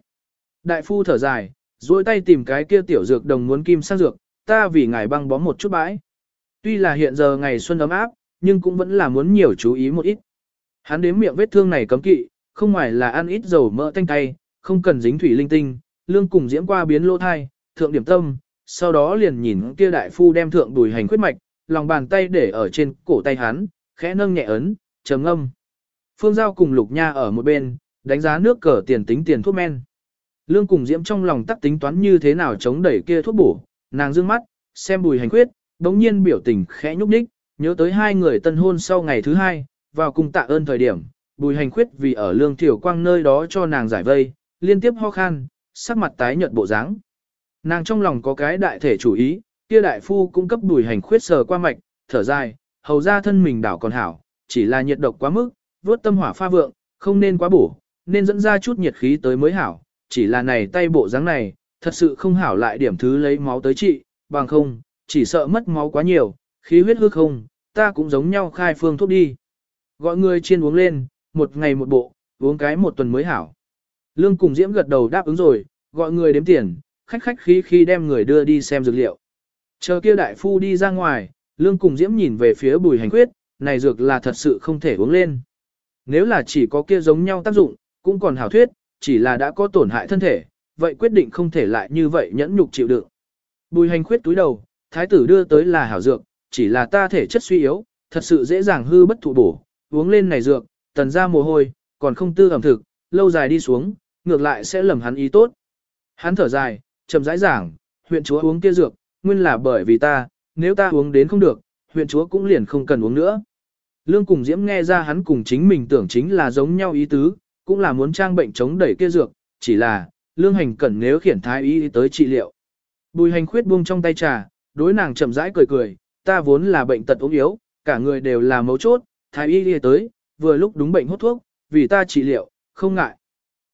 Đại phu thở dài, duỗi tay tìm cái kia tiểu dược đồng muốn kim sang dược, ta vì ngài băng bó một chút bãi. Tuy là hiện giờ ngày xuân ấm áp, nhưng cũng vẫn là muốn nhiều chú ý một ít. Hắn đếm miệng vết thương này cấm kỵ, không ngoài là ăn ít dầu mỡ tanh cay, không cần dính thủy linh tinh, lương cùng diễm qua biến lỗ thai, thượng điểm tâm, sau đó liền nhìn kia đại phu đem thượng đùi hành khuyết mạch, lòng bàn tay để ở trên cổ tay hắn, khẽ nâng nhẹ ấn, trầm âm. Phương Giao cùng Lục Nha ở một bên, đánh giá nước cờ tiền tính tiền thuốc men. Lương cùng diễm trong lòng tắc tính toán như thế nào chống đẩy kia thuốc bổ, nàng dương mắt, xem bùi hành khuyết, đống nhiên biểu tình khẽ nhúc nhích, nhớ tới hai người tân hôn sau ngày thứ hai, vào cùng tạ ơn thời điểm, bùi hành khuyết vì ở lương tiểu quang nơi đó cho nàng giải vây, liên tiếp ho khan, sắc mặt tái nhợt bộ dáng. Nàng trong lòng có cái đại thể chủ ý, kia đại phu cung cấp đùi hành khuyết sờ qua mạch, thở dài, hầu ra thân mình đảo còn hảo, chỉ là nhiệt độc quá mức, vớt tâm hỏa pha vượng, không nên quá bổ, nên dẫn ra chút nhiệt khí tới mới hảo, chỉ là này tay bộ dáng này, thật sự không hảo lại điểm thứ lấy máu tới trị, bằng không, chỉ sợ mất máu quá nhiều, khí huyết hư không, ta cũng giống nhau khai phương thuốc đi. Gọi người chiên uống lên, một ngày một bộ, uống cái một tuần mới hảo. Lương cùng Diễm gật đầu đáp ứng rồi, gọi người đếm tiền, khách khách khí khí đem người đưa đi xem dược liệu. Chờ kia đại phu đi ra ngoài, Lương cùng Diễm nhìn về phía bùi hành quyết, này dược là thật sự không thể uống lên. Nếu là chỉ có kia giống nhau tác dụng, cũng còn hảo thuyết, chỉ là đã có tổn hại thân thể, vậy quyết định không thể lại như vậy nhẫn nhục chịu đựng. Bùi hành khuyết túi đầu, thái tử đưa tới là hảo dược, chỉ là ta thể chất suy yếu, thật sự dễ dàng hư bất thụ bổ, uống lên này dược, tần ra mồ hôi, còn không tư ẩm thực, lâu dài đi xuống, ngược lại sẽ lầm hắn ý tốt. Hắn thở dài, chậm rãi giảng, huyện chúa uống kia dược, nguyên là bởi vì ta, nếu ta uống đến không được, huyện chúa cũng liền không cần uống nữa. Lương cùng Diễm nghe ra hắn cùng chính mình tưởng chính là giống nhau ý tứ, cũng là muốn trang bệnh chống đẩy kia dược, chỉ là, lương hành cẩn nếu khiển thái y tới trị liệu. Bùi hành khuyết buông trong tay trà, đối nàng chậm rãi cười cười, ta vốn là bệnh tật ốm yếu, cả người đều là mấu chốt, thái y đi tới, vừa lúc đúng bệnh hốt thuốc, vì ta trị liệu, không ngại.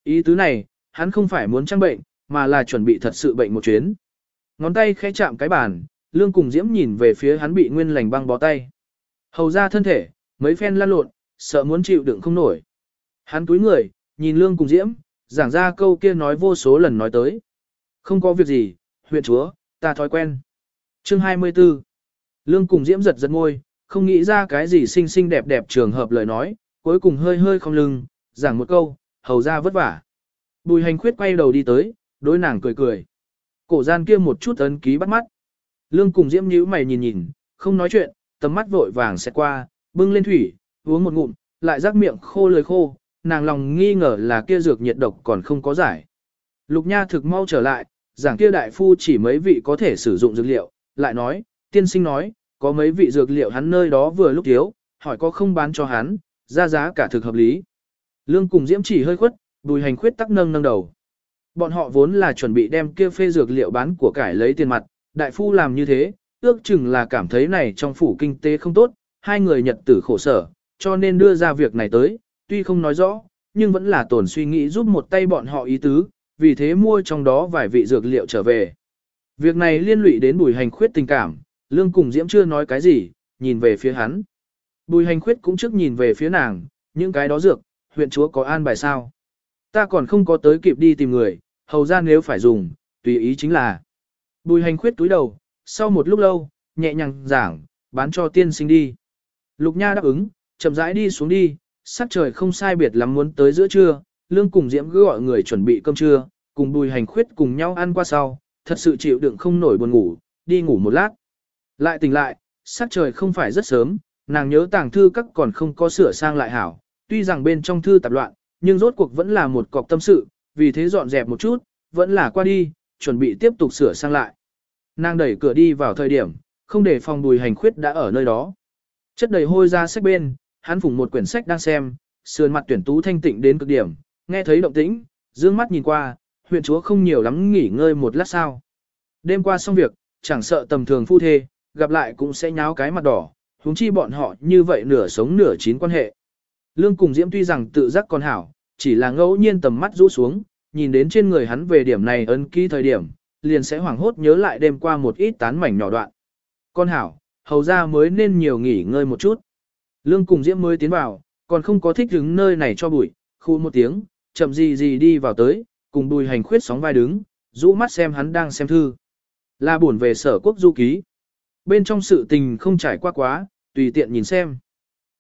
Ý tứ này, hắn không phải muốn trang bệnh, mà là chuẩn bị thật sự bệnh một chuyến. Ngón tay khẽ chạm cái bàn, lương cùng diễm nhìn về phía hắn bị nguyên lành băng bó tay. Hầu ra thân thể, mấy phen lăn lộn, sợ muốn chịu đựng không nổi. Hắn túi người, nhìn lương cùng diễm, giảng ra câu kia nói vô số lần nói tới. Không có việc gì, huyện chúa, ta thói quen. Chương 24 Lương cùng diễm giật giật ngôi, không nghĩ ra cái gì xinh xinh đẹp đẹp trường hợp lời nói, cuối cùng hơi hơi không lưng, giảng một câu, hầu ra vất vả. Bùi hành khuyết quay đầu đi tới, đối nàng cười cười. Cổ gian kia một chút ấn ký bắt mắt. Lương cùng diễm nhíu mày nhìn nhìn, không nói chuyện, tầm mắt vội vàng sẽ qua, bưng lên thủy, uống một ngụm, lại rắc miệng khô lời khô, nàng lòng nghi ngờ là kia dược nhiệt độc còn không có giải. Lục Nha thực mau trở lại, giảng kia đại phu chỉ mấy vị có thể sử dụng dược liệu, lại nói, tiên sinh nói, có mấy vị dược liệu hắn nơi đó vừa lúc thiếu, hỏi có không bán cho hắn, ra giá cả thực hợp lý. Lương cùng Diễm chỉ hơi khuất, bùi hành khuyết tắc nâng nâng đầu. Bọn họ vốn là chuẩn bị đem kia phê dược liệu bán của cải lấy tiền mặt, đại phu làm như thế, ước chừng là cảm thấy này trong phủ kinh tế không tốt, hai người nhật tử khổ sở, cho nên đưa ra việc này tới, tuy không nói rõ, nhưng vẫn là tổn suy nghĩ giúp một tay bọn họ ý tứ, vì thế mua trong đó vài vị dược liệu trở về. Việc này liên lụy đến bùi hành khuyết tình cảm, lương cùng diễm chưa nói cái gì, nhìn về phía hắn. Bùi hành khuyết cũng trước nhìn về phía nàng, những cái đó dược, huyện chúa có an bài sao. Ta còn không có tới kịp đi tìm người, hầu ra nếu phải dùng, tùy ý chính là. Bùi hành khuyết túi đầu, sau một lúc lâu, nhẹ nhàng giảng, bán cho tiên sinh đi. Lục Nha đáp ứng, chậm rãi đi xuống đi, sắc trời không sai biệt lắm muốn tới giữa trưa, Lương cùng Diễm cứ gọi người chuẩn bị cơm trưa, cùng Bùi Hành Khuyết cùng nhau ăn qua sau, thật sự chịu đựng không nổi buồn ngủ, đi ngủ một lát. Lại tỉnh lại, sắc trời không phải rất sớm, nàng nhớ tàng thư các còn không có sửa sang lại hảo, tuy rằng bên trong thư tạp loạn, nhưng rốt cuộc vẫn là một cọc tâm sự, vì thế dọn dẹp một chút, vẫn là qua đi, chuẩn bị tiếp tục sửa sang lại. Nàng đẩy cửa đi vào thời điểm, không để phòng Bùi Hành Khuyết đã ở nơi đó. Chất đầy hôi ra sách bên, hắn phủng một quyển sách đang xem, sườn mặt tuyển tú thanh tịnh đến cực điểm, nghe thấy động tĩnh, dương mắt nhìn qua, huyện chúa không nhiều lắm nghỉ ngơi một lát sao. Đêm qua xong việc, chẳng sợ tầm thường phu thê, gặp lại cũng sẽ nháo cái mặt đỏ, huống chi bọn họ như vậy nửa sống nửa chín quan hệ. Lương cùng Diễm tuy rằng tự giác còn hảo, chỉ là ngẫu nhiên tầm mắt rũ xuống, nhìn đến trên người hắn về điểm này ấn ký thời điểm, liền sẽ hoảng hốt nhớ lại đêm qua một ít tán mảnh nhỏ đoạn. Con hảo, hầu ra mới nên nhiều nghỉ ngơi một chút. Lương cùng Diễm mới tiến vào, còn không có thích đứng nơi này cho bụi, khu một tiếng, chậm gì gì đi vào tới, cùng bùi hành khuyết sóng vai đứng, rũ mắt xem hắn đang xem thư. Là buồn về sở quốc du ký. Bên trong sự tình không trải qua quá, tùy tiện nhìn xem.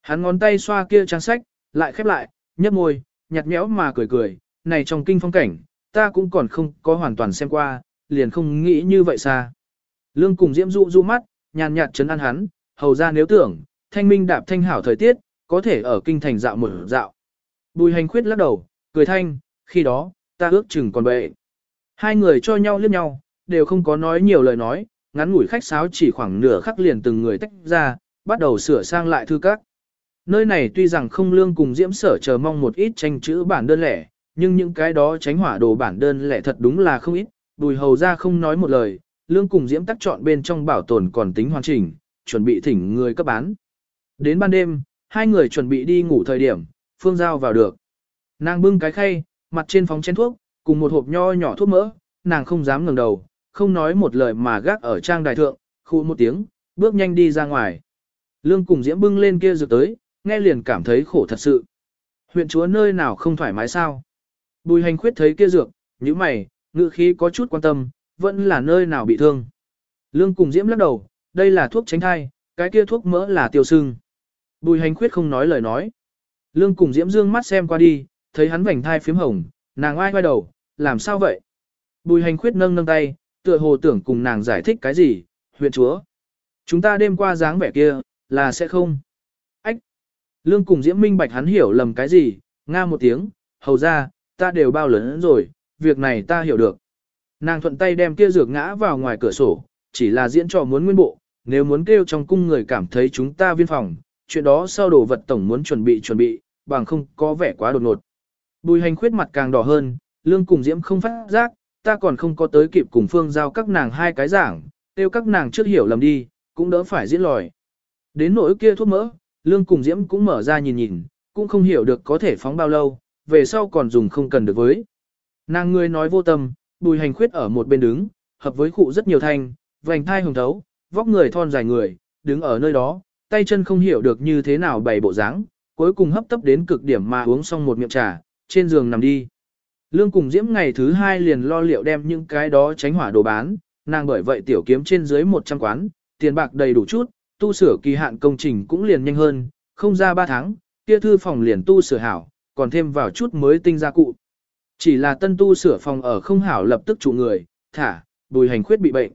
Hắn ngón tay xoa kia trang sách, lại khép lại, nhấp môi, nhạt nhẽo mà cười cười, này trong kinh phong cảnh, ta cũng còn không có hoàn toàn xem qua, liền không nghĩ như vậy xa. Lương cùng Diễm dụ du mắt, nhàn nhạt chấn an hắn, hầu ra nếu tưởng, thanh minh đạp thanh hảo thời tiết, có thể ở kinh thành dạo một dạo. Bùi hành khuyết lắc đầu, cười thanh, khi đó, ta ước chừng còn bệ. Hai người cho nhau liếc nhau, đều không có nói nhiều lời nói, ngắn ngủi khách sáo chỉ khoảng nửa khắc liền từng người tách ra, bắt đầu sửa sang lại thư các. Nơi này tuy rằng không lương cùng diễm sở chờ mong một ít tranh chữ bản đơn lẻ, nhưng những cái đó tránh hỏa đồ bản đơn lẻ thật đúng là không ít, bùi hầu ra không nói một lời, lương cùng diễm tắc chọn bên trong bảo tồn còn tính hoàn chỉnh, chuẩn bị thỉnh người cấp bán. Đến ban đêm, hai người chuẩn bị đi ngủ thời điểm, Phương Giao vào được. Nàng bưng cái khay, mặt trên phóng chén thuốc, cùng một hộp nho nhỏ thuốc mỡ, nàng không dám ngẩng đầu, không nói một lời mà gác ở trang đài thượng, khu một tiếng, bước nhanh đi ra ngoài. Lương cùng diễm bưng lên kia rực tới, nghe liền cảm thấy khổ thật sự. Huyện chúa nơi nào không thoải mái sao? Bùi hành khuyết thấy kia dược, như mày, ngự khí có chút quan tâm, vẫn là nơi nào bị thương. Lương cùng diễm lắc đầu, đây là thuốc tránh thai, cái kia thuốc mỡ là tiêu sưng. Bùi hành khuyết không nói lời nói. Lương cùng Diễm Dương mắt xem qua đi, thấy hắn vành thai phím hồng, nàng ai quay đầu, làm sao vậy? Bùi hành khuyết nâng nâng tay, tựa hồ tưởng cùng nàng giải thích cái gì, huyện chúa. Chúng ta đêm qua dáng vẻ kia, là sẽ không. Lương cùng Diễm minh bạch hắn hiểu lầm cái gì, nga một tiếng, hầu ra, ta đều bao lớn rồi, việc này ta hiểu được. nàng thuận tay đem kia dược ngã vào ngoài cửa sổ, chỉ là diễn trò muốn nguyên bộ, nếu muốn kêu trong cung người cảm thấy chúng ta viên phòng, chuyện đó sau đồ vật tổng muốn chuẩn bị chuẩn bị, bằng không có vẻ quá đột ngột. Bùi hành khuyết mặt càng đỏ hơn, lương cùng diễm không phát giác, ta còn không có tới kịp cùng phương giao các nàng hai cái giảng, kêu các nàng trước hiểu lầm đi, cũng đỡ phải diễn lòi. Đến nỗi kia thuốc mỡ, lương cùng diễm cũng mở ra nhìn nhìn, cũng không hiểu được có thể phóng bao lâu, về sau còn dùng không cần được với. Nàng người nói vô tâm, bùi hành khuyết ở một bên đứng, hợp với cụ rất nhiều thanh, vành thai hồng thấu, vóc người thon dài người, đứng ở nơi đó, tay chân không hiểu được như thế nào bày bộ dáng, cuối cùng hấp tấp đến cực điểm mà uống xong một miệng trà, trên giường nằm đi. Lương cùng diễm ngày thứ hai liền lo liệu đem những cái đó tránh hỏa đồ bán, nàng bởi vậy tiểu kiếm trên dưới 100 quán, tiền bạc đầy đủ chút, tu sửa kỳ hạn công trình cũng liền nhanh hơn, không ra 3 tháng, kia thư phòng liền tu sửa hảo, còn thêm vào chút mới tinh gia cụ. Chỉ là tân tu sửa phòng ở không hảo lập tức chủ người, thả, bùi hành khuyết bị bệnh.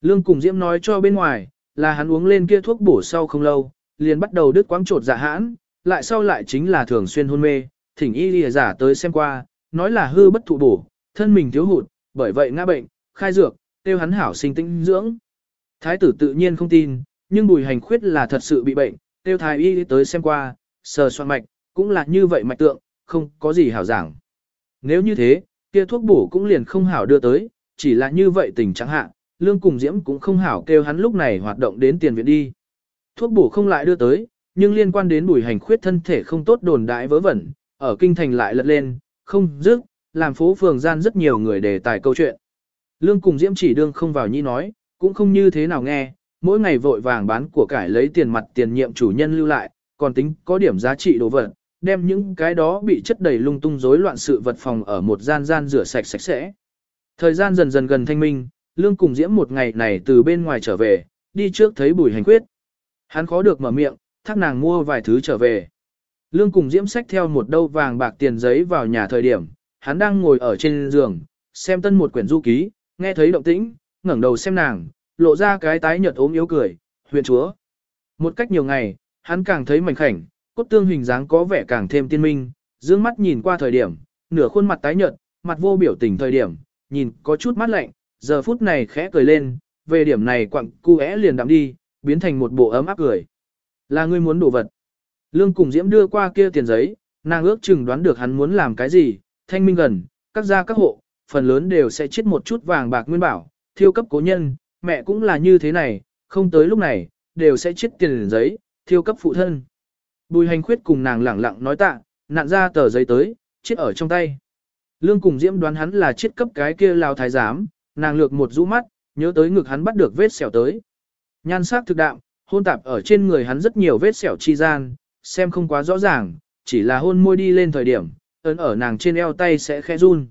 Lương cùng Diễm nói cho bên ngoài, là hắn uống lên kia thuốc bổ sau không lâu, liền bắt đầu đứt quãng trột dạ hãn, lại sau lại chính là thường xuyên hôn mê, thỉnh y lìa giả tới xem qua, nói là hư bất thụ bổ, thân mình thiếu hụt, bởi vậy ngã bệnh, khai dược, tiêu hắn hảo sinh tinh dưỡng. Thái tử tự nhiên không tin, nhưng bùi hành khuyết là thật sự bị bệnh, tiêu thái y tới xem qua, sờ soạn mạch, cũng là như vậy mạch tượng, không có gì hảo giảng. Nếu như thế, kia thuốc bổ cũng liền không hảo đưa tới, chỉ là như vậy tình trạng hạ, lương cùng diễm cũng không hảo kêu hắn lúc này hoạt động đến tiền viện đi. Thuốc bổ không lại đưa tới, nhưng liên quan đến bùi hành khuyết thân thể không tốt đồn đại vớ vẩn, ở kinh thành lại lật lên, không dứt, làm phố phường gian rất nhiều người đề tài câu chuyện. Lương cùng diễm chỉ đương không vào nhi nói, cũng không như thế nào nghe, mỗi ngày vội vàng bán của cải lấy tiền mặt tiền nhiệm chủ nhân lưu lại, còn tính có điểm giá trị đồ vật, đem những cái đó bị chất đầy lung tung rối loạn sự vật phòng ở một gian gian rửa sạch sạch sẽ. Thời gian dần dần gần thanh minh, Lương cùng Diễm một ngày này từ bên ngoài trở về, đi trước thấy bùi hành quyết. Hắn khó được mở miệng, thác nàng mua vài thứ trở về. Lương cùng Diễm xách theo một đâu vàng bạc tiền giấy vào nhà thời điểm, hắn đang ngồi ở trên giường, xem tân một quyển du ký, nghe thấy động tĩnh, ngẩng đầu xem nàng, lộ ra cái tái nhợt ốm yếu cười, huyện chúa. Một cách nhiều ngày, hắn càng thấy mảnh khảnh, cốt tương hình dáng có vẻ càng thêm tiên minh, dương mắt nhìn qua thời điểm, nửa khuôn mặt tái nhợt, mặt vô biểu tình thời điểm, nhìn có chút mắt lạnh, giờ phút này khẽ cười lên, về điểm này quặng cu é liền đạm đi, biến thành một bộ ấm áp cười. Là ngươi muốn đồ vật. Lương cùng Diễm đưa qua kia tiền giấy, nàng ước chừng đoán được hắn muốn làm cái gì, thanh minh gần, các gia các hộ, phần lớn đều sẽ chết một chút vàng bạc nguyên bảo, thiêu cấp cố nhân, mẹ cũng là như thế này, không tới lúc này, đều sẽ chết tiền giấy, thiêu cấp phụ thân. Bùi hành khuyết cùng nàng lẳng lặng nói tạ, nạn ra tờ giấy tới, chết ở trong tay. Lương cùng Diễm đoán hắn là chết cấp cái kia lao thái giám, nàng lược một rũ mắt, nhớ tới ngực hắn bắt được vết sẹo tới. Nhan sắc thực đạm, hôn tạp ở trên người hắn rất nhiều vết sẹo chi gian, xem không quá rõ ràng, chỉ là hôn môi đi lên thời điểm, ấn ở nàng trên eo tay sẽ khẽ run.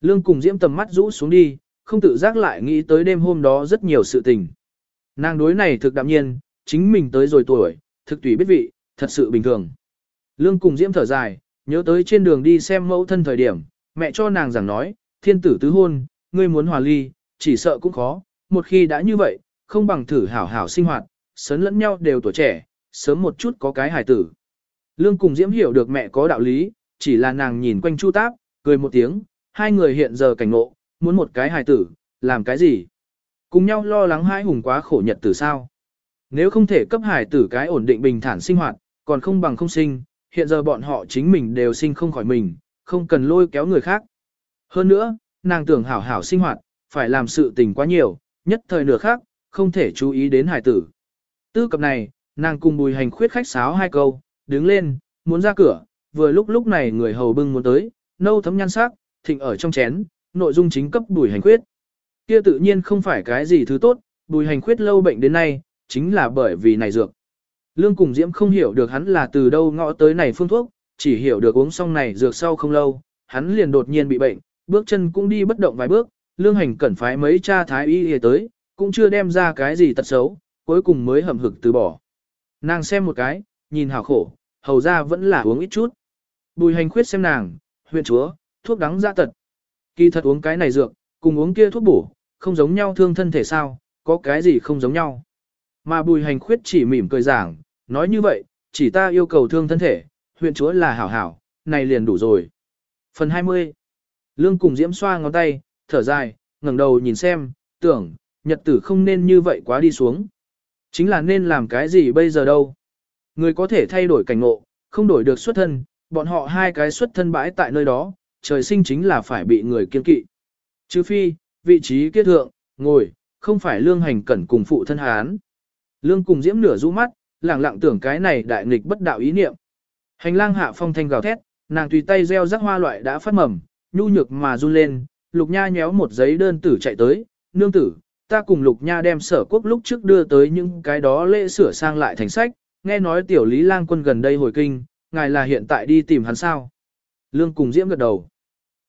Lương cùng Diễm tầm mắt rũ xuống đi, không tự giác lại nghĩ tới đêm hôm đó rất nhiều sự tình. Nàng đối này thực đạm nhiên, chính mình tới rồi tuổi, thực tùy biết vị, thật sự bình thường. Lương cùng Diễm thở dài, nhớ tới trên đường đi xem mẫu thân thời điểm, mẹ cho nàng rằng nói, thiên tử tứ hôn, ngươi muốn hòa ly, chỉ sợ cũng khó, một khi đã như vậy, không bằng thử hảo hảo sinh hoạt, sớn lẫn nhau đều tuổi trẻ, sớm một chút có cái hài tử. Lương cùng Diễm hiểu được mẹ có đạo lý, chỉ là nàng nhìn quanh Chu Táp, cười một tiếng, hai người hiện giờ cảnh ngộ, muốn một cái hài tử, làm cái gì? Cùng nhau lo lắng hai hùng quá khổ nhật tử sao? Nếu không thể cấp hài tử cái ổn định bình thản sinh hoạt, còn không bằng không sinh, hiện giờ bọn họ chính mình đều sinh không khỏi mình, không cần lôi kéo người khác. Hơn nữa, nàng tưởng hảo hảo sinh hoạt, phải làm sự tình quá nhiều, nhất thời nửa khác, không thể chú ý đến hài tử. Tư cập này, nàng cùng bùi hành khuyết khách sáo hai câu, đứng lên, muốn ra cửa, vừa lúc lúc này người hầu bưng muốn tới, nâu thấm nhan sắc, thịnh ở trong chén, nội dung chính cấp bùi hành khuyết. Kia tự nhiên không phải cái gì thứ tốt, bùi hành khuyết lâu bệnh đến nay, chính là bởi vì này dược. Lương cùng Diễm không hiểu được hắn là từ đâu ngõ tới này phương thuốc, chỉ hiểu được uống xong này dược sau không lâu, hắn liền đột nhiên bị bệnh, bước chân cũng đi bất động vài bước, lương hành cẩn phái mấy cha thái y tới, cũng chưa đem ra cái gì tật xấu, cuối cùng mới hầm hực từ bỏ. Nàng xem một cái, nhìn hào khổ, hầu ra vẫn là uống ít chút. Bùi hành khuyết xem nàng, huyện chúa, thuốc đắng ra tật. Kỳ thật uống cái này dược, cùng uống kia thuốc bổ, không giống nhau thương thân thể sao, có cái gì không giống nhau. Mà bùi hành khuyết chỉ mỉm cười giảng, nói như vậy, chỉ ta yêu cầu thương thân thể, huyện chúa là hảo hảo, này liền đủ rồi. Phần 20 Lương cùng diễm xoa ngón tay, thở dài, ngẩng đầu nhìn xem, tưởng, nhật tử không nên như vậy quá đi xuống. Chính là nên làm cái gì bây giờ đâu. Người có thể thay đổi cảnh ngộ, không đổi được xuất thân, bọn họ hai cái xuất thân bãi tại nơi đó, trời sinh chính là phải bị người kiên kỵ. Chứ phi, vị trí kết thượng, ngồi, không phải lương hành cẩn cùng phụ thân hán. Lương cùng diễm nửa rũ mắt, lẳng lặng tưởng cái này đại nghịch bất đạo ý niệm. Hành lang hạ phong thanh gào thét, nàng tùy tay gieo rắc hoa loại đã phát mầm, nhu nhược mà run lên, lục nha nhéo một giấy đơn tử chạy tới, nương tử, ta cùng lục nha đem sở quốc lúc trước đưa tới những cái đó lễ sửa sang lại thành sách, nghe nói tiểu lý lang quân gần đây hồi kinh, ngài là hiện tại đi tìm hắn sao. Lương cùng diễm gật đầu.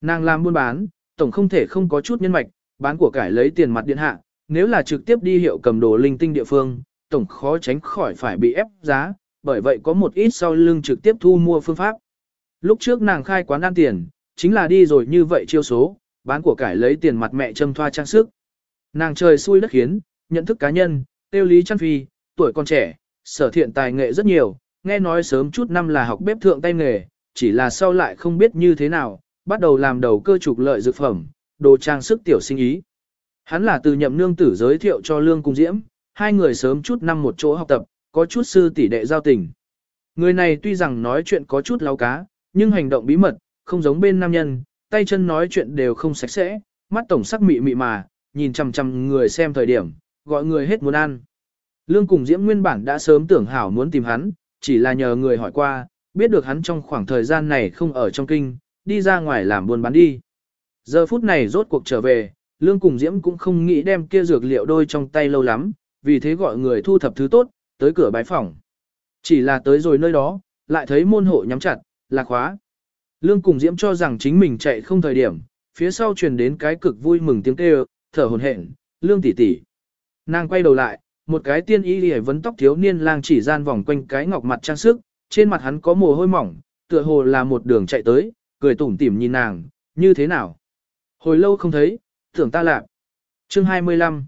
Nàng làm buôn bán, tổng không thể không có chút nhân mạch, bán của cải lấy tiền mặt điện hạ, nếu là trực tiếp đi hiệu cầm đồ linh tinh địa phương, tổng khó tránh khỏi phải bị ép giá, bởi vậy có một ít sau lưng trực tiếp thu mua phương pháp. Lúc trước nàng khai quán ăn tiền, chính là đi rồi như vậy chiêu số, bán của cải lấy tiền mặt mẹ châm thoa trang sức. Nàng trời xui đất khiến, nhận thức cá nhân, tiêu lý chăn phi, tuổi còn trẻ, sở thiện tài nghệ rất nhiều, nghe nói sớm chút năm là học bếp thượng tay nghề, chỉ là sau lại không biết như thế nào, bắt đầu làm đầu cơ trục lợi dược phẩm, đồ trang sức tiểu sinh ý. Hắn là từ nhậm nương tử giới thiệu cho Lương Cung Diễm, hai người sớm chút năm một chỗ học tập, có chút sư tỷ đệ giao tình. Người này tuy rằng nói chuyện có chút láo cá, nhưng hành động bí mật, không giống bên nam nhân, tay chân nói chuyện đều không sạch sẽ, mắt tổng sắc mị mị mà, nhìn chằm chằm người xem thời điểm, gọi người hết muốn ăn. Lương cùng Diễm nguyên bản đã sớm tưởng hảo muốn tìm hắn, chỉ là nhờ người hỏi qua, biết được hắn trong khoảng thời gian này không ở trong kinh, đi ra ngoài làm buôn bán đi. Giờ phút này rốt cuộc trở về, Lương cùng Diễm cũng không nghĩ đem kia dược liệu đôi trong tay lâu lắm, vì thế gọi người thu thập thứ tốt, tới cửa bái phòng. Chỉ là tới rồi nơi đó, lại thấy môn hộ nhắm chặt, là khóa. Lương cùng Diễm cho rằng chính mình chạy không thời điểm, phía sau truyền đến cái cực vui mừng tiếng kêu, thở hồn hển, Lương tỷ tỷ. Nàng quay đầu lại, một cái tiên y liễu vấn tóc thiếu niên lang chỉ gian vòng quanh cái ngọc mặt trang sức, trên mặt hắn có mồ hôi mỏng, tựa hồ là một đường chạy tới, cười tủm tỉm nhìn nàng, như thế nào? Hồi lâu không thấy, tưởng ta lạc. Chương 25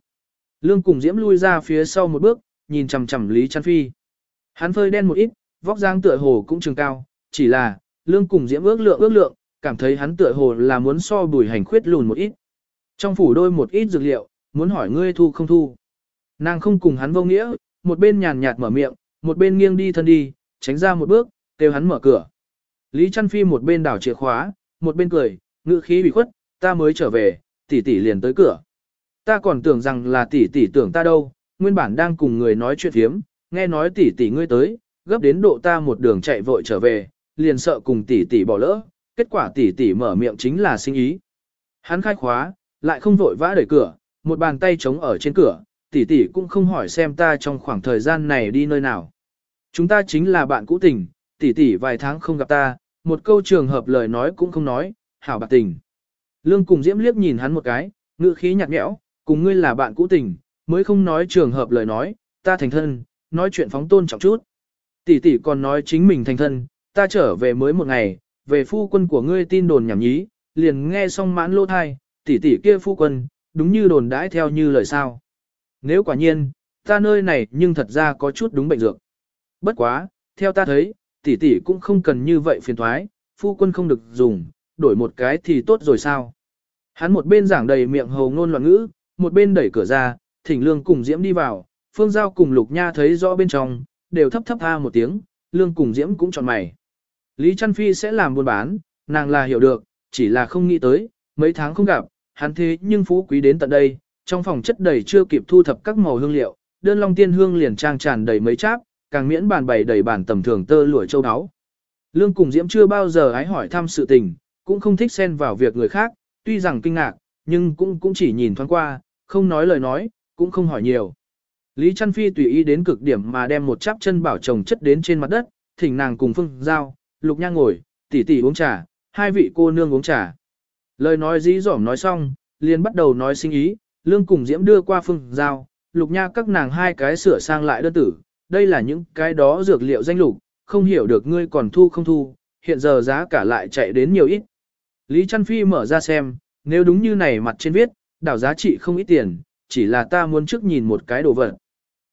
Lương cùng Diễm lui ra phía sau một bước, nhìn chằm chằm Lý Trăn Phi. Hắn phơi đen một ít, vóc dáng tựa hồ cũng trường cao, chỉ là, Lương cùng Diễm ước lượng ước lượng, cảm thấy hắn tựa hồ là muốn so bùi hành khuyết lùn một ít. Trong phủ đôi một ít dược liệu, muốn hỏi ngươi thu không thu. Nàng không cùng hắn vô nghĩa, một bên nhàn nhạt mở miệng, một bên nghiêng đi thân đi, tránh ra một bước, kêu hắn mở cửa. Lý Trăn Phi một bên đảo chìa khóa, một bên cười, ngữ khí bị khuất, ta mới trở về, tỷ tỷ liền tới cửa. Ta còn tưởng rằng là tỷ tỷ tưởng ta đâu, nguyên bản đang cùng người nói chuyện thiếm, nghe nói tỷ tỷ ngươi tới, gấp đến độ ta một đường chạy vội trở về, liền sợ cùng tỷ tỷ bỏ lỡ, kết quả tỷ tỷ mở miệng chính là sinh ý. Hắn khai khóa, lại không vội vã đẩy cửa, một bàn tay trống ở trên cửa, tỷ tỷ cũng không hỏi xem ta trong khoảng thời gian này đi nơi nào. Chúng ta chính là bạn cũ tình, tỷ tỷ vài tháng không gặp ta, một câu trường hợp lời nói cũng không nói, hảo bạc tình. Lương cùng Diễm liếc nhìn hắn một cái, ngữ khí nhạt nhẽo, cùng ngươi là bạn cũ tình, mới không nói trường hợp lời nói, ta thành thân, nói chuyện phóng tôn trọng chút. Tỷ tỷ còn nói chính mình thành thân, ta trở về mới một ngày, về phu quân của ngươi tin đồn nhảm nhí, liền nghe xong mãn lô thai, tỷ tỷ kia phu quân, đúng như đồn đãi theo như lời sao. Nếu quả nhiên, ta nơi này nhưng thật ra có chút đúng bệnh dược. Bất quá, theo ta thấy, tỷ tỷ cũng không cần như vậy phiền thoái, phu quân không được dùng, đổi một cái thì tốt rồi sao. Hắn một bên giảng đầy miệng hầu ngôn loạn ngữ, một bên đẩy cửa ra, thỉnh lương cùng diễm đi vào, phương giao cùng lục nha thấy rõ bên trong, đều thấp thấp tha một tiếng, lương cùng diễm cũng chọn mày. Lý Trăn Phi sẽ làm buôn bán, nàng là hiểu được, chỉ là không nghĩ tới, mấy tháng không gặp, hắn thế nhưng phú quý đến tận đây, trong phòng chất đầy chưa kịp thu thập các màu hương liệu, đơn long tiên hương liền trang tràn đầy mấy cháp, càng miễn bàn bày đầy bản tầm thường tơ lụa châu áo. Lương cùng Diễm chưa bao giờ ái hỏi thăm sự tình, cũng không thích xen vào việc người khác, tuy rằng kinh ngạc, nhưng cũng cũng chỉ nhìn thoáng qua, không nói lời nói, cũng không hỏi nhiều. Lý Trăn Phi tùy ý đến cực điểm mà đem một chắp chân bảo chồng chất đến trên mặt đất, thỉnh nàng cùng Phương Giao, Lục Nha ngồi, tỉ tỉ uống trà, hai vị cô nương uống trà. Lời nói dí dỏm nói xong, liền bắt đầu nói sinh ý, Lương cùng Diễm đưa qua Phương Giao, Lục Nha các nàng hai cái sửa sang lại đơn tử, đây là những cái đó dược liệu danh lục, không hiểu được ngươi còn thu không thu, hiện giờ giá cả lại chạy đến nhiều ít. Lý Trăn Phi mở ra xem, nếu đúng như này mặt trên viết, đảo giá trị không ít tiền, chỉ là ta muốn trước nhìn một cái đồ vật.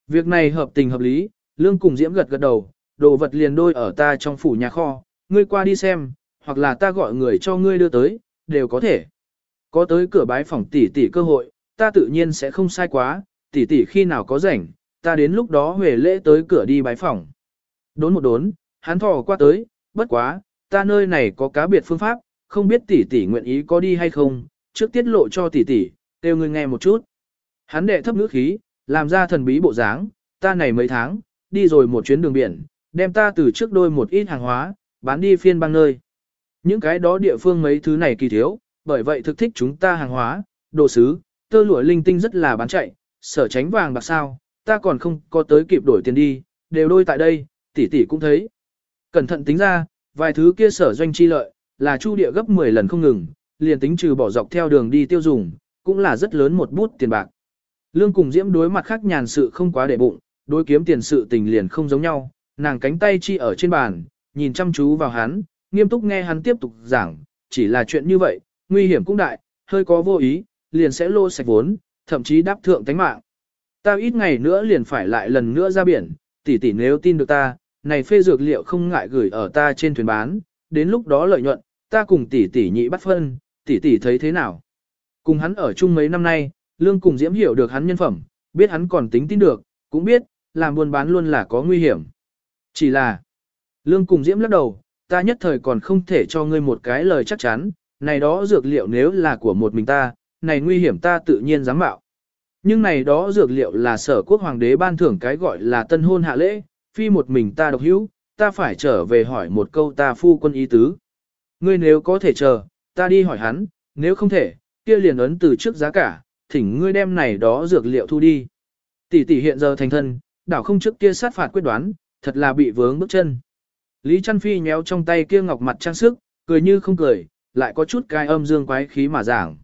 Việc này hợp tình hợp lý, Lương cùng Diễm gật gật đầu, đồ vật liền đôi ở ta trong phủ nhà kho, ngươi qua đi xem, hoặc là ta gọi người cho ngươi đưa tới, đều có thể. Có tới cửa bái phòng tỷ tỷ cơ hội, ta tự nhiên sẽ không sai quá, tỷ tỷ khi nào có rảnh, ta đến lúc đó huề lễ tới cửa đi bái phòng. Đốn một đốn, hắn thò qua tới, bất quá, ta nơi này có cá biệt phương pháp, không biết tỷ tỷ nguyện ý có đi hay không, trước tiết lộ cho tỷ tỷ, kêu ngươi nghe một chút. Hắn đệ thấp ngữ khí, làm ra thần bí bộ dáng, ta này mấy tháng, đi rồi một chuyến đường biển, đem ta từ trước đôi một ít hàng hóa, bán đi phiên bang nơi. Những cái đó địa phương mấy thứ này kỳ thiếu, bởi vậy thực thích chúng ta hàng hóa, đồ sứ, tơ lụa linh tinh rất là bán chạy, sở tránh vàng bạc sao, ta còn không có tới kịp đổi tiền đi, đều đôi tại đây, tỷ tỷ cũng thấy. Cẩn thận tính ra, vài thứ kia sở doanh chi lợi, là chu địa gấp 10 lần không ngừng, liền tính trừ bỏ dọc theo đường đi tiêu dùng, cũng là rất lớn một bút tiền bạc. Lương cùng diễm đối mặt khác nhàn sự không quá để bụng, đối kiếm tiền sự tình liền không giống nhau, nàng cánh tay chi ở trên bàn, nhìn chăm chú vào hắn, nghiêm túc nghe hắn tiếp tục giảng, chỉ là chuyện như vậy, nguy hiểm cũng đại, hơi có vô ý, liền sẽ lô sạch vốn, thậm chí đáp thượng tánh mạng. Ta ít ngày nữa liền phải lại lần nữa ra biển, tỷ tỷ nếu tin được ta, này phê dược liệu không ngại gửi ở ta trên thuyền bán, đến lúc đó lợi nhuận, ta cùng tỷ tỷ nhị bắt phân, tỷ tỷ thấy thế nào. Cùng hắn ở chung mấy năm nay, Lương cùng Diễm hiểu được hắn nhân phẩm, biết hắn còn tính tin được, cũng biết, làm buôn bán luôn là có nguy hiểm. Chỉ là, Lương cùng Diễm lắc đầu, ta nhất thời còn không thể cho ngươi một cái lời chắc chắn, này đó dược liệu nếu là của một mình ta, này nguy hiểm ta tự nhiên dám mạo. Nhưng này đó dược liệu là sở quốc hoàng đế ban thưởng cái gọi là tân hôn hạ lễ, phi một mình ta độc hữu, ta phải trở về hỏi một câu ta phu quân ý tứ. Ngươi nếu có thể chờ, ta đi hỏi hắn, nếu không thể, kia liền ấn từ trước giá cả, thỉnh ngươi đem này đó dược liệu thu đi. Tỷ tỷ hiện giờ thành thân, đảo không trước kia sát phạt quyết đoán, thật là bị vướng bước chân. Lý Trăn Phi nhéo trong tay kia ngọc mặt trang sức, cười như không cười, lại có chút cai âm dương quái khí mà giảng.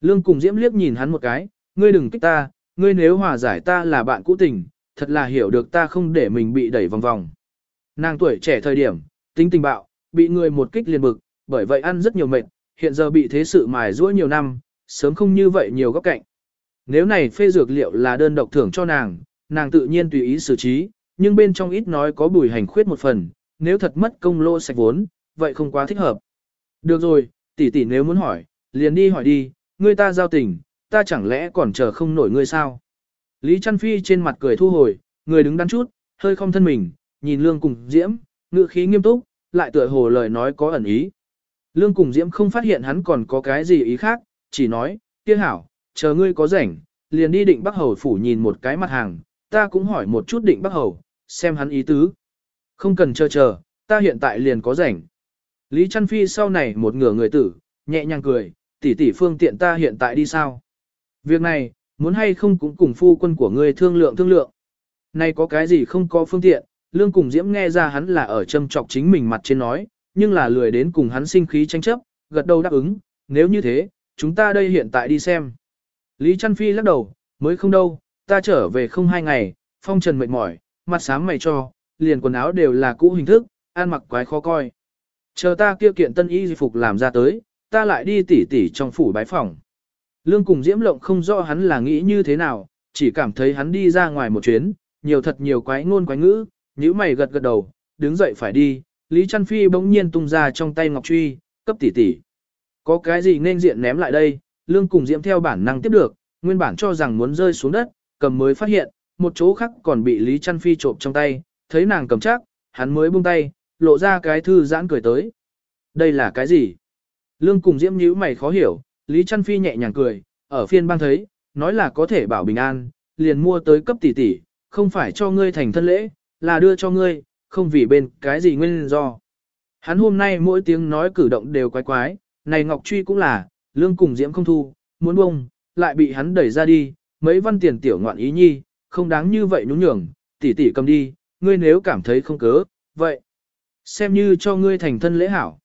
Lương cùng Diễm liếc nhìn hắn một cái, ngươi đừng kích ta, ngươi nếu hòa giải ta là bạn cũ tình, thật là hiểu được ta không để mình bị đẩy vòng vòng. Nàng tuổi trẻ thời điểm, tính tình bạo, bị người một kích liền bực, bởi vậy ăn rất nhiều mệt, hiện giờ bị thế sự mài giũa nhiều năm, sớm không như vậy nhiều góc cạnh. Nếu này phê dược liệu là đơn độc thưởng cho nàng, nàng tự nhiên tùy ý xử trí, nhưng bên trong ít nói có bùi hành khuyết một phần, nếu thật mất công lô sạch vốn, vậy không quá thích hợp. Được rồi, tỷ tỷ nếu muốn hỏi, liền đi hỏi đi, ngươi ta giao tình, ta chẳng lẽ còn chờ không nổi ngươi sao? Lý Trăn Phi trên mặt cười thu hồi, người đứng đắn chút, hơi không thân mình, nhìn Lương cùng Diễm, ngữ khí nghiêm túc, lại tựa hồ lời nói có ẩn ý. Lương cùng Diễm không phát hiện hắn còn có cái gì ý khác, chỉ nói, kia hảo, chờ ngươi có rảnh, liền đi định Bắc Hầu phủ nhìn một cái mặt hàng, ta cũng hỏi một chút định Bắc Hầu, xem hắn ý tứ. Không cần chờ chờ, ta hiện tại liền có rảnh. Lý Trăn Phi sau này một ngửa người tử, nhẹ nhàng cười, tỷ tỷ phương tiện ta hiện tại đi sao? Việc này, muốn hay không cũng cùng phu quân của ngươi thương lượng thương lượng. nay có cái gì không có phương tiện, lương cùng diễm nghe ra hắn là ở châm trọc chính mình mặt trên nói, nhưng là lười đến cùng hắn sinh khí tranh chấp, gật đầu đáp ứng, nếu như thế, chúng ta đây hiện tại đi xem. Lý Trăn Phi lắc đầu, mới không đâu, ta trở về không hai ngày, phong trần mệt mỏi, mặt sáng mày cho, liền quần áo đều là cũ hình thức, ăn mặc quái khó coi. Chờ ta kia kiện tân y phục làm ra tới, ta lại đi tỉ tỉ trong phủ bái phòng. Lương cùng Diễm Lộng không rõ hắn là nghĩ như thế nào, chỉ cảm thấy hắn đi ra ngoài một chuyến, nhiều thật nhiều quái ngôn quái ngữ, nhíu mày gật gật đầu, đứng dậy phải đi, Lý Trăn Phi bỗng nhiên tung ra trong tay ngọc truy, cấp tỷ tỷ. Có cái gì nên diện ném lại đây, Lương cùng Diễm theo bản năng tiếp được, nguyên bản cho rằng muốn rơi xuống đất, cầm mới phát hiện, một chỗ khác còn bị Lý Trăn Phi trộm trong tay, thấy nàng cầm chắc, hắn mới buông tay, lộ ra cái thư giãn cười tới. Đây là cái gì? Lương cùng Diễm nhíu mày khó hiểu, Lý Trăn Phi nhẹ nhàng cười, ở phiên bang thấy, nói là có thể bảo bình an, liền mua tới cấp tỷ tỷ, không phải cho ngươi thành thân lễ, là đưa cho ngươi, không vì bên cái gì nguyên do. Hắn hôm nay mỗi tiếng nói cử động đều quái quái, này Ngọc Truy cũng là, lương cùng diễm không thu, muốn bông, lại bị hắn đẩy ra đi, mấy văn tiền tiểu ngoạn ý nhi, không đáng như vậy nhún nhường, tỷ tỷ cầm đi, ngươi nếu cảm thấy không cớ, vậy, xem như cho ngươi thành thân lễ hảo.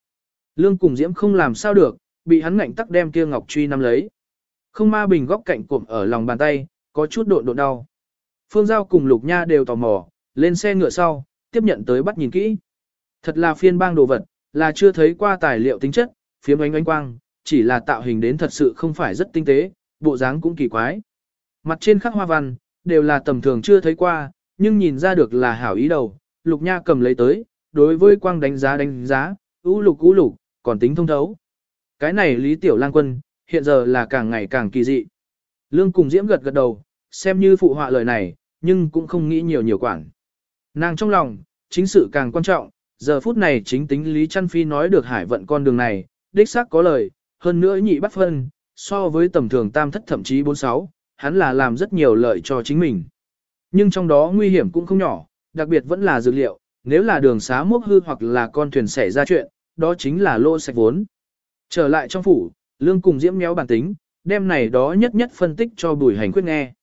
Lương cùng diễm không làm sao được, bị hắn ngạnh tắc đem kia Ngọc Truy nắm lấy. Không ma bình góc cạnh cụm ở lòng bàn tay, có chút độn độn đau. Phương Giao cùng Lục Nha đều tò mò, lên xe ngựa sau, tiếp nhận tới bắt nhìn kỹ. Thật là phiên bang đồ vật, là chưa thấy qua tài liệu tính chất, phiếm ánh ánh quang, chỉ là tạo hình đến thật sự không phải rất tinh tế, bộ dáng cũng kỳ quái. Mặt trên khắc hoa văn, đều là tầm thường chưa thấy qua, nhưng nhìn ra được là hảo ý đầu, Lục Nha cầm lấy tới, đối với quang đánh giá đánh giá, ú lục ú lục, còn tính thông thấu. Cái này Lý Tiểu Lang Quân, hiện giờ là càng ngày càng kỳ dị. Lương cùng Diễm gật gật đầu, xem như phụ họa lời này, nhưng cũng không nghĩ nhiều nhiều quản. Nàng trong lòng, chính sự càng quan trọng, giờ phút này chính tính Lý Trăn Phi nói được hải vận con đường này, đích xác có lời, hơn nữa nhị bắt phân, so với tầm thường tam thất thậm chí bốn sáu, hắn là làm rất nhiều lợi cho chính mình. Nhưng trong đó nguy hiểm cũng không nhỏ, đặc biệt vẫn là dược liệu, nếu là đường xá mốc hư hoặc là con thuyền xảy ra chuyện, đó chính là lô sạch vốn. Trở lại trong phủ, Lương cùng Diễm méo bản tính, đem này đó nhất nhất phân tích cho bùi hành quyết nghe.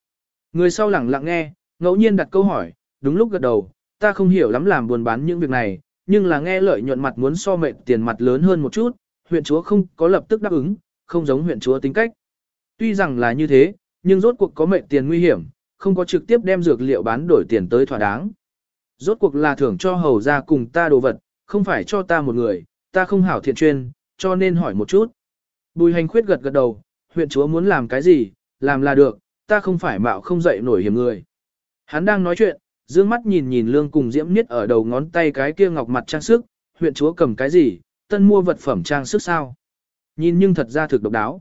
Người sau lẳng lặng nghe, ngẫu nhiên đặt câu hỏi, đúng lúc gật đầu, ta không hiểu lắm làm buồn bán những việc này, nhưng là nghe lợi nhuận mặt muốn so mệnh tiền mặt lớn hơn một chút, huyện chúa không có lập tức đáp ứng, không giống huyện chúa tính cách. Tuy rằng là như thế, nhưng rốt cuộc có mệnh tiền nguy hiểm, không có trực tiếp đem dược liệu bán đổi tiền tới thỏa đáng. Rốt cuộc là thưởng cho hầu ra cùng ta đồ vật, không phải cho ta một người, ta không hảo thiện chuyên, cho nên hỏi một chút. Bùi hành khuyết gật gật đầu, huyện chúa muốn làm cái gì, làm là được, ta không phải mạo không dậy nổi hiểm người. Hắn đang nói chuyện, dương mắt nhìn nhìn lương cùng diễm niết ở đầu ngón tay cái kia ngọc mặt trang sức, huyện chúa cầm cái gì, tân mua vật phẩm trang sức sao. Nhìn nhưng thật ra thực độc đáo.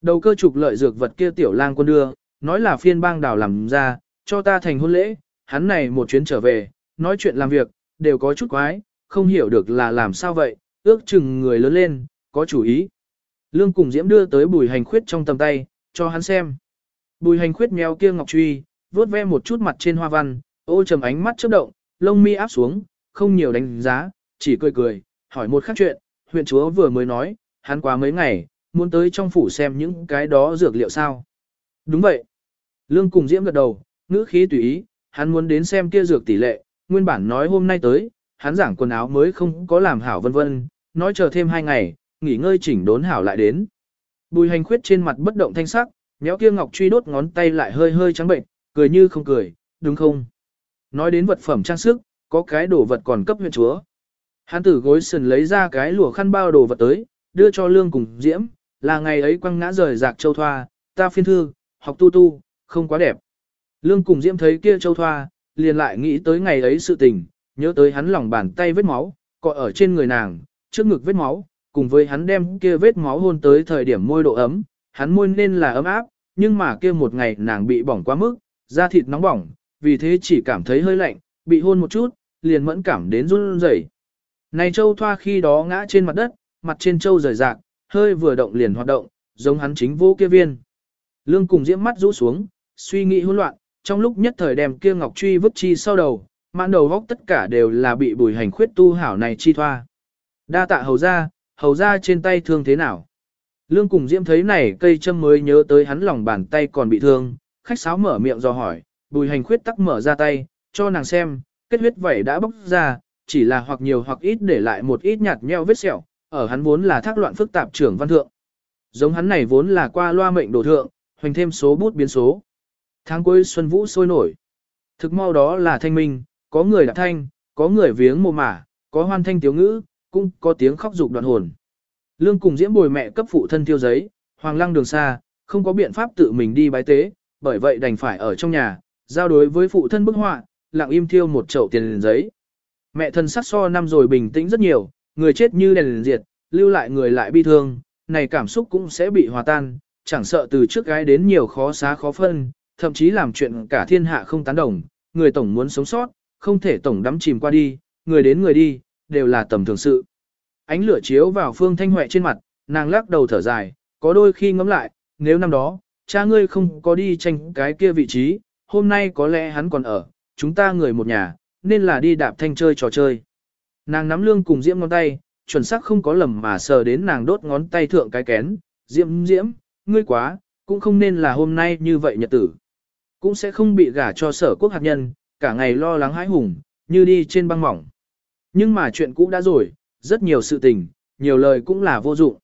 Đầu cơ trục lợi dược vật kia tiểu lang quân đưa, nói là phiên bang đào làm ra, cho ta thành hôn lễ, hắn này một chuyến trở về, nói chuyện làm việc, đều có chút quái, không hiểu được là làm sao vậy, ước chừng người lớn lên, có chủ ý. Lương cùng Diễm đưa tới bùi hành khuyết trong tầm tay, cho hắn xem. Bùi hành khuyết mèo kia ngọc truy, vuốt ve một chút mặt trên hoa văn, ô trầm ánh mắt chớp động, lông mi áp xuống, không nhiều đánh giá, chỉ cười cười, hỏi một khác chuyện, huyện chúa vừa mới nói, hắn qua mấy ngày, muốn tới trong phủ xem những cái đó dược liệu sao. Đúng vậy. Lương cùng Diễm gật đầu, ngữ khí tùy ý, hắn muốn đến xem kia dược tỷ lệ, nguyên bản nói hôm nay tới, hắn giảng quần áo mới không có làm hảo vân vân, nói chờ thêm hai ngày, nghỉ ngơi chỉnh đốn hảo lại đến. Bùi hành khuyết trên mặt bất động thanh sắc, nhéo kia ngọc truy đốt ngón tay lại hơi hơi trắng bệnh, cười như không cười, đúng không? Nói đến vật phẩm trang sức, có cái đồ vật còn cấp huyện chúa. Hắn tử gối sần lấy ra cái lụa khăn bao đồ vật tới, đưa cho lương cùng diễm, là ngày ấy quăng ngã rời giạc châu thoa, ta phiên thư, học tu tu, không quá đẹp. Lương cùng diễm thấy kia châu thoa, liền lại nghĩ tới ngày ấy sự tình, nhớ tới hắn lòng bàn tay vết máu, cọ ở trên người nàng, trước ngực vết máu, cùng với hắn đem kia vết máu hôn tới thời điểm môi độ ấm, hắn môi nên là ấm áp, nhưng mà kia một ngày nàng bị bỏng quá mức, da thịt nóng bỏng, vì thế chỉ cảm thấy hơi lạnh, bị hôn một chút, liền mẫn cảm đến run rẩy. Này châu thoa khi đó ngã trên mặt đất, mặt trên châu rời rạc, hơi vừa động liền hoạt động, giống hắn chính vô kia viên. Lương cùng diễm mắt rũ xuống, suy nghĩ hỗn loạn, trong lúc nhất thời đem kia ngọc truy vứt chi sau đầu, mãn đầu góc tất cả đều là bị bùi hành khuyết tu hảo này chi thoa. Đa tạ hầu ra, hầu ra trên tay thương thế nào? Lương cùng Diễm thấy này cây châm mới nhớ tới hắn lòng bàn tay còn bị thương, khách sáo mở miệng do hỏi, bùi hành khuyết tắc mở ra tay, cho nàng xem, kết huyết vẩy đã bốc ra, chỉ là hoặc nhiều hoặc ít để lại một ít nhạt nheo vết sẹo, ở hắn vốn là thác loạn phức tạp trưởng văn thượng. Giống hắn này vốn là qua loa mệnh đồ thượng, hoành thêm số bút biến số. Tháng cuối xuân vũ sôi nổi. Thực mau đó là thanh minh, có người đạp thanh, có người viếng mồ mả, có hoan thanh tiếu ngữ, cũng có tiếng khóc dục đoạn hồn. Lương cùng diễm bồi mẹ cấp phụ thân tiêu giấy, hoàng lăng đường xa, không có biện pháp tự mình đi bái tế, bởi vậy đành phải ở trong nhà, giao đối với phụ thân bức họa, lặng im thiêu một chậu tiền giấy. Mẹ thân sắc so năm rồi bình tĩnh rất nhiều, người chết như đèn diệt, lưu lại người lại bi thương, này cảm xúc cũng sẽ bị hòa tan, chẳng sợ từ trước gái đến nhiều khó xá khó phân, thậm chí làm chuyện cả thiên hạ không tán đồng, người tổng muốn sống sót, không thể tổng đắm chìm qua đi, người đến người đi, đều là tầm thường sự. Ánh lửa chiếu vào Phương Thanh Huệ trên mặt, nàng lắc đầu thở dài, có đôi khi ngẫm lại, nếu năm đó, cha ngươi không có đi tranh cái kia vị trí, hôm nay có lẽ hắn còn ở, chúng ta người một nhà, nên là đi đạp thanh chơi trò chơi. Nàng nắm lương cùng diễm ngón tay, chuẩn xác không có lầm mà sờ đến nàng đốt ngón tay thượng cái kén, diễm diễm, ngươi quá, cũng không nên là hôm nay như vậy nhật tử. Cũng sẽ không bị gả cho sở quốc hạt nhân, cả ngày lo lắng hãi hùng, như đi trên băng mỏng. Nhưng mà chuyện cũ đã rồi, rất nhiều sự tình, nhiều lời cũng là vô dụng.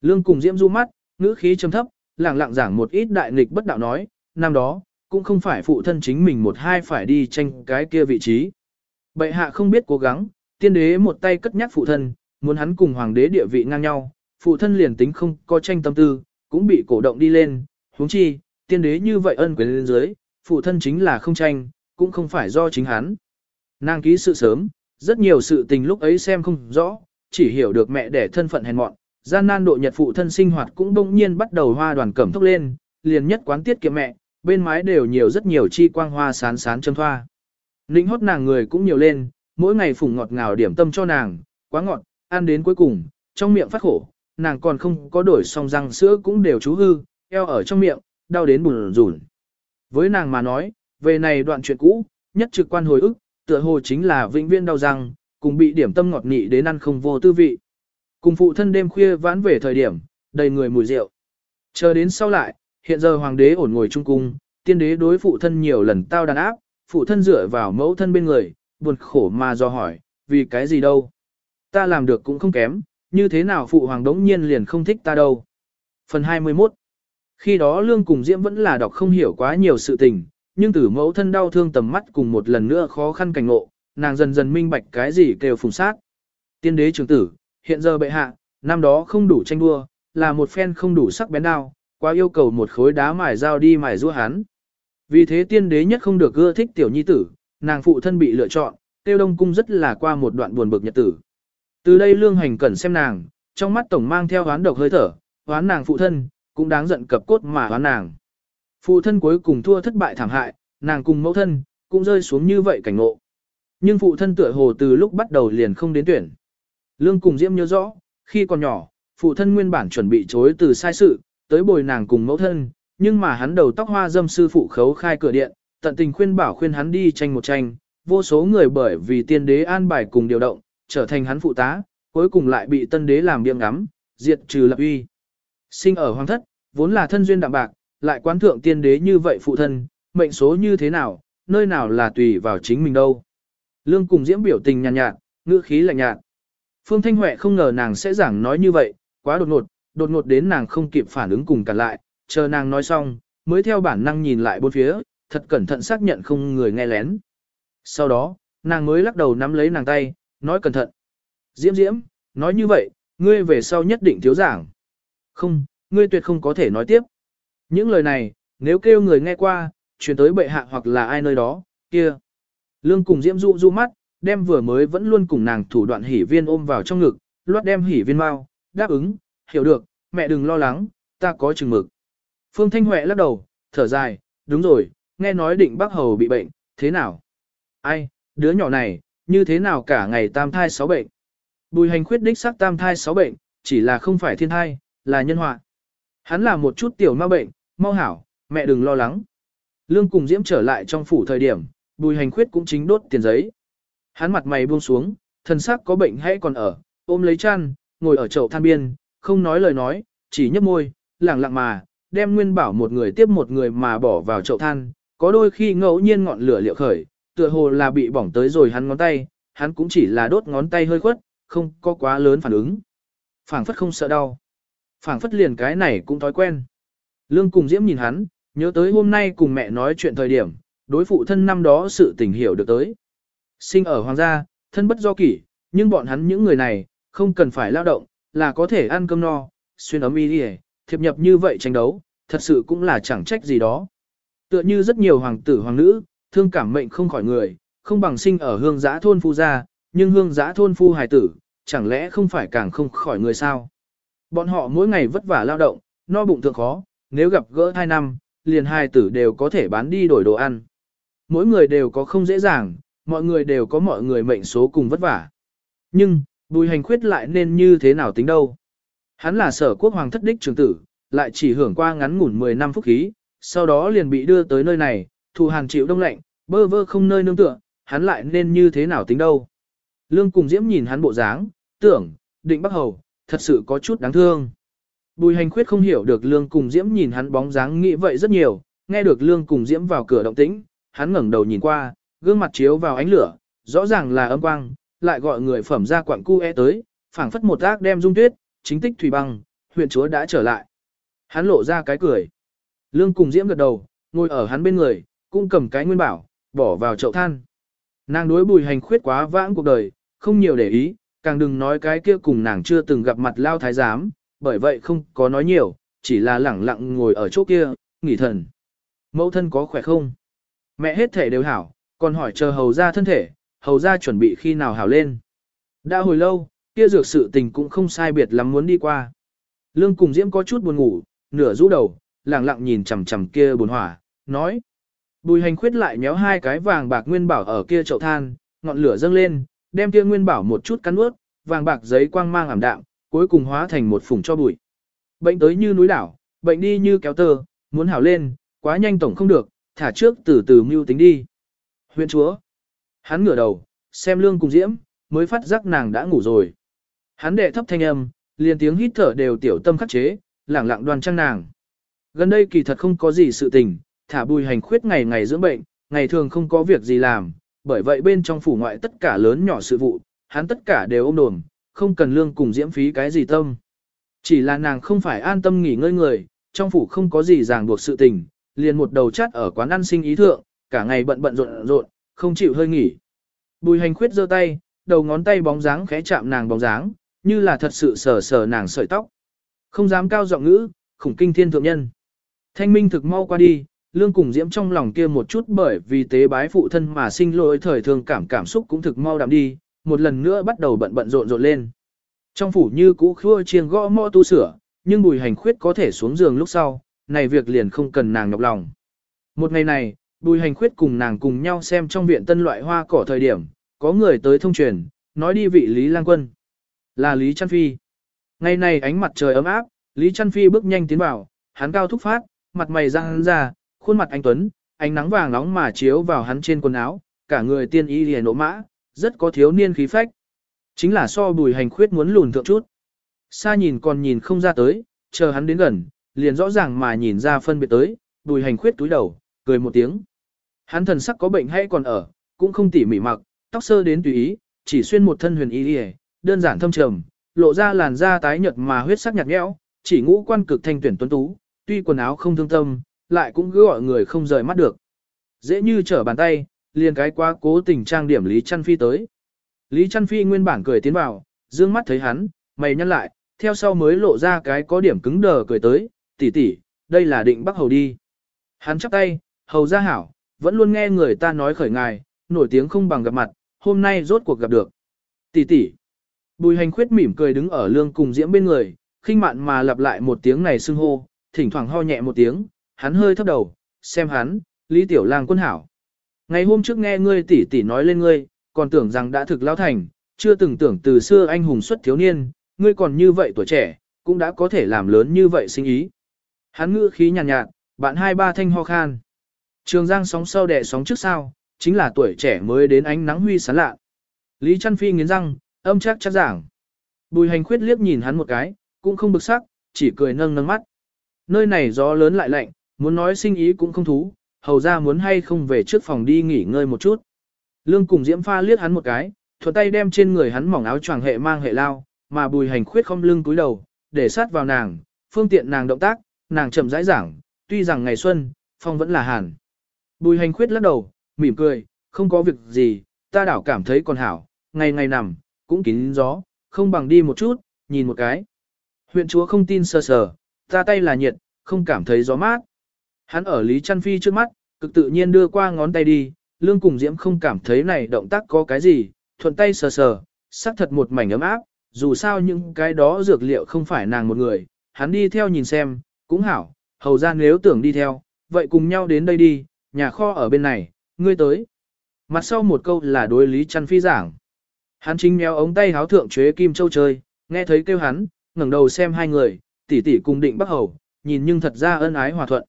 Lương cùng Diễm du mắt, ngữ khí trầm thấp, lẳng lặng giảng một ít đại nghịch bất đạo nói, năm đó, cũng không phải phụ thân chính mình một hai phải đi tranh cái kia vị trí. Bệ hạ không biết cố gắng, tiên đế một tay cất nhắc phụ thân, muốn hắn cùng hoàng đế địa vị ngang nhau, phụ thân liền tính không có tranh tâm tư, cũng bị cổ động đi lên, huống chi, tiên đế như vậy ân quyền lên dưới, phụ thân chính là không tranh, cũng không phải do chính hắn. Nàng ký sự sớm, rất nhiều sự tình lúc ấy xem không rõ, chỉ hiểu được mẹ đẻ thân phận hèn mọn, Gian nan độ nhật phụ thân sinh hoạt cũng đông nhiên bắt đầu hoa đoàn cẩm thốc lên, liền nhất quán tiết kiệm mẹ, bên mái đều nhiều rất nhiều chi quang hoa sán sán châm thoa. Lĩnh hót nàng người cũng nhiều lên, mỗi ngày phùng ngọt ngào điểm tâm cho nàng, quá ngọt, ăn đến cuối cùng, trong miệng phát khổ, nàng còn không có đổi xong răng sữa cũng đều chú hư, eo ở trong miệng, đau đến bùn rùn. Với nàng mà nói, về này đoạn chuyện cũ, nhất trực quan hồi ức, tựa hồ chính là vĩnh viên đau răng, cùng bị điểm tâm ngọt nị đến ăn không vô tư vị. Cùng phụ thân đêm khuya vãn về thời điểm, đầy người mùi rượu. Chờ đến sau lại, hiện giờ hoàng đế ổn ngồi trung cung, tiên đế đối phụ thân nhiều lần tao đàn áp, phụ thân dựa vào mẫu thân bên người, buồn khổ mà do hỏi, vì cái gì đâu. Ta làm được cũng không kém, như thế nào phụ hoàng đống nhiên liền không thích ta đâu. Phần 21 Khi đó Lương cùng Diễm vẫn là đọc không hiểu quá nhiều sự tình, nhưng từ mẫu thân đau thương tầm mắt cùng một lần nữa khó khăn cảnh ngộ, nàng dần dần minh bạch cái gì kêu phùng sát. Tiên đế trưởng tử, hiện giờ bệ hạ, năm đó không đủ tranh đua, là một phen không đủ sắc bén đao, quá yêu cầu một khối đá mài dao đi mài rũa hắn. Vì thế tiên đế nhất không được ưa thích tiểu nhi tử, nàng phụ thân bị lựa chọn, tiêu đông cung rất là qua một đoạn buồn bực nhật tử. Từ đây lương hành cẩn xem nàng, trong mắt tổng mang theo oán độc hơi thở, oán nàng phụ thân, cũng đáng giận cập cốt mà oán nàng. Phụ thân cuối cùng thua thất bại thảm hại, nàng cùng mẫu thân, cũng rơi xuống như vậy cảnh ngộ. Nhưng phụ thân tựa hồ từ lúc bắt đầu liền không đến tuyển. Lương cùng Diễm nhớ rõ, khi còn nhỏ, phụ thân nguyên bản chuẩn bị chối từ sai sự, tới bồi nàng cùng mẫu thân, nhưng mà hắn đầu tóc hoa dâm sư phụ khấu khai cửa điện, tận tình khuyên bảo khuyên hắn đi tranh một tranh, vô số người bởi vì tiên đế an bài cùng điều động, trở thành hắn phụ tá, cuối cùng lại bị tân đế làm biếng ngắm, diệt trừ lập uy. Sinh ở hoàng thất, vốn là thân duyên đạm bạc, lại quán thượng tiên đế như vậy phụ thân, mệnh số như thế nào, nơi nào là tùy vào chính mình đâu. Lương cùng diễm biểu tình nhàn nhạt, nhạt, ngữ khí lạnh nhạt. Phương Thanh Huệ không ngờ nàng sẽ giảng nói như vậy, quá đột ngột, đột ngột đến nàng không kịp phản ứng cùng cả lại, chờ nàng nói xong, mới theo bản năng nhìn lại bốn phía, thật cẩn thận xác nhận không người nghe lén. Sau đó, nàng mới lắc đầu nắm lấy nàng tay, nói cẩn thận. Diễm Diễm, nói như vậy, ngươi về sau nhất định thiếu giảng. Không, ngươi tuyệt không có thể nói tiếp. Những lời này, nếu kêu người nghe qua, truyền tới bệ hạ hoặc là ai nơi đó, kia. Lương cùng Diễm dụ du mắt, đem vừa mới vẫn luôn cùng nàng thủ đoạn hỉ viên ôm vào trong ngực, loát đem hỉ viên mau, đáp ứng, hiểu được, mẹ đừng lo lắng, ta có chừng mực. Phương Thanh Huệ lắc đầu, thở dài, đúng rồi, nghe nói định bác hầu bị bệnh, thế nào? Ai, đứa nhỏ này, như thế nào cả ngày tam thai sáu bệnh? Bùi hành khuyết đích xác tam thai sáu bệnh, chỉ là không phải thiên thai, là nhân họa. Hắn là một chút tiểu ma bệnh, mau hảo, mẹ đừng lo lắng. Lương cùng Diễm trở lại trong phủ thời điểm, bùi hành khuyết cũng chính đốt tiền giấy. Hắn mặt mày buông xuống, thân xác có bệnh hay còn ở, ôm lấy chăn, ngồi ở chậu than biên, không nói lời nói, chỉ nhấp môi, lẳng lặng mà, đem nguyên bảo một người tiếp một người mà bỏ vào chậu than, có đôi khi ngẫu nhiên ngọn lửa liệu khởi, tựa hồ là bị bỏng tới rồi hắn ngón tay, hắn cũng chỉ là đốt ngón tay hơi khuất, không có quá lớn phản ứng. phảng phất không sợ đau. phảng phất liền cái này cũng thói quen. Lương cùng Diễm nhìn hắn, nhớ tới hôm nay cùng mẹ nói chuyện thời điểm, đối phụ thân năm đó sự tình hiểu được tới. Sinh ở hoàng gia, thân bất do kỷ, nhưng bọn hắn những người này, không cần phải lao động, là có thể ăn cơm no, xuyên ấm y đi thiệp nhập như vậy tranh đấu, thật sự cũng là chẳng trách gì đó. Tựa như rất nhiều hoàng tử hoàng nữ, thương cảm mệnh không khỏi người, không bằng sinh ở hương giã thôn phu gia, nhưng hương giã thôn phu hài tử, chẳng lẽ không phải càng không khỏi người sao? Bọn họ mỗi ngày vất vả lao động, no bụng thượng khó, nếu gặp gỡ hai năm, liền hai tử đều có thể bán đi đổi đồ ăn. Mỗi người đều có không dễ dàng, mọi người đều có mọi người mệnh số cùng vất vả. Nhưng, bùi hành khuyết lại nên như thế nào tính đâu? Hắn là sở quốc hoàng thất đích trưởng tử, lại chỉ hưởng qua ngắn ngủn 10 năm phúc khí, sau đó liền bị đưa tới nơi này, thù hàng chịu đông lạnh, bơ vơ không nơi nương tựa, hắn lại nên như thế nào tính đâu. Lương cùng Diễm nhìn hắn bộ dáng, tưởng, định bắc hầu, thật sự có chút đáng thương. Bùi hành khuyết không hiểu được Lương cùng Diễm nhìn hắn bóng dáng nghĩ vậy rất nhiều, nghe được Lương cùng Diễm vào cửa động tĩnh, hắn ngẩng đầu nhìn qua, gương mặt chiếu vào ánh lửa, rõ ràng là âm quang, lại gọi người phẩm ra quặng cu e tới, phảng phất một ác đem dung tuyết, chính tích thủy băng, huyện chúa đã trở lại. Hắn lộ ra cái cười. Lương cùng Diễm gật đầu, ngồi ở hắn bên người, cũng cầm cái nguyên bảo, bỏ vào chậu than. Nàng đối bùi hành khuyết quá vãng cuộc đời, không nhiều để ý, càng đừng nói cái kia cùng nàng chưa từng gặp mặt lao thái giám, bởi vậy không có nói nhiều, chỉ là lẳng lặng ngồi ở chỗ kia, nghỉ thần. Mẫu thân có khỏe không? Mẹ hết thể đều hảo, còn hỏi chờ hầu ra thân thể, hầu ra chuẩn bị khi nào hảo lên. Đã hồi lâu, kia dược sự tình cũng không sai biệt lắm muốn đi qua. Lương cùng Diễm có chút buồn ngủ, nửa rũ đầu, lẳng lặng nhìn chằm chằm kia buồn hỏa, nói. Bùi hành khuyết lại nhéo hai cái vàng bạc nguyên bảo ở kia chậu than, ngọn lửa dâng lên, đem kia nguyên bảo một chút cắn ướt, vàng bạc giấy quang mang ảm đạm, cuối cùng hóa thành một phủng cho bụi. Bệnh tới như núi đảo, bệnh đi như kéo tơ, muốn hảo lên, quá nhanh tổng không được, thả trước từ từ mưu tính đi. Huyện chúa. Hắn ngửa đầu, xem lương cùng diễm, mới phát giác nàng đã ngủ rồi. Hắn đệ thấp thanh âm, liền tiếng hít thở đều tiểu tâm khắc chế, lẳng lặng đoan trang nàng. Gần đây kỳ thật không có gì sự tình, thả bùi hành khuyết ngày ngày dưỡng bệnh, ngày thường không có việc gì làm, bởi vậy bên trong phủ ngoại tất cả lớn nhỏ sự vụ, hắn tất cả đều ôm đồm, không cần lương cùng diễm phí cái gì tâm. Chỉ là nàng không phải an tâm nghỉ ngơi người, trong phủ không có gì ràng buộc sự tình, liền một đầu chát ở quán ăn sinh ý thượng, cả ngày bận bận rộn rộn, không chịu hơi nghỉ. Bùi hành khuyết giơ tay, đầu ngón tay bóng dáng khẽ chạm nàng bóng dáng, như là thật sự sờ sờ nàng sợi tóc. Không dám cao giọng ngữ, khủng kinh thiên thượng nhân. Thanh minh thực mau qua đi, lương cùng diễm trong lòng kia một chút bởi vì tế bái phụ thân mà sinh lỗi thời thường cảm cảm xúc cũng thực mau đạm đi, một lần nữa bắt đầu bận bận rộn rộn lên. Trong phủ như cũ khua chiêng gõ mõ tu sửa, nhưng bùi hành khuyết có thể xuống giường lúc sau, này việc liền không cần nàng nhọc lòng. Một ngày này, bùi hành khuyết cùng nàng cùng nhau xem trong viện tân loại hoa cỏ thời điểm, có người tới thông truyền, nói đi vị Lý Lang Quân. Là Lý Trăn Phi. Ngày này ánh mặt trời ấm áp, Lý Trăn Phi bước nhanh tiến vào, hắn cao thúc phát, mặt mày răng ra, khuôn mặt anh Tuấn, ánh nắng vàng nóng mà chiếu vào hắn trên quần áo, cả người tiên y liền nộ mã, rất có thiếu niên khí phách. Chính là so bùi hành khuyết muốn lùn thượng chút. Xa nhìn còn nhìn không ra tới, chờ hắn đến gần, liền rõ ràng mà nhìn ra phân biệt tới, bùi hành khuyết túi đầu, cười một tiếng. Hắn thần sắc có bệnh hay còn ở, cũng không tỉ mỉ mặc, tóc sơ đến tùy ý, chỉ xuyên một thân huyền y đơn giản thâm trầm, lộ ra làn da tái nhợt mà huyết sắc nhạt nhẽo, chỉ ngũ quan cực thanh tuyển tuấn tú, tuy quần áo không thương tâm, lại cũng cứ gọi người không rời mắt được. Dễ như trở bàn tay, liền cái quá cố tình trang điểm Lý Trăn Phi tới. Lý Trăn Phi nguyên bản cười tiến vào, dương mắt thấy hắn, mày nhăn lại, theo sau mới lộ ra cái có điểm cứng đờ cười tới, tỷ tỷ, đây là định bắc hầu đi. Hắn chắp tay, hầu ra hảo, vẫn luôn nghe người ta nói khởi ngài, nổi tiếng không bằng gặp mặt, hôm nay rốt cuộc gặp được. Tỷ tỷ. Bùi hành khuyết mỉm cười đứng ở lương cùng diễm bên người, khinh mạn mà lặp lại một tiếng này xưng hô, thỉnh thoảng ho nhẹ một tiếng, hắn hơi thấp đầu, xem hắn, Lý Tiểu Lang quân hảo. Ngày hôm trước nghe ngươi tỷ tỷ nói lên ngươi, còn tưởng rằng đã thực lao thành, chưa từng tưởng từ xưa anh hùng xuất thiếu niên, ngươi còn như vậy tuổi trẻ, cũng đã có thể làm lớn như vậy sinh ý. Hắn ngữ khí nhàn nhạt, nhạt, bạn hai ba thanh ho khan. Trường giang sóng sau đẻ sóng trước sau, chính là tuổi trẻ mới đến ánh nắng huy sáng lạ. Lý Trăn Phi nghiến răng, âm chắc chắc giảng. Bùi hành khuyết liếc nhìn hắn một cái, cũng không bực sắc, chỉ cười nâng nâng mắt. Nơi này gió lớn lại lạnh, muốn nói sinh ý cũng không thú, hầu ra muốn hay không về trước phòng đi nghỉ ngơi một chút. Lương cùng diễm pha liếc hắn một cái, thuận tay đem trên người hắn mỏng áo choàng hệ mang hệ lao, mà bùi hành khuyết không lưng cúi đầu, để sát vào nàng, phương tiện nàng động tác, nàng chậm rãi giảng, tuy rằng ngày xuân, phong vẫn là hàn. Bùi hành khuyết lắc đầu, mỉm cười, không có việc gì, ta đảo cảm thấy còn hảo, ngày ngày nằm, cũng kín gió, không bằng đi một chút, nhìn một cái. Huyện chúa không tin sờ sờ, ta tay là nhiệt, không cảm thấy gió mát. Hắn ở Lý Trăn Phi trước mắt, cực tự nhiên đưa qua ngón tay đi, lương cùng diễm không cảm thấy này động tác có cái gì, thuận tay sờ sờ, sắc thật một mảnh ấm áp, dù sao những cái đó dược liệu không phải nàng một người, hắn đi theo nhìn xem, cũng hảo, hầu ra nếu tưởng đi theo, vậy cùng nhau đến đây đi, nhà kho ở bên này, ngươi tới. Mặt sau một câu là đối lý chăn phi giảng. Hắn chính méo ống tay háo thượng chế kim châu chơi, nghe thấy kêu hắn, ngẩng đầu xem hai người, tỷ tỷ cùng định bắc hầu, nhìn nhưng thật ra ân ái hòa thuận.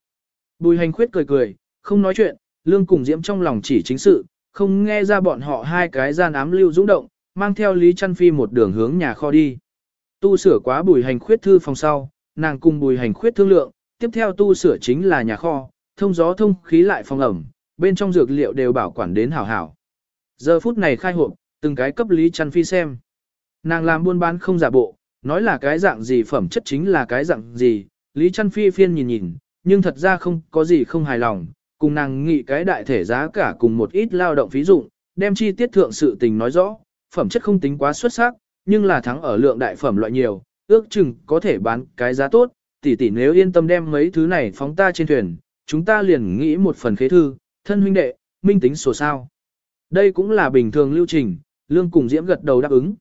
Bùi hành khuyết cười cười, không nói chuyện, lương cùng diễm trong lòng chỉ chính sự, không nghe ra bọn họ hai cái gian ám lưu dũng động, mang theo Lý Trăn Phi một đường hướng nhà kho đi. Tu sửa quá bùi hành khuyết thư phòng sau, nàng cùng bùi hành khuyết thương lượng, tiếp theo tu sửa chính là nhà kho, thông gió thông khí lại phòng ẩm, bên trong dược liệu đều bảo quản đến hảo hảo. Giờ phút này khai hộp, từng cái cấp Lý Trăn Phi xem. Nàng làm buôn bán không giả bộ, nói là cái dạng gì phẩm chất chính là cái dạng gì, Lý Trăn Phi phiên nhìn nhìn, nhưng thật ra không có gì không hài lòng, cùng nàng nghị cái đại thể giá cả cùng một ít lao động phí dụng, đem chi tiết thượng sự tình nói rõ, phẩm chất không tính quá xuất sắc, nhưng là thắng ở lượng đại phẩm loại nhiều, ước chừng có thể bán cái giá tốt, tỷ tỷ nếu yên tâm đem mấy thứ này phóng ta trên thuyền, chúng ta liền nghĩ một phần khế thư, thân huynh đệ, minh tính sổ sao. Đây cũng là bình thường lưu trình, lương cùng diễm gật đầu đáp ứng.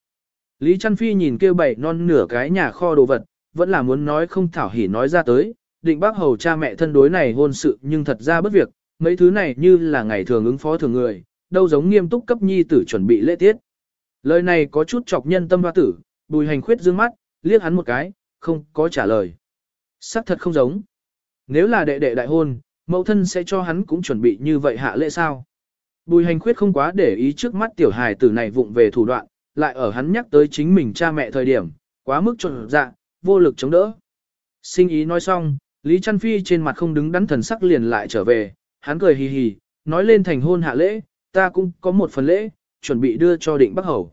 Lý Trăn Phi nhìn kêu bảy non nửa cái nhà kho đồ vật, vẫn là muốn nói không thảo hỉ nói ra tới, định bác hầu cha mẹ thân đối này hôn sự nhưng thật ra bất việc, mấy thứ này như là ngày thường ứng phó thường người, đâu giống nghiêm túc cấp nhi tử chuẩn bị lễ tiết. Lời này có chút chọc nhân tâm hoa tử, bùi hành khuyết dương mắt, liếc hắn một cái, không có trả lời. Sắc thật không giống. Nếu là đệ đệ đại hôn, mẫu thân sẽ cho hắn cũng chuẩn bị như vậy hạ lễ sao. Bùi hành khuyết không quá để ý trước mắt tiểu hài tử này vụng về thủ đoạn, lại ở hắn nhắc tới chính mình cha mẹ thời điểm, quá mức trộn dạ, vô lực chống đỡ. Sinh ý nói xong, Lý Trăn Phi trên mặt không đứng đắn thần sắc liền lại trở về, hắn cười hì hì, nói lên thành hôn hạ lễ, ta cũng có một phần lễ, chuẩn bị đưa cho định Bắc Hầu.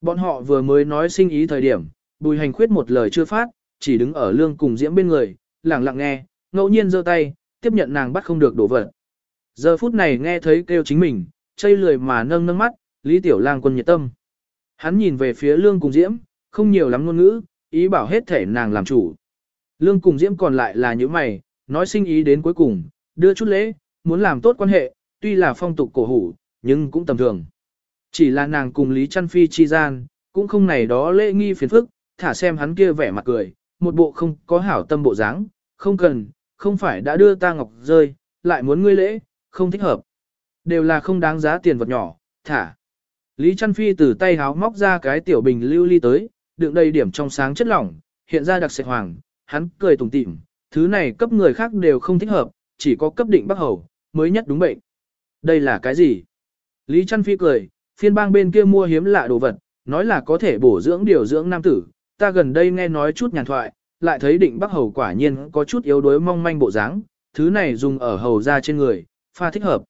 Bọn họ vừa mới nói sinh ý thời điểm, bùi hành khuyết một lời chưa phát, chỉ đứng ở lương cùng diễm bên người, lặng lặng nghe, ngẫu nhiên giơ tay, tiếp nhận nàng bắt không được đổ vật. Giờ phút này nghe thấy kêu chính mình, chây lười mà nâng nâng mắt, Lý Tiểu Lang quân nhiệt tâm. Hắn nhìn về phía lương cùng diễm, không nhiều lắm ngôn ngữ, ý bảo hết thể nàng làm chủ. Lương cùng diễm còn lại là những mày, nói sinh ý đến cuối cùng, đưa chút lễ, muốn làm tốt quan hệ, tuy là phong tục cổ hủ, nhưng cũng tầm thường. Chỉ là nàng cùng Lý Trăn Phi chi gian, cũng không này đó lễ nghi phiền phức, thả xem hắn kia vẻ mặt cười, một bộ không có hảo tâm bộ dáng, không cần, không phải đã đưa ta ngọc rơi, lại muốn ngươi lễ, không thích hợp. Đều là không đáng giá tiền vật nhỏ, thả. Lý Trăn Phi từ tay háo móc ra cái tiểu bình lưu ly tới, đựng đầy điểm trong sáng chất lỏng, hiện ra đặc sệt hoàng, hắn cười tủm tỉm, thứ này cấp người khác đều không thích hợp, chỉ có cấp định bắc hầu, mới nhất đúng bệnh. Đây là cái gì? Lý Trăn Phi cười, phiên bang bên kia mua hiếm lạ đồ vật, nói là có thể bổ dưỡng điều dưỡng nam tử, ta gần đây nghe nói chút nhàn thoại, lại thấy định bắc hầu quả nhiên có chút yếu đuối mong manh bộ dáng, thứ này dùng ở hầu ra trên người, pha thích hợp.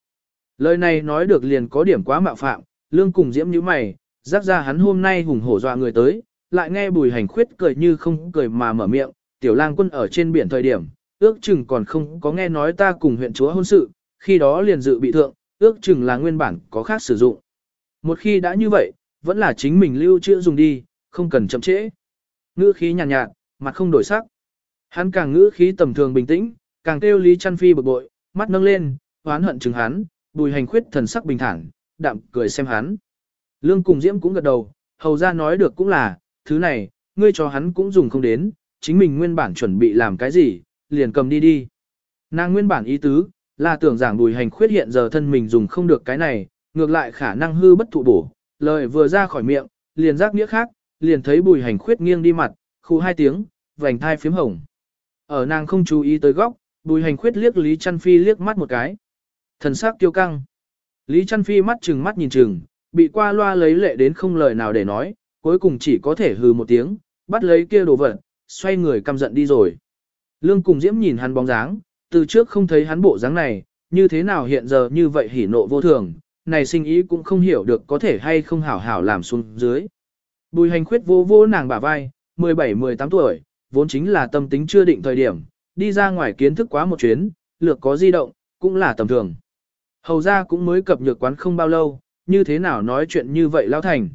Lời này nói được liền có điểm quá mạo phạm, lương cùng diễm như mày, rắc ra hắn hôm nay hùng hổ dọa người tới, lại nghe bùi hành khuyết cười như không cười mà mở miệng, tiểu lang quân ở trên biển thời điểm, ước chừng còn không có nghe nói ta cùng huyện chúa hôn sự, khi đó liền dự bị thượng, ước chừng là nguyên bản có khác sử dụng. Một khi đã như vậy, vẫn là chính mình lưu trữ dùng đi, không cần chậm trễ. Ngữ khí nhàn nhạt, nhạt, mặt không đổi sắc. Hắn càng ngữ khí tầm thường bình tĩnh, càng kêu Lý Chăn Phi bực bội, mắt nâng lên, hoán hận chừng hắn, bùi hành khuyết thần sắc bình thản, đạm cười xem hắn. Lương cùng Diễm cũng gật đầu, hầu ra nói được cũng là, thứ này, ngươi cho hắn cũng dùng không đến, chính mình nguyên bản chuẩn bị làm cái gì, liền cầm đi đi. Nàng nguyên bản ý tứ, là tưởng giảng bùi hành khuyết hiện giờ thân mình dùng không được cái này, ngược lại khả năng hư bất thụ bổ, lời vừa ra khỏi miệng, liền giác nghĩa khác, liền thấy bùi hành khuyết nghiêng đi mặt, khu hai tiếng, vành thai phím hồng. Ở nàng không chú ý tới góc, bùi hành khuyết liếc Lý Trăn Phi liếc mắt một cái. Thần sắc tiêu căng. Lý Trăn Phi mắt chừng mắt nhìn chừng, bị qua loa lấy lệ đến không lời nào để nói, cuối cùng chỉ có thể hừ một tiếng, bắt lấy kia đồ vật, xoay người căm giận đi rồi. Lương cùng Diễm nhìn hắn bóng dáng, từ trước không thấy hắn bộ dáng này, như thế nào hiện giờ như vậy hỉ nộ vô thường, này sinh ý cũng không hiểu được có thể hay không hảo hảo làm xuống dưới. Bùi hành khuyết vô vô nàng bả vai, 17-18 tuổi, vốn chính là tâm tính chưa định thời điểm, đi ra ngoài kiến thức quá một chuyến, lược có di động, cũng là tầm thường. Hầu ra cũng mới cập nhược quán không bao lâu, như thế nào nói chuyện như vậy lao thành.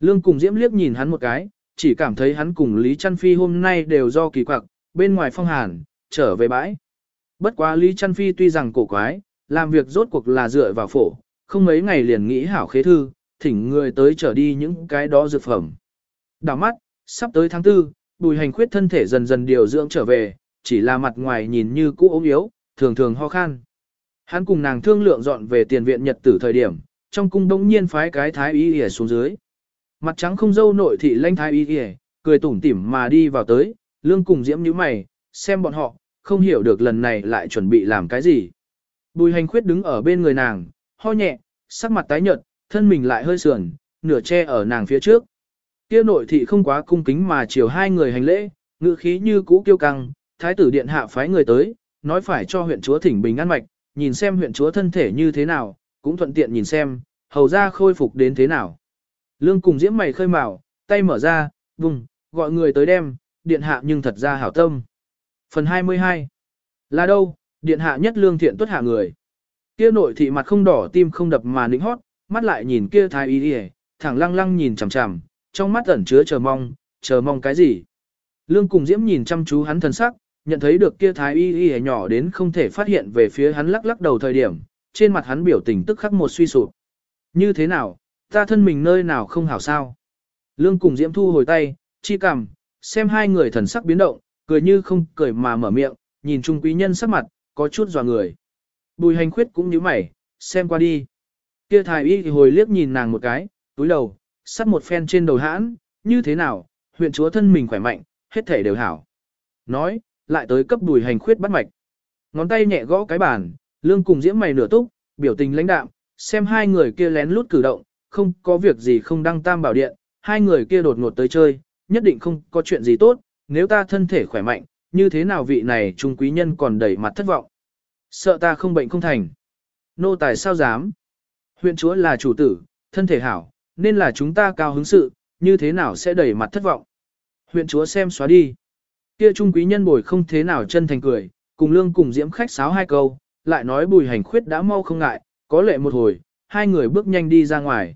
Lương cùng Diễm liếc nhìn hắn một cái, chỉ cảm thấy hắn cùng Lý Trăn Phi hôm nay đều do kỳ quặc, bên ngoài phong hàn, trở về bãi. Bất quá Lý Trăn Phi tuy rằng cổ quái, làm việc rốt cuộc là dựa vào phổ, không mấy ngày liền nghĩ hảo khế thư, thỉnh người tới trở đi những cái đó dược phẩm. Đảo mắt, sắp tới tháng tư, bùi hành khuyết thân thể dần dần điều dưỡng trở về, chỉ là mặt ngoài nhìn như cũ ốm yếu, thường thường ho khan. Hắn cùng nàng thương lượng dọn về tiền viện nhật tử thời điểm, trong cung đông nhiên phái cái thái y ỉa xuống dưới. Mặt trắng không dâu nội thị lanh thái y kìa, cười tủm tỉm mà đi vào tới, lương cùng diễm như mày, xem bọn họ, không hiểu được lần này lại chuẩn bị làm cái gì. Bùi hành khuyết đứng ở bên người nàng, ho nhẹ, sắc mặt tái nhợt, thân mình lại hơi sườn, nửa che ở nàng phía trước. Kia nội thị không quá cung kính mà chiều hai người hành lễ, ngữ khí như cũ kiêu căng, thái tử điện hạ phái người tới, nói phải cho huyện chúa thỉnh bình an mạch, nhìn xem huyện chúa thân thể như thế nào, cũng thuận tiện nhìn xem, hầu ra khôi phục đến thế nào. Lương cùng diễm mày khơi mào, tay mở ra, vùng, gọi người tới đem, điện hạ nhưng thật ra hảo tâm. Phần 22 Là đâu, điện hạ nhất lương thiện tuất hạ người. Kia nội thị mặt không đỏ tim không đập mà nĩnh hót, mắt lại nhìn kia thái y đi thẳng lăng lăng nhìn chằm chằm, trong mắt ẩn chứa chờ mong, chờ mong cái gì. Lương cùng diễm nhìn chăm chú hắn thần sắc, nhận thấy được kia thái y y nhỏ đến không thể phát hiện về phía hắn lắc lắc đầu thời điểm, trên mặt hắn biểu tình tức khắc một suy sụp. Như thế nào, ta thân mình nơi nào không hảo sao? Lương cùng Diễm thu hồi tay, chi cằm, xem hai người thần sắc biến động, cười như không cười mà mở miệng, nhìn trung quý nhân sắc mặt, có chút dò người. Bùi hành khuyết cũng nhíu mày, xem qua đi. Kia thái y thì hồi liếc nhìn nàng một cái, túi đầu, sắt một phen trên đầu hãn, như thế nào, huyện chúa thân mình khỏe mạnh, hết thể đều hảo. Nói, lại tới cấp bùi hành khuyết bắt mạch. Ngón tay nhẹ gõ cái bàn, lương cùng diễm mày nửa túc, biểu tình lãnh đạm, xem hai người kia lén lút cử động, không có việc gì không đăng tam bảo điện, hai người kia đột ngột tới chơi, nhất định không có chuyện gì tốt, nếu ta thân thể khỏe mạnh, như thế nào vị này trung quý nhân còn đẩy mặt thất vọng. Sợ ta không bệnh không thành. Nô tài sao dám? Huyện chúa là chủ tử, thân thể hảo, nên là chúng ta cao hứng sự, như thế nào sẽ đẩy mặt thất vọng. Huyện chúa xem xóa đi. Kia trung quý nhân bồi không thế nào chân thành cười, cùng lương cùng diễm khách sáo hai câu, lại nói bùi hành khuyết đã mau không ngại, có lệ một hồi, hai người bước nhanh đi ra ngoài.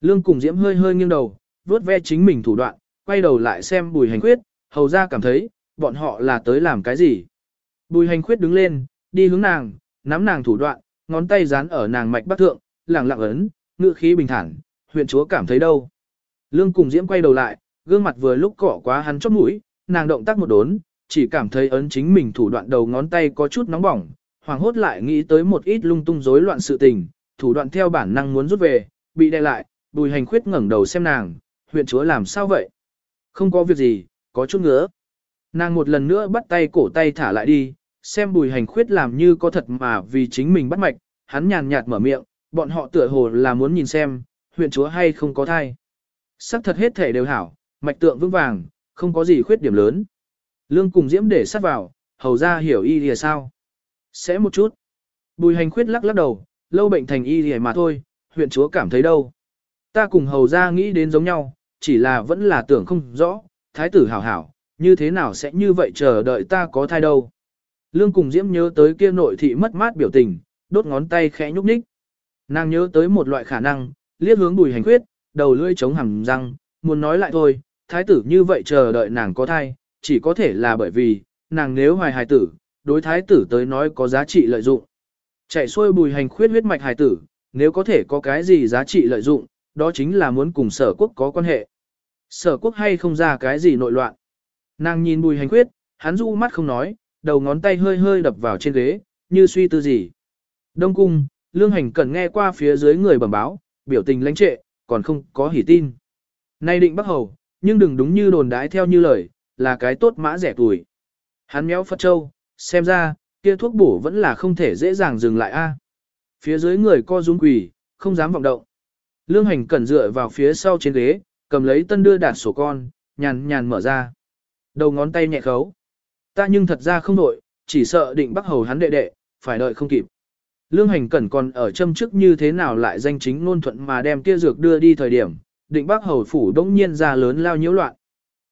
Lương cùng diễm hơi hơi nghiêng đầu, vuốt ve chính mình thủ đoạn, quay đầu lại xem bùi hành khuyết, hầu ra cảm thấy, bọn họ là tới làm cái gì. Bùi hành khuyết đứng lên, đi hướng nàng, nắm nàng thủ đoạn, ngón tay dán ở nàng mạch bắc thượng, lẳng lặng ấn, ngựa khí bình thản, huyện chúa cảm thấy đâu. Lương cùng diễm quay đầu lại, gương mặt vừa lúc cỏ quá hắn chóp mũi, nàng động tác một đốn, chỉ cảm thấy ấn chính mình thủ đoạn đầu ngón tay có chút nóng bỏng, hoàng hốt lại nghĩ tới một ít lung tung rối loạn sự tình, thủ đoạn theo bản năng muốn rút về, bị đè lại, bùi hành khuyết ngẩng đầu xem nàng, huyện chúa làm sao vậy? Không có việc gì, có chút ngứa. Nàng một lần nữa bắt tay cổ tay thả lại đi, xem bùi hành khuyết làm như có thật mà vì chính mình bắt mạch, hắn nhàn nhạt mở miệng, bọn họ tựa hồ là muốn nhìn xem, huyện chúa hay không có thai. Sắc thật hết thể đều hảo, mạch tượng vững vàng, không có gì khuyết điểm lớn. Lương cùng diễm để sát vào, hầu ra hiểu y lìa sao. Sẽ một chút. Bùi hành khuyết lắc lắc đầu, lâu bệnh thành y lìa mà thôi, huyện chúa cảm thấy đâu. Ta cùng hầu ra nghĩ đến giống nhau, chỉ là vẫn là tưởng không rõ, thái tử hảo hảo, như thế nào sẽ như vậy chờ đợi ta có thai đâu. Lương cùng diễm nhớ tới kia nội thị mất mát biểu tình, đốt ngón tay khẽ nhúc nhích. Nàng nhớ tới một loại khả năng, liếc hướng bùi hành khuyết, đầu lưỡi chống hẳn răng, muốn nói lại thôi, thái tử như vậy chờ đợi nàng có thai, chỉ có thể là bởi vì, nàng nếu hoài hài tử, đối thái tử tới nói có giá trị lợi dụng. Chạy xuôi bùi hành khuyết huyết mạch hài tử, nếu có thể có cái gì giá trị lợi dụng, đó chính là muốn cùng sở quốc có quan hệ. Sở quốc hay không ra cái gì nội loạn. Nàng nhìn bùi hành khuyết, hắn du mắt không nói, đầu ngón tay hơi hơi đập vào trên ghế, như suy tư gì. Đông cung, lương hành cần nghe qua phía dưới người bẩm báo, biểu tình lãnh trệ, còn không có hỉ tin. Nay định bắc hầu, nhưng đừng đúng như đồn đái theo như lời, là cái tốt mã rẻ tuổi. Hắn méo Phật Châu, xem ra, kia thuốc bổ vẫn là không thể dễ dàng dừng lại a. Phía dưới người co rúm quỳ, không dám vọng động. Lương hành cẩn dựa vào phía sau trên ghế, cầm lấy tân đưa đạt sổ con, nhàn nhàn mở ra. Đầu ngón tay nhẹ khấu. Ta nhưng thật ra không đội, chỉ sợ định bắc hầu hắn đệ đệ, phải đợi không kịp. Lương hành cẩn còn ở châm chức như thế nào lại danh chính ngôn thuận mà đem kia dược đưa đi thời điểm, định bắc hầu phủ đông nhiên ra lớn lao nhiễu loạn.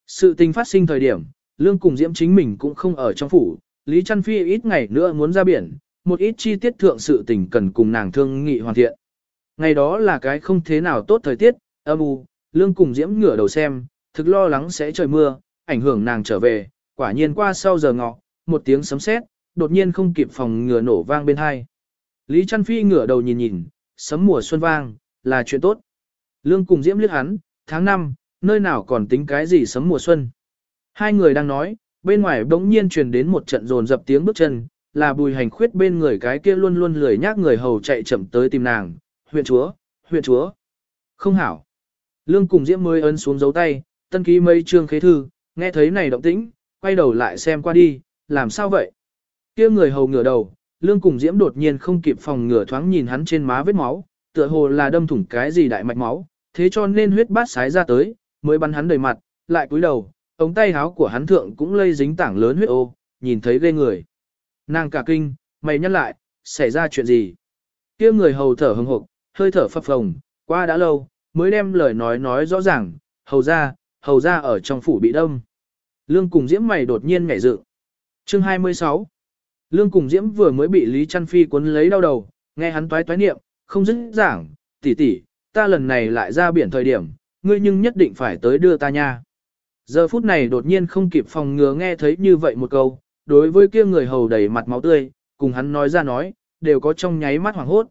Sự tình phát sinh thời điểm, lương cùng diễm chính mình cũng không ở trong phủ, Lý Trăn Phi ít ngày nữa muốn ra biển, một ít chi tiết thượng sự tình cần cùng nàng thương nghị hoàn thiện. Ngày đó là cái không thế nào tốt thời tiết, âm u, lương cùng diễm ngửa đầu xem, thực lo lắng sẽ trời mưa, ảnh hưởng nàng trở về, quả nhiên qua sau giờ ngọ, một tiếng sấm sét, đột nhiên không kịp phòng ngừa nổ vang bên hai. Lý Trăn Phi ngửa đầu nhìn nhìn, sấm mùa xuân vang, là chuyện tốt. Lương cùng diễm liếc hắn, tháng 5, nơi nào còn tính cái gì sấm mùa xuân. Hai người đang nói, bên ngoài bỗng nhiên truyền đến một trận rồn dập tiếng bước chân, là bùi hành khuyết bên người cái kia luôn luôn lười nhác người hầu chạy chậm tới tìm nàng, huyện chúa, huyện chúa. Không hảo. Lương cùng diễm mới ấn xuống dấu tay, tân ký mây trương khế thư, nghe thấy này động tĩnh, quay đầu lại xem qua đi, làm sao vậy? kia người hầu ngửa đầu, lương cùng diễm đột nhiên không kịp phòng ngửa thoáng nhìn hắn trên má vết máu, tựa hồ là đâm thủng cái gì đại mạch máu, thế cho nên huyết bát sái ra tới, mới bắn hắn đầy mặt, lại cúi đầu, ống tay háo của hắn thượng cũng lây dính tảng lớn huyết ô, nhìn thấy ghê người. Nàng cả kinh, mày nhắc lại, xảy ra chuyện gì? kia người hầu thở hừng hộp, hơi thở phập phồng, qua đã lâu, mới đem lời nói nói rõ ràng, hầu ra, hầu ra ở trong phủ bị đông. Lương cùng diễm mày đột nhiên nhảy dựng. Chương 26 Lương cùng diễm vừa mới bị Lý Trăn Phi cuốn lấy đau đầu, nghe hắn toái toái niệm, không dứt giảng, tỷ tỷ, ta lần này lại ra biển thời điểm, ngươi nhưng nhất định phải tới đưa ta nha. Giờ phút này đột nhiên không kịp phòng ngừa nghe thấy như vậy một câu, đối với kia người hầu đầy mặt máu tươi, cùng hắn nói ra nói, đều có trong nháy mắt hoảng hốt.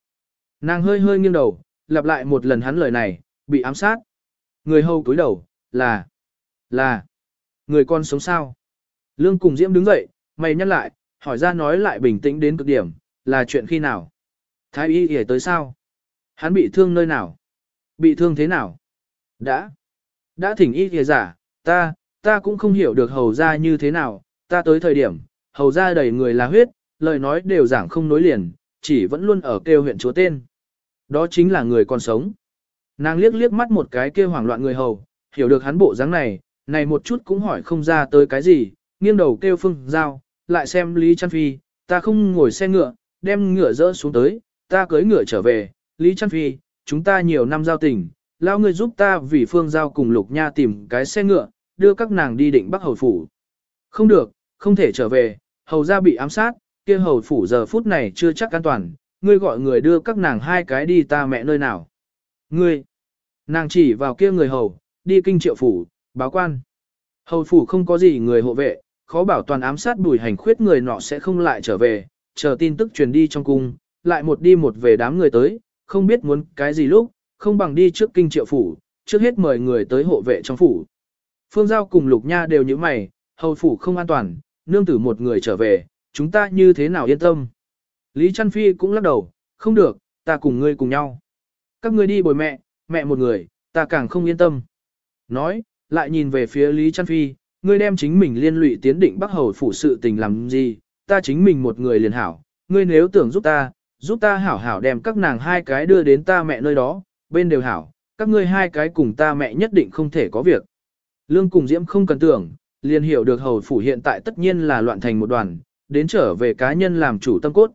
Nàng hơi hơi nghiêng đầu, lặp lại một lần hắn lời này, bị ám sát. Người hầu túi đầu, là, là, người con sống sao? Lương cùng Diễm đứng dậy, mày nhắc lại, hỏi ra nói lại bình tĩnh đến cực điểm, là chuyện khi nào? Thái y hề tới sao? Hắn bị thương nơi nào? Bị thương thế nào? Đã, đã thỉnh y hề giả, ta, ta cũng không hiểu được hầu ra như thế nào, ta tới thời điểm, hầu ra đầy người là huyết, lời nói đều giảng không nối liền, chỉ vẫn luôn ở kêu huyện chúa tên. Đó chính là người còn sống. Nàng liếc liếc mắt một cái kia hoảng loạn người hầu, hiểu được hắn bộ dáng này, này một chút cũng hỏi không ra tới cái gì, nghiêng đầu kêu phương giao, lại xem Lý Trăn Phi, ta không ngồi xe ngựa, đem ngựa dỡ xuống tới, ta cưới ngựa trở về, Lý Trăn Phi, chúng ta nhiều năm giao tình, lao người giúp ta vì phương giao cùng lục nha tìm cái xe ngựa, đưa các nàng đi định Bắc Hầu Phủ. Không được, không thể trở về, hầu ra bị ám sát, kia hầu phủ giờ phút này chưa chắc an toàn, ngươi gọi người đưa các nàng hai cái đi ta mẹ nơi nào. Ngươi, nàng chỉ vào kia người hầu, đi kinh triệu phủ, báo quan. Hầu phủ không có gì người hộ vệ, khó bảo toàn ám sát bùi hành khuyết người nọ sẽ không lại trở về, chờ tin tức truyền đi trong cung, lại một đi một về đám người tới, không biết muốn cái gì lúc, không bằng đi trước kinh triệu phủ, trước hết mời người tới hộ vệ trong phủ. Phương Giao cùng Lục Nha đều như mày, hầu phủ không an toàn, nương tử một người trở về, chúng ta như thế nào yên tâm. Lý Trăn Phi cũng lắc đầu, không được, ta cùng ngươi cùng nhau. Các ngươi đi bồi mẹ, mẹ một người, ta càng không yên tâm. Nói, lại nhìn về phía Lý Trăn Phi, ngươi đem chính mình liên lụy tiến định Bắc Hầu phủ sự tình làm gì, ta chính mình một người liền hảo, ngươi nếu tưởng giúp ta, giúp ta hảo hảo đem các nàng hai cái đưa đến ta mẹ nơi đó, bên đều hảo, các ngươi hai cái cùng ta mẹ nhất định không thể có việc. Lương cùng Diễm không cần tưởng, liền hiểu được hầu phủ hiện tại tất nhiên là loạn thành một đoàn, đến trở về cá nhân làm chủ tâm cốt.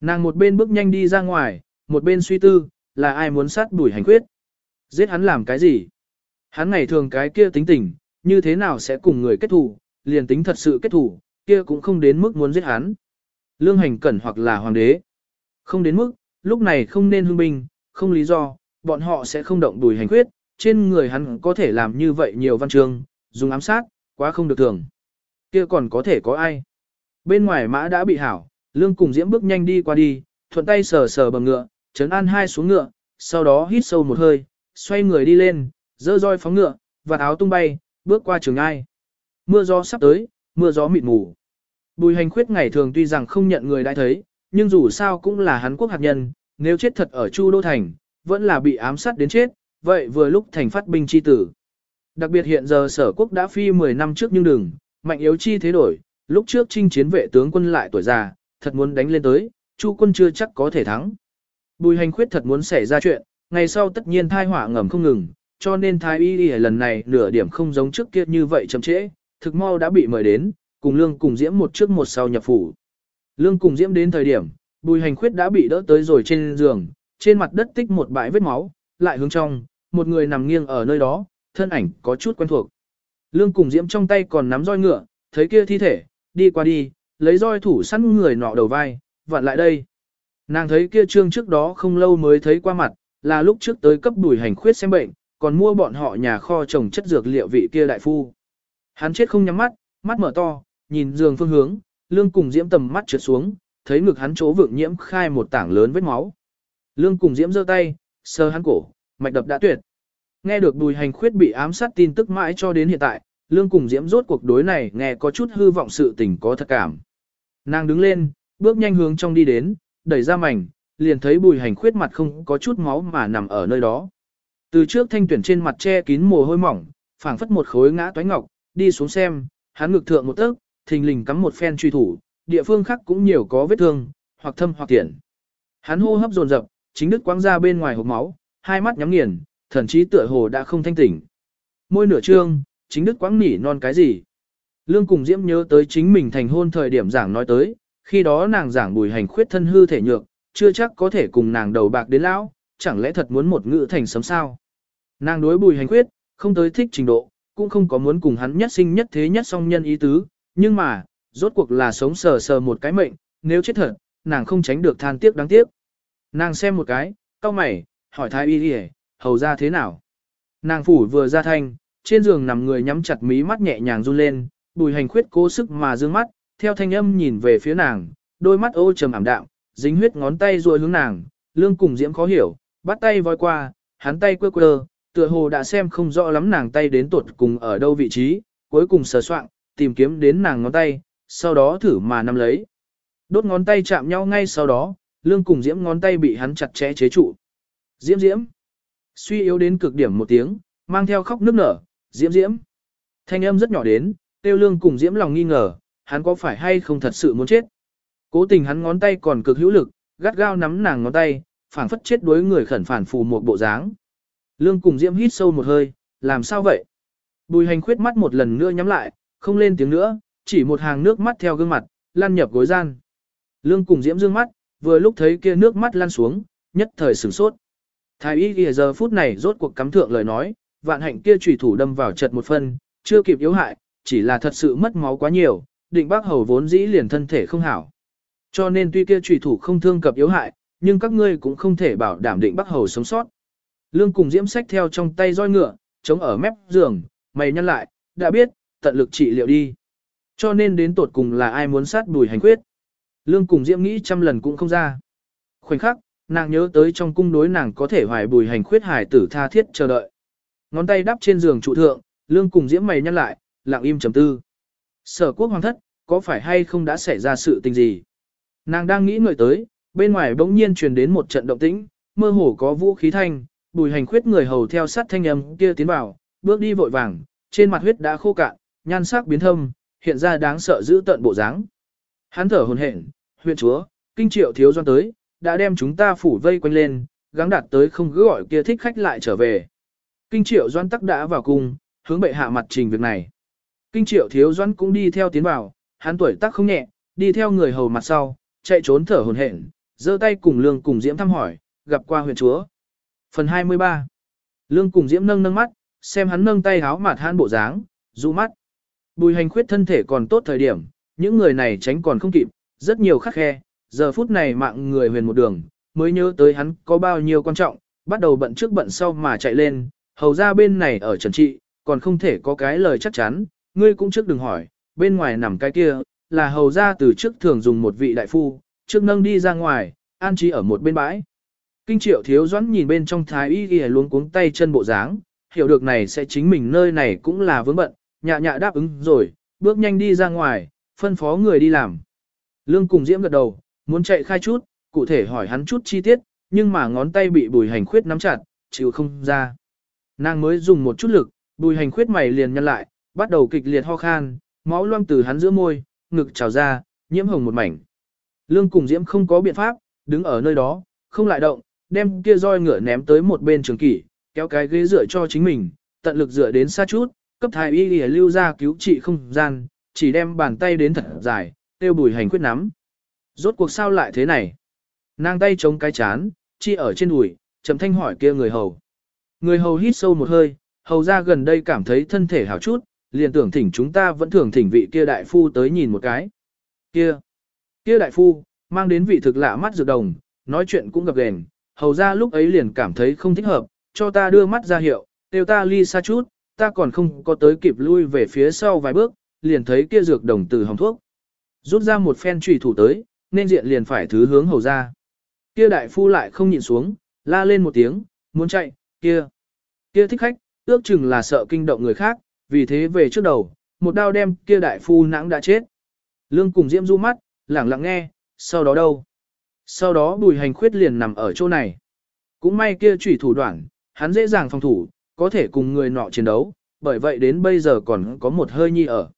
Nàng một bên bước nhanh đi ra ngoài, một bên suy tư, là ai muốn sát đuổi hành quyết. Giết hắn làm cái gì? Hắn ngày thường cái kia tính tình, như thế nào sẽ cùng người kết thù, liền tính thật sự kết thù, kia cũng không đến mức muốn giết hắn. Lương hành cẩn hoặc là hoàng đế. Không đến mức, lúc này không nên hưng binh, không lý do, bọn họ sẽ không động đuổi hành quyết, trên người hắn có thể làm như vậy nhiều văn chương, dùng ám sát, quá không được thường. Kia còn có thể có ai? Bên ngoài mã đã bị hảo, lương cùng diễm bước nhanh đi qua đi, thuận tay sờ sờ bầm ngựa, chấn an hai xuống ngựa, sau đó hít sâu một hơi, xoay người đi lên, dơ roi phóng ngựa, và áo tung bay, bước qua trường ai. Mưa gió sắp tới, mưa gió mịt mù. Bùi hành khuyết ngày thường tuy rằng không nhận người đã thấy, nhưng dù sao cũng là hắn quốc hạt nhân, nếu chết thật ở Chu Đô Thành, vẫn là bị ám sát đến chết, vậy vừa lúc thành phát binh chi tử. Đặc biệt hiện giờ sở quốc đã phi 10 năm trước nhưng đừng, mạnh yếu chi thế đổi, lúc trước chinh chiến vệ tướng quân lại tuổi già, thật muốn đánh lên tới, Chu quân chưa chắc có thể thắng. Bùi hành khuyết thật muốn xảy ra chuyện, ngày sau tất nhiên thai họa ngầm không ngừng, cho nên thái y y lần này nửa điểm không giống trước kia như vậy chậm trễ, thực mau đã bị mời đến, cùng lương cùng diễm một trước một sau nhập phủ. Lương cùng diễm đến thời điểm, bùi hành khuyết đã bị đỡ tới rồi trên giường, trên mặt đất tích một bãi vết máu, lại hướng trong, một người nằm nghiêng ở nơi đó, thân ảnh có chút quen thuộc. Lương cùng diễm trong tay còn nắm roi ngựa, thấy kia thi thể, đi qua đi, lấy roi thủ săn người nọ đầu vai, vặn lại đây. Nàng thấy kia trương trước đó không lâu mới thấy qua mặt, là lúc trước tới cấp đùi hành khuyết xem bệnh, còn mua bọn họ nhà kho trồng chất dược liệu vị kia đại phu. Hắn chết không nhắm mắt, mắt mở to, nhìn giường phương hướng, lương cùng diễm tầm mắt trượt xuống, thấy ngực hắn chỗ vượng nhiễm khai một tảng lớn vết máu. Lương cùng diễm giơ tay, sờ hắn cổ, mạch đập đã tuyệt. Nghe được đùi hành khuyết bị ám sát tin tức mãi cho đến hiện tại, lương cùng diễm rốt cuộc đối này nghe có chút hư vọng sự tình có thật cảm. Nàng đứng lên, bước nhanh hướng trong đi đến, đẩy ra mảnh, liền thấy bùi hành khuyết mặt không có chút máu mà nằm ở nơi đó. Từ trước thanh tuyển trên mặt che kín mồ hôi mỏng, phảng phất một khối ngã toái ngọc, đi xuống xem, hắn ngực thượng một tấc, thình lình cắm một phen truy thủ, địa phương khác cũng nhiều có vết thương, hoặc thâm hoặc tiện. Hắn hô hấp dồn dập, chính đức quáng ra bên ngoài hộp máu, hai mắt nhắm nghiền, thần trí tựa hồ đã không thanh tỉnh. Môi nửa trương, chính đức quáng nỉ non cái gì? Lương cùng Diễm nhớ tới chính mình thành hôn thời điểm giảng nói tới, khi đó nàng giảng bùi hành khuyết thân hư thể nhược, chưa chắc có thể cùng nàng đầu bạc đến lão, chẳng lẽ thật muốn một ngữ thành sấm sao? Nàng đối bùi hành khuyết, không tới thích trình độ, cũng không có muốn cùng hắn nhất sinh nhất thế nhất song nhân ý tứ, nhưng mà, rốt cuộc là sống sờ sờ một cái mệnh, nếu chết thật, nàng không tránh được than tiếc đáng tiếc. Nàng xem một cái, cau mày, hỏi thái y đi hầu ra thế nào? Nàng phủ vừa ra thanh, trên giường nằm người nhắm chặt mí mắt nhẹ nhàng run lên, bùi hành khuyết cố sức mà dương mắt, theo thanh âm nhìn về phía nàng, đôi mắt ô trầm ảm đạm, dính huyết ngón tay rồi hướng nàng, lương cùng diễm khó hiểu, bắt tay voi qua, hắn tay quơ quơ, tựa hồ đã xem không rõ lắm nàng tay đến tuột cùng ở đâu vị trí, cuối cùng sờ soạn, tìm kiếm đến nàng ngón tay, sau đó thử mà nắm lấy. Đốt ngón tay chạm nhau ngay sau đó, lương cùng diễm ngón tay bị hắn chặt chẽ chế trụ. Diễm diễm. Suy yếu đến cực điểm một tiếng, mang theo khóc nức nở, diễm diễm. Thanh âm rất nhỏ đến, tiêu lương cùng diễm lòng nghi ngờ, hắn có phải hay không thật sự muốn chết. Cố tình hắn ngón tay còn cực hữu lực, gắt gao nắm nàng ngón tay, phảng phất chết đối người khẩn phản phù một bộ dáng. Lương cùng diễm hít sâu một hơi, làm sao vậy? Bùi hành khuyết mắt một lần nữa nhắm lại, không lên tiếng nữa, chỉ một hàng nước mắt theo gương mặt, lan nhập gối gian. Lương cùng diễm dương mắt, vừa lúc thấy kia nước mắt lan xuống, nhất thời sửng sốt. Thái y ghi giờ phút này rốt cuộc cắm thượng lời nói, vạn hạnh kia chủy thủ đâm vào chật một phân, chưa kịp yếu hại, chỉ là thật sự mất máu quá nhiều, định bác hầu vốn dĩ liền thân thể không hảo. Cho nên tuy kia trùy thủ không thương cập yếu hại, nhưng các ngươi cũng không thể bảo đảm định bác hầu sống sót. Lương cùng diễm sách theo trong tay roi ngựa, chống ở mép giường, mày nhăn lại, đã biết, tận lực trị liệu đi. Cho nên đến tột cùng là ai muốn sát bùi hành quyết. Lương cùng diễm nghĩ trăm lần cũng không ra. Khoảnh khắc, nàng nhớ tới trong cung đối nàng có thể hoài bùi hành khuyết hải tử tha thiết chờ đợi. Ngón tay đắp trên giường trụ thượng, lương cùng diễm mày nhăn lại, lặng im trầm tư. Sở quốc hoàng thất, có phải hay không đã xảy ra sự tình gì? Nàng đang nghĩ ngợi tới, bên ngoài bỗng nhiên truyền đến một trận động tĩnh, mơ hồ có vũ khí thanh, bùi hành khuyết người hầu theo sát thanh âm kia tiến vào, bước đi vội vàng, trên mặt huyết đã khô cạn, nhan sắc biến thâm, hiện ra đáng sợ giữ tận bộ dáng. Hắn thở hồn hển, huyện chúa, kinh triệu thiếu doan tới, đã đem chúng ta phủ vây quanh lên, gắng đạt tới không cứ gọi kia thích khách lại trở về. Kinh triệu doan tắc đã vào cung, hướng bệ hạ mặt trình việc này. Kinh triệu thiếu doãn cũng đi theo tiến vào, hắn tuổi tác không nhẹ, đi theo người hầu mặt sau, chạy trốn thở hồn hển, giơ tay cùng lương cùng diễm thăm hỏi, gặp qua huyện chúa. Phần 23 Lương cùng diễm nâng nâng mắt, xem hắn nâng tay háo mặt hắn bộ dáng, dụ mắt. Bùi hành khuyết thân thể còn tốt thời điểm, những người này tránh còn không kịp, rất nhiều khắc khe, giờ phút này mạng người huyền một đường, mới nhớ tới hắn có bao nhiêu quan trọng, bắt đầu bận trước bận sau mà chạy lên, hầu ra bên này ở trần trị, còn không thể có cái lời chắc chắn, ngươi cũng trước đừng hỏi, bên ngoài nằm cái kia, là hầu ra từ trước thường dùng một vị đại phu, trước nâng đi ra ngoài, an trí ở một bên bãi. Kinh triệu thiếu doãn nhìn bên trong thái y ghi luống cuống tay chân bộ dáng, hiểu được này sẽ chính mình nơi này cũng là vướng bận, nhạ nhạ đáp ứng rồi, bước nhanh đi ra ngoài, phân phó người đi làm. Lương cùng diễm gật đầu, muốn chạy khai chút, cụ thể hỏi hắn chút chi tiết, nhưng mà ngón tay bị bùi hành khuyết nắm chặt, chịu không ra. Nàng mới dùng một chút lực, bùi hành khuyết mày liền nhăn lại, bắt đầu kịch liệt ho khan, máu loang từ hắn giữa môi, ngực trào ra, nhiễm hồng một mảnh. Lương cùng diễm không có biện pháp, đứng ở nơi đó, không lại động, đem kia roi ngựa ném tới một bên trường kỷ, kéo cái ghế dựa cho chính mình, tận lực dựa đến xa chút, cấp thái y lìa lưu ra cứu trị không gian, chỉ đem bàn tay đến thật dài, tiêu bùi hành quyết nắm. Rốt cuộc sao lại thế này? Nàng tay chống cái chán, chi ở trên đùi, trầm thanh hỏi kia người hầu. Người hầu hít sâu một hơi, hầu ra gần đây cảm thấy thân thể hảo chút, liền tưởng thỉnh chúng ta vẫn thường thỉnh vị kia đại phu tới nhìn một cái. Kia, kia đại phu, mang đến vị thực lạ mắt dược đồng, nói chuyện cũng gặp gền, hầu ra lúc ấy liền cảm thấy không thích hợp, cho ta đưa mắt ra hiệu, tiêu ta ly xa chút, ta còn không có tới kịp lui về phía sau vài bước, liền thấy kia dược đồng từ hồng thuốc. Rút ra một phen trùy thủ tới, nên diện liền phải thứ hướng hầu ra. Kia đại phu lại không nhịn xuống, la lên một tiếng, muốn chạy, kia. Kia thích khách, ước chừng là sợ kinh động người khác, vì thế về trước đầu, một đao đem kia đại phu nãng đã chết. Lương cùng diễm du mắt, lẳng lặng nghe, sau đó đâu? Sau đó bùi hành khuyết liền nằm ở chỗ này. Cũng may kia chủy thủ đoạn, hắn dễ dàng phòng thủ, có thể cùng người nọ chiến đấu, bởi vậy đến bây giờ còn có một hơi nhi ở.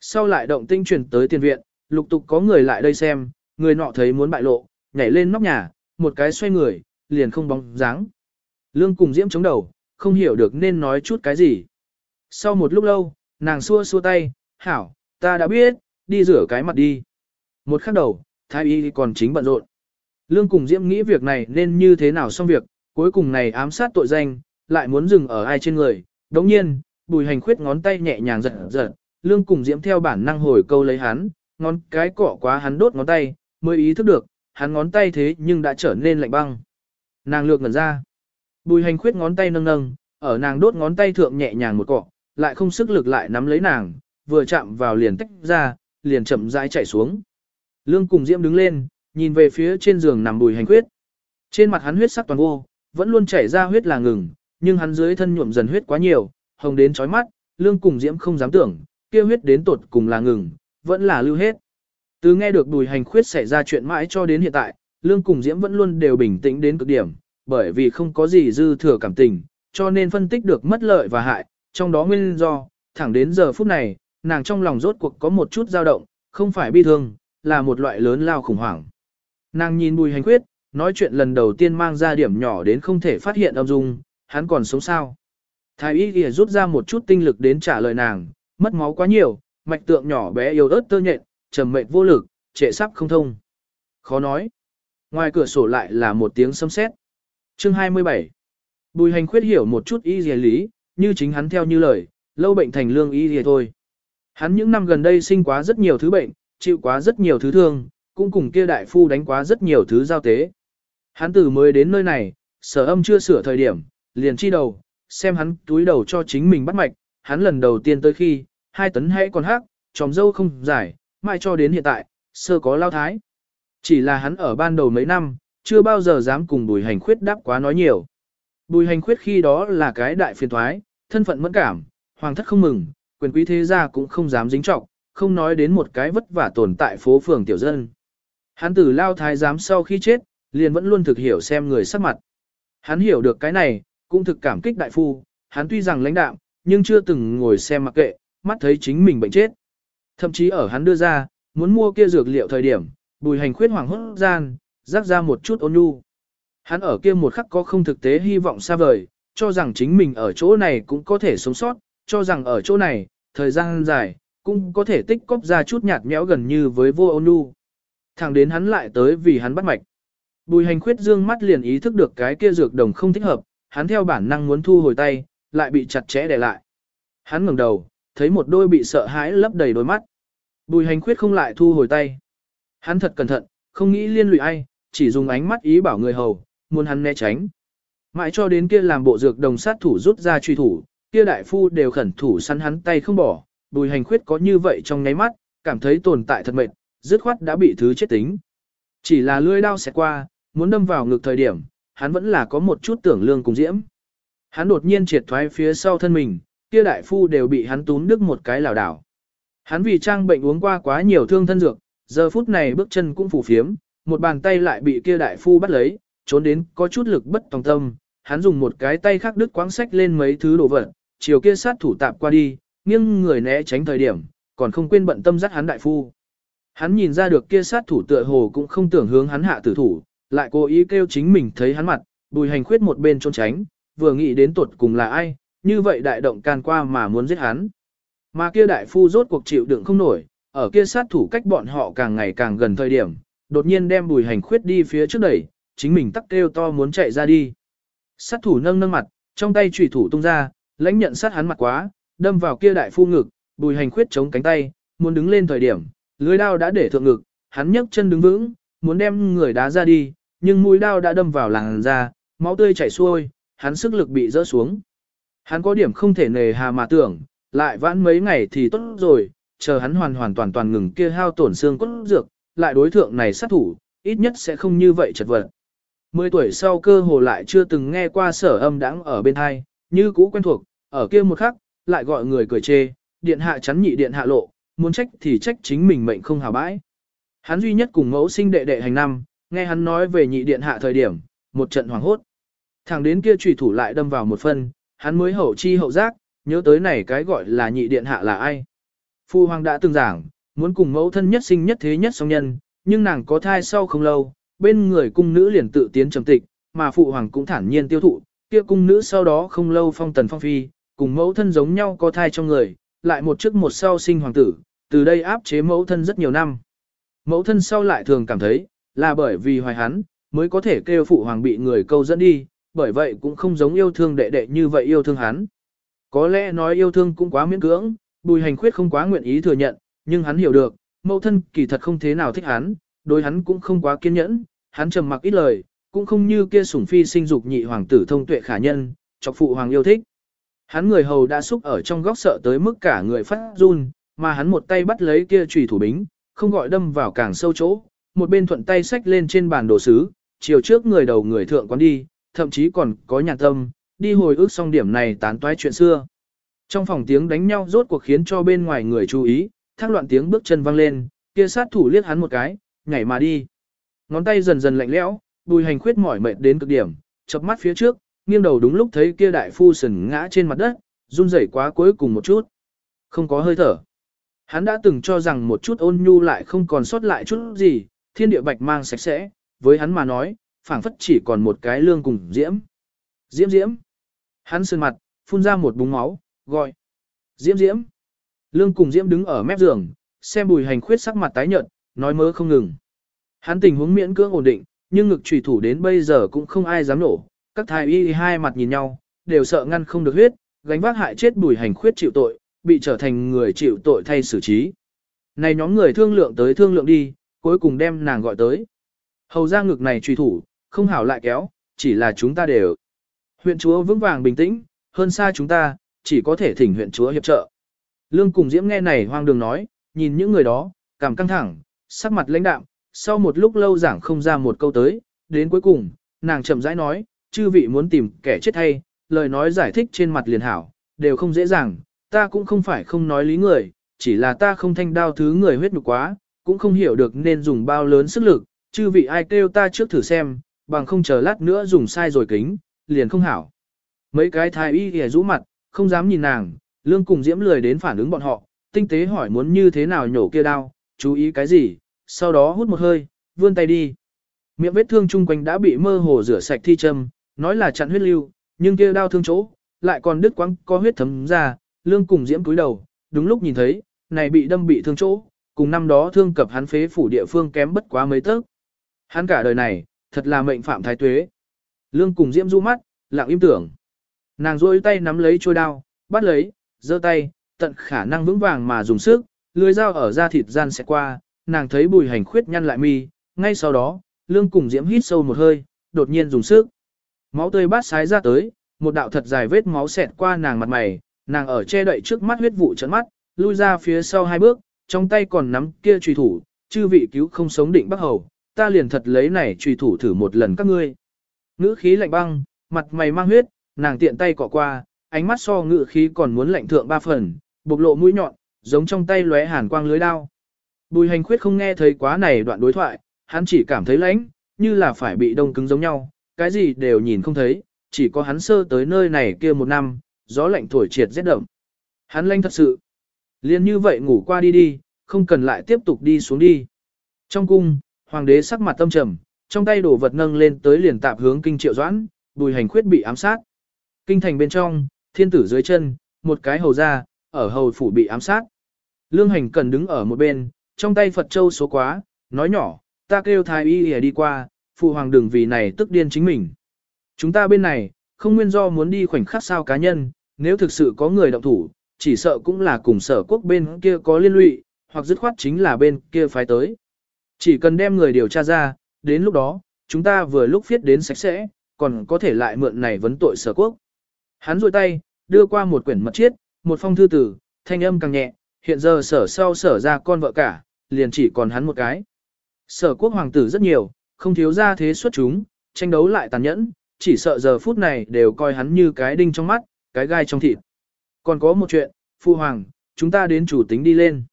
Sau lại động tinh truyền tới tiền viện, lục tục có người lại đây xem, người nọ thấy muốn bại lộ, nhảy lên nóc nhà, một cái xoay người, liền không bóng dáng. Lương cùng diễm chống đầu, không hiểu được nên nói chút cái gì. Sau một lúc lâu, nàng xua xua tay, hảo, ta đã biết, đi rửa cái mặt đi. Một khắc đầu, thái y còn chính bận rộn. Lương cùng diễm nghĩ việc này nên như thế nào xong việc, cuối cùng này ám sát tội danh, lại muốn dừng ở ai trên người. Đồng nhiên, bùi hành khuyết ngón tay nhẹ nhàng giật giật, lương cùng diễm theo bản năng hồi câu lấy hắn, ngón cái cọ quá hắn đốt ngón tay, mới ý thức được, hắn ngón tay thế nhưng đã trở nên lạnh băng. Nàng lược ngẩn ra. Bùi hành khuyết ngón tay nâng nâng, ở nàng đốt ngón tay thượng nhẹ nhàng một cọ, lại không sức lực lại nắm lấy nàng, vừa chạm vào liền tách ra, liền chậm rãi chạy xuống. Lương cùng Diễm đứng lên, nhìn về phía trên giường nằm bùi hành huyết Trên mặt hắn huyết sắc toàn vô, vẫn luôn chảy ra huyết là ngừng, nhưng hắn dưới thân nhuộm dần huyết quá nhiều, hồng đến chói mắt, lương cùng diễm không dám tưởng, kia huyết đến tột cùng là ngừng, vẫn là lưu hết. Từ nghe được bùi hành khuyết xảy ra chuyện mãi cho đến hiện tại, lương cùng diễm vẫn luôn đều bình tĩnh đến cực điểm, bởi vì không có gì dư thừa cảm tình, cho nên phân tích được mất lợi và hại, trong đó nguyên do, thẳng đến giờ phút này, nàng trong lòng rốt cuộc có một chút dao động, không phải bi thương, là một loại lớn lao khủng hoảng. Nàng nhìn bùi hành quyết nói chuyện lần đầu tiên mang ra điểm nhỏ đến không thể phát hiện âm dung, hắn còn sống sao. Thái y kìa rút ra một chút tinh lực đến trả lời nàng, mất máu quá nhiều, mạch tượng nhỏ bé yếu ớt tơ nhện, trầm mệt vô lực, trệ sắp không thông. Khó nói. Ngoài cửa sổ lại là một tiếng sấm sét. Chương 27. Bùi hành khuyết hiểu một chút y dìa lý, như chính hắn theo như lời, lâu bệnh thành lương y thì thôi. Hắn những năm gần đây sinh quá rất nhiều thứ bệnh, chịu quá rất nhiều thứ thương, cũng cùng kia đại phu đánh quá rất nhiều thứ giao tế. Hắn từ mới đến nơi này, sở âm chưa sửa thời điểm, liền chi đầu, xem hắn túi đầu cho chính mình bắt mạch, hắn lần đầu tiên tới khi, hai tấn hãy còn hắc, tròm dâu không giải, mãi cho đến hiện tại, sơ có lao thái. Chỉ là hắn ở ban đầu mấy năm, chưa bao giờ dám cùng bùi hành khuyết đáp quá nói nhiều. Bùi hành khuyết khi đó là cái đại phiền thoái, thân phận mẫn cảm, hoàng thất không mừng, quyền quý thế gia cũng không dám dính trọng, không nói đến một cái vất vả tồn tại phố phường tiểu dân. Hắn tử lao thái giám sau khi chết, liền vẫn luôn thực hiểu xem người sắc mặt. Hắn hiểu được cái này, cũng thực cảm kích đại phu, hắn tuy rằng lãnh đạm, nhưng chưa từng ngồi xem mặc kệ, mắt thấy chính mình bệnh chết. Thậm chí ở hắn đưa ra, muốn mua kia dược liệu thời điểm, bùi hành khuyết hoàng hốt gian, rắc ra một chút ôn nhu. Hắn ở kia một khắc có không thực tế hy vọng xa vời, cho rằng chính mình ở chỗ này cũng có thể sống sót, cho rằng ở chỗ này, thời gian dài, cũng có thể tích cóp ra chút nhạt nhẽo gần như với vô ôn nhu. Thẳng đến hắn lại tới vì hắn bắt mạch. Bùi hành khuyết dương mắt liền ý thức được cái kia dược đồng không thích hợp, hắn theo bản năng muốn thu hồi tay, lại bị chặt chẽ để lại. Hắn ngẩng đầu, thấy một đôi bị sợ hãi lấp đầy đôi mắt. Bùi hành khuyết không lại thu hồi tay. Hắn thật cẩn thận, không nghĩ liên lụy ai, chỉ dùng ánh mắt ý bảo người hầu, muốn hắn né tránh. Mãi cho đến kia làm bộ dược đồng sát thủ rút ra truy thủ, kia đại phu đều khẩn thủ săn hắn tay không bỏ, bùi hành khuyết có như vậy trong nháy mắt, cảm thấy tồn tại thật mệt, dứt khoát đã bị thứ chết tính. Chỉ là lưỡi đao xẹt qua, muốn đâm vào ngực thời điểm, hắn vẫn là có một chút tưởng lương cùng diễm. Hắn đột nhiên triệt thoái phía sau thân mình, kia đại phu đều bị hắn tún đứt một cái lảo đảo. Hắn vì trang bệnh uống qua quá nhiều thương thân dược, giờ phút này bước chân cũng phủ phiếm, một bàn tay lại bị kia đại phu bắt lấy, trốn đến có chút lực bất tòng tâm, hắn dùng một cái tay khác đứt quáng sách lên mấy thứ đồ vật, chiều kia sát thủ tạp qua đi, nghiêng người né tránh thời điểm, còn không quên bận tâm dắt hắn đại phu. Hắn nhìn ra được kia sát thủ tựa hồ cũng không tưởng hướng hắn hạ tử thủ, lại cố ý kêu chính mình thấy hắn mặt, bùi hành khuyết một bên trốn tránh, vừa nghĩ đến tuột cùng là ai, như vậy đại động can qua mà muốn giết hắn. Mà kia đại phu rốt cuộc chịu đựng không nổi, ở kia sát thủ cách bọn họ càng ngày càng gần thời điểm, đột nhiên đem bùi hành khuyết đi phía trước đẩy, chính mình tắc kêu to muốn chạy ra đi. Sát thủ nâng nâng mặt, trong tay chủy thủ tung ra, lãnh nhận sát hắn mặt quá, đâm vào kia đại phu ngực, bùi hành khuyết chống cánh tay, muốn đứng lên thời điểm, lưới đao đã để thượng ngực, hắn nhấc chân đứng vững, muốn đem người đá ra đi, nhưng mũi đao đã đâm vào làn da, máu tươi chảy xuôi, hắn sức lực bị rỡ xuống. Hắn có điểm không thể nề hà mà tưởng, lại vãn mấy ngày thì tốt rồi, chờ hắn hoàn hoàn toàn toàn ngừng kia hao tổn xương cốt dược, lại đối thượng này sát thủ, ít nhất sẽ không như vậy chật vật. Mười tuổi sau cơ hồ lại chưa từng nghe qua sở âm đãng ở bên hai, như cũ quen thuộc, ở kia một khắc, lại gọi người cười chê, điện hạ chắn nhị điện hạ lộ, muốn trách thì trách chính mình mệnh không hào bãi. Hắn duy nhất cùng mẫu sinh đệ đệ hành năm, nghe hắn nói về nhị điện hạ thời điểm, một trận hoảng hốt. Thẳng đến kia trùy thủ lại đâm vào một phân, hắn mới hậu chi hậu giác, nhớ tới này cái gọi là nhị điện hạ là ai. Phu hoàng đã từng giảng, muốn cùng mẫu thân nhất sinh nhất thế nhất song nhân, nhưng nàng có thai sau không lâu, bên người cung nữ liền tự tiến trầm tịch, mà phụ hoàng cũng thản nhiên tiêu thụ, kia cung nữ sau đó không lâu phong tần phong phi, cùng mẫu thân giống nhau có thai trong người, lại một trước một sau sinh hoàng tử, từ đây áp chế mẫu thân rất nhiều năm. Mẫu thân sau lại thường cảm thấy, là bởi vì hoài hắn, mới có thể kêu phụ hoàng bị người câu dẫn đi, bởi vậy cũng không giống yêu thương đệ đệ như vậy yêu thương hắn. Có lẽ nói yêu thương cũng quá miễn cưỡng, bùi hành khuyết không quá nguyện ý thừa nhận, nhưng hắn hiểu được, mẫu thân kỳ thật không thế nào thích hắn, đối hắn cũng không quá kiên nhẫn, hắn trầm mặc ít lời, cũng không như kia sủng phi sinh dục nhị hoàng tử thông tuệ khả nhân, chọc phụ hoàng yêu thích. Hắn người hầu đã xúc ở trong góc sợ tới mức cả người phát run, mà hắn một tay bắt lấy kia chùy thủ bính, không gọi đâm vào càng sâu chỗ, một bên thuận tay xách lên trên bàn đồ sứ, chiều trước người đầu người thượng quán đi, thậm chí còn có nhàn tâm, đi hồi ức xong điểm này tán toái chuyện xưa. Trong phòng tiếng đánh nhau rốt cuộc khiến cho bên ngoài người chú ý, thác loạn tiếng bước chân vang lên, kia sát thủ liếc hắn một cái, nhảy mà đi. Ngón tay dần dần lạnh lẽo, bùi hành khuyết mỏi mệt đến cực điểm, chập mắt phía trước, nghiêng đầu đúng lúc thấy kia đại phu sần ngã trên mặt đất, run rẩy quá cuối cùng một chút. Không có hơi thở. Hắn đã từng cho rằng một chút ôn nhu lại không còn sót lại chút gì, thiên địa bạch mang sạch sẽ, với hắn mà nói, phảng phất chỉ còn một cái lương cùng diễm. Diễm diễm. Hắn sơn mặt, phun ra một búng máu, gọi. Diễm diễm. Lương cùng diễm đứng ở mép giường, xem bùi hành khuyết sắc mặt tái nhợt, nói mớ không ngừng. Hắn tình huống miễn cưỡng ổn định, nhưng ngực trùy thủ đến bây giờ cũng không ai dám nổ. Các thái y hai mặt nhìn nhau, đều sợ ngăn không được huyết, gánh vác hại chết bùi hành khuyết chịu tội, bị trở thành người chịu tội thay xử trí. Này nhóm người thương lượng tới thương lượng đi, cuối cùng đem nàng gọi tới. Hầu ra ngực này truy thủ, không hảo lại kéo, chỉ là chúng ta đều. Huyện chúa vững vàng bình tĩnh, hơn xa chúng ta, chỉ có thể thỉnh huyện chúa hiệp trợ. Lương cùng Diễm nghe này hoang đường nói, nhìn những người đó, cảm căng thẳng, sắc mặt lãnh đạm, sau một lúc lâu giảng không ra một câu tới, đến cuối cùng, nàng chậm rãi nói, chư vị muốn tìm kẻ chết hay, lời nói giải thích trên mặt liền hảo, đều không dễ dàng, ta cũng không phải không nói lý người, chỉ là ta không thanh đao thứ người huyết nhục quá, cũng không hiểu được nên dùng bao lớn sức lực, chư vị ai kêu ta trước thử xem, bằng không chờ lát nữa dùng sai rồi kính, liền không hảo. Mấy cái thái y hề rũ mặt, không dám nhìn nàng, lương cùng diễm lười đến phản ứng bọn họ, tinh tế hỏi muốn như thế nào nhổ kia đao, chú ý cái gì, sau đó hút một hơi, vươn tay đi. Miệng vết thương chung quanh đã bị mơ hồ rửa sạch thi châm, nói là chặn huyết lưu, nhưng kia đau thương chỗ, lại còn đứt quãng có huyết thấm ra, lương cùng diễm cúi đầu, đúng lúc nhìn thấy, này bị đâm bị thương chỗ, cùng năm đó thương cập hắn phế phủ địa phương kém bất quá mấy tấc. Hắn cả đời này, thật là mệnh phạm thái tuế. Lương cùng diễm du mắt, lặng im tưởng. Nàng rôi tay nắm lấy trôi đao, bắt lấy, giơ tay, tận khả năng vững vàng mà dùng sức, lưới dao ở da thịt gian sẽ qua, nàng thấy bùi hành khuyết nhăn lại mi, ngay sau đó, lương cùng diễm hít sâu một hơi, đột nhiên dùng sức. Máu tươi bát sái ra tới, một đạo thật dài vết máu xẹt qua nàng mặt mày, nàng ở che đậy trước mắt huyết vụ trận mắt, lui ra phía sau hai bước, trong tay còn nắm kia truy thủ, chư vị cứu không sống định bắc hầu, ta liền thật lấy này truy thủ thử một lần các ngươi. Ngữ khí lạnh băng, mặt mày mang huyết, nàng tiện tay cọ qua, ánh mắt so ngữ khí còn muốn lạnh thượng ba phần, bộc lộ mũi nhọn, giống trong tay lóe hàn quang lưới đao. Bùi hành khuyết không nghe thấy quá này đoạn đối thoại, hắn chỉ cảm thấy lãnh, như là phải bị đông cứng giống nhau, cái gì đều nhìn không thấy, chỉ có hắn sơ tới nơi này kia một năm, gió lạnh thổi triệt rét đậm. Hắn lanh thật sự. Liên như vậy ngủ qua đi đi, không cần lại tiếp tục đi xuống đi. Trong cung, hoàng đế sắc mặt tâm trầm, trong tay đổ vật nâng lên tới liền tạp hướng kinh triệu doãn, bùi hành khuyết bị ám sát. Kinh thành bên trong, thiên tử dưới chân, một cái hầu ra, ở hầu phủ bị ám sát. Lương hành cần đứng ở một bên, trong tay Phật Châu số quá, nói nhỏ, ta kêu thái y đi qua, phụ hoàng đừng vì này tức điên chính mình. Chúng ta bên này, không nguyên do muốn đi khoảnh khắc sao cá nhân, nếu thực sự có người động thủ, chỉ sợ cũng là cùng sở quốc bên kia có liên lụy, hoặc dứt khoát chính là bên kia phái tới. Chỉ cần đem người điều tra ra, đến lúc đó, chúng ta vừa lúc viết đến sạch sẽ, còn có thể lại mượn này vấn tội sở quốc. Hắn rôi tay, đưa qua một quyển mật chiết, một phong thư tử, thanh âm càng nhẹ, hiện giờ sở sau sở ra con vợ cả, liền chỉ còn hắn một cái. Sở quốc hoàng tử rất nhiều, không thiếu ra thế xuất chúng, tranh đấu lại tàn nhẫn, chỉ sợ giờ phút này đều coi hắn như cái đinh trong mắt, cái gai trong thịt. Còn có một chuyện, phu hoàng, chúng ta đến chủ tính đi lên.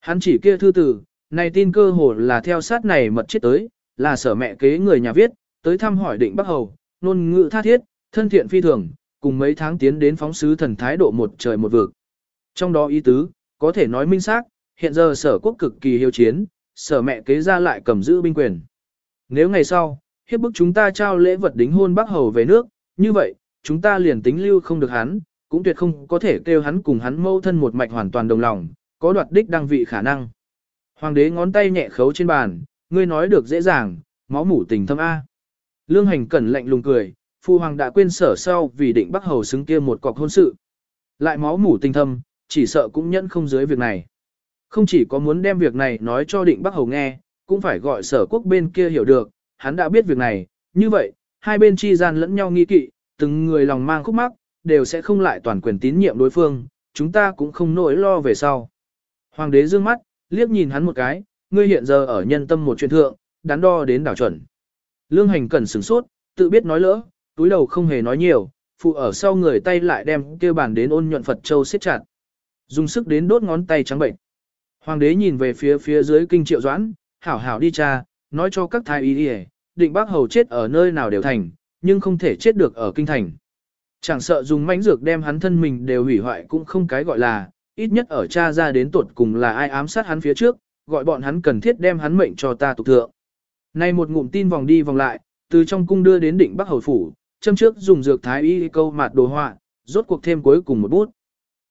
Hắn chỉ kia thư tử, này tin cơ hồ là theo sát này mật chết tới, là sở mẹ kế người nhà viết, tới thăm hỏi định Bắc Hầu, nôn ngữ tha thiết, thân thiện phi thường, cùng mấy tháng tiến đến phóng sứ thần thái độ một trời một vực. Trong đó ý tứ, có thể nói minh xác, hiện giờ sở quốc cực kỳ hiếu chiến, sở mẹ kế ra lại cầm giữ binh quyền. Nếu ngày sau, hiếp bức chúng ta trao lễ vật đính hôn Bắc Hầu về nước, như vậy, chúng ta liền tính lưu không được hắn, cũng tuyệt không có thể kêu hắn cùng hắn mâu thân một mạch hoàn toàn đồng lòng, có đoạt đích đăng vị khả năng. Hoàng đế ngón tay nhẹ khấu trên bàn, ngươi nói được dễ dàng, máu mủ tình thâm A. Lương hành cẩn lạnh lùng cười, phu hoàng đã quên sở sau vì định bắc hầu xứng kia một cọc hôn sự. Lại máu mủ tình thâm, chỉ sợ cũng nhẫn không dưới việc này. Không chỉ có muốn đem việc này nói cho định bắc hầu nghe, cũng phải gọi sở quốc bên kia hiểu được, hắn đã biết việc này, như vậy, hai bên chi gian lẫn nhau nghi kỵ, từng người lòng mang khúc mắc, đều sẽ không lại toàn quyền tín nhiệm đối phương, chúng ta cũng không nỗi lo về sau. Hoàng đế dương mắt, liếc nhìn hắn một cái, ngươi hiện giờ ở nhân tâm một chuyện thượng, đắn đo đến đảo chuẩn. Lương hành cần sửng sốt, tự biết nói lỡ, túi đầu không hề nói nhiều, phụ ở sau người tay lại đem kêu bàn đến ôn nhuận Phật Châu siết chặt. Dùng sức đến đốt ngón tay trắng bệnh. Hoàng đế nhìn về phía phía dưới kinh triệu doãn, hảo hảo đi cha, nói cho các thái y đi định bác hầu chết ở nơi nào đều thành, nhưng không thể chết được ở kinh thành. Chẳng sợ dùng mãnh dược đem hắn thân mình đều hủy hoại cũng không cái gọi là, ít nhất ở cha ra đến tuột cùng là ai ám sát hắn phía trước, gọi bọn hắn cần thiết đem hắn mệnh cho ta tục thượng. Nay một ngụm tin vòng đi vòng lại, từ trong cung đưa đến định Bắc Hầu Phủ, châm trước dùng dược thái y câu mạt đồ họa, rốt cuộc thêm cuối cùng một bút.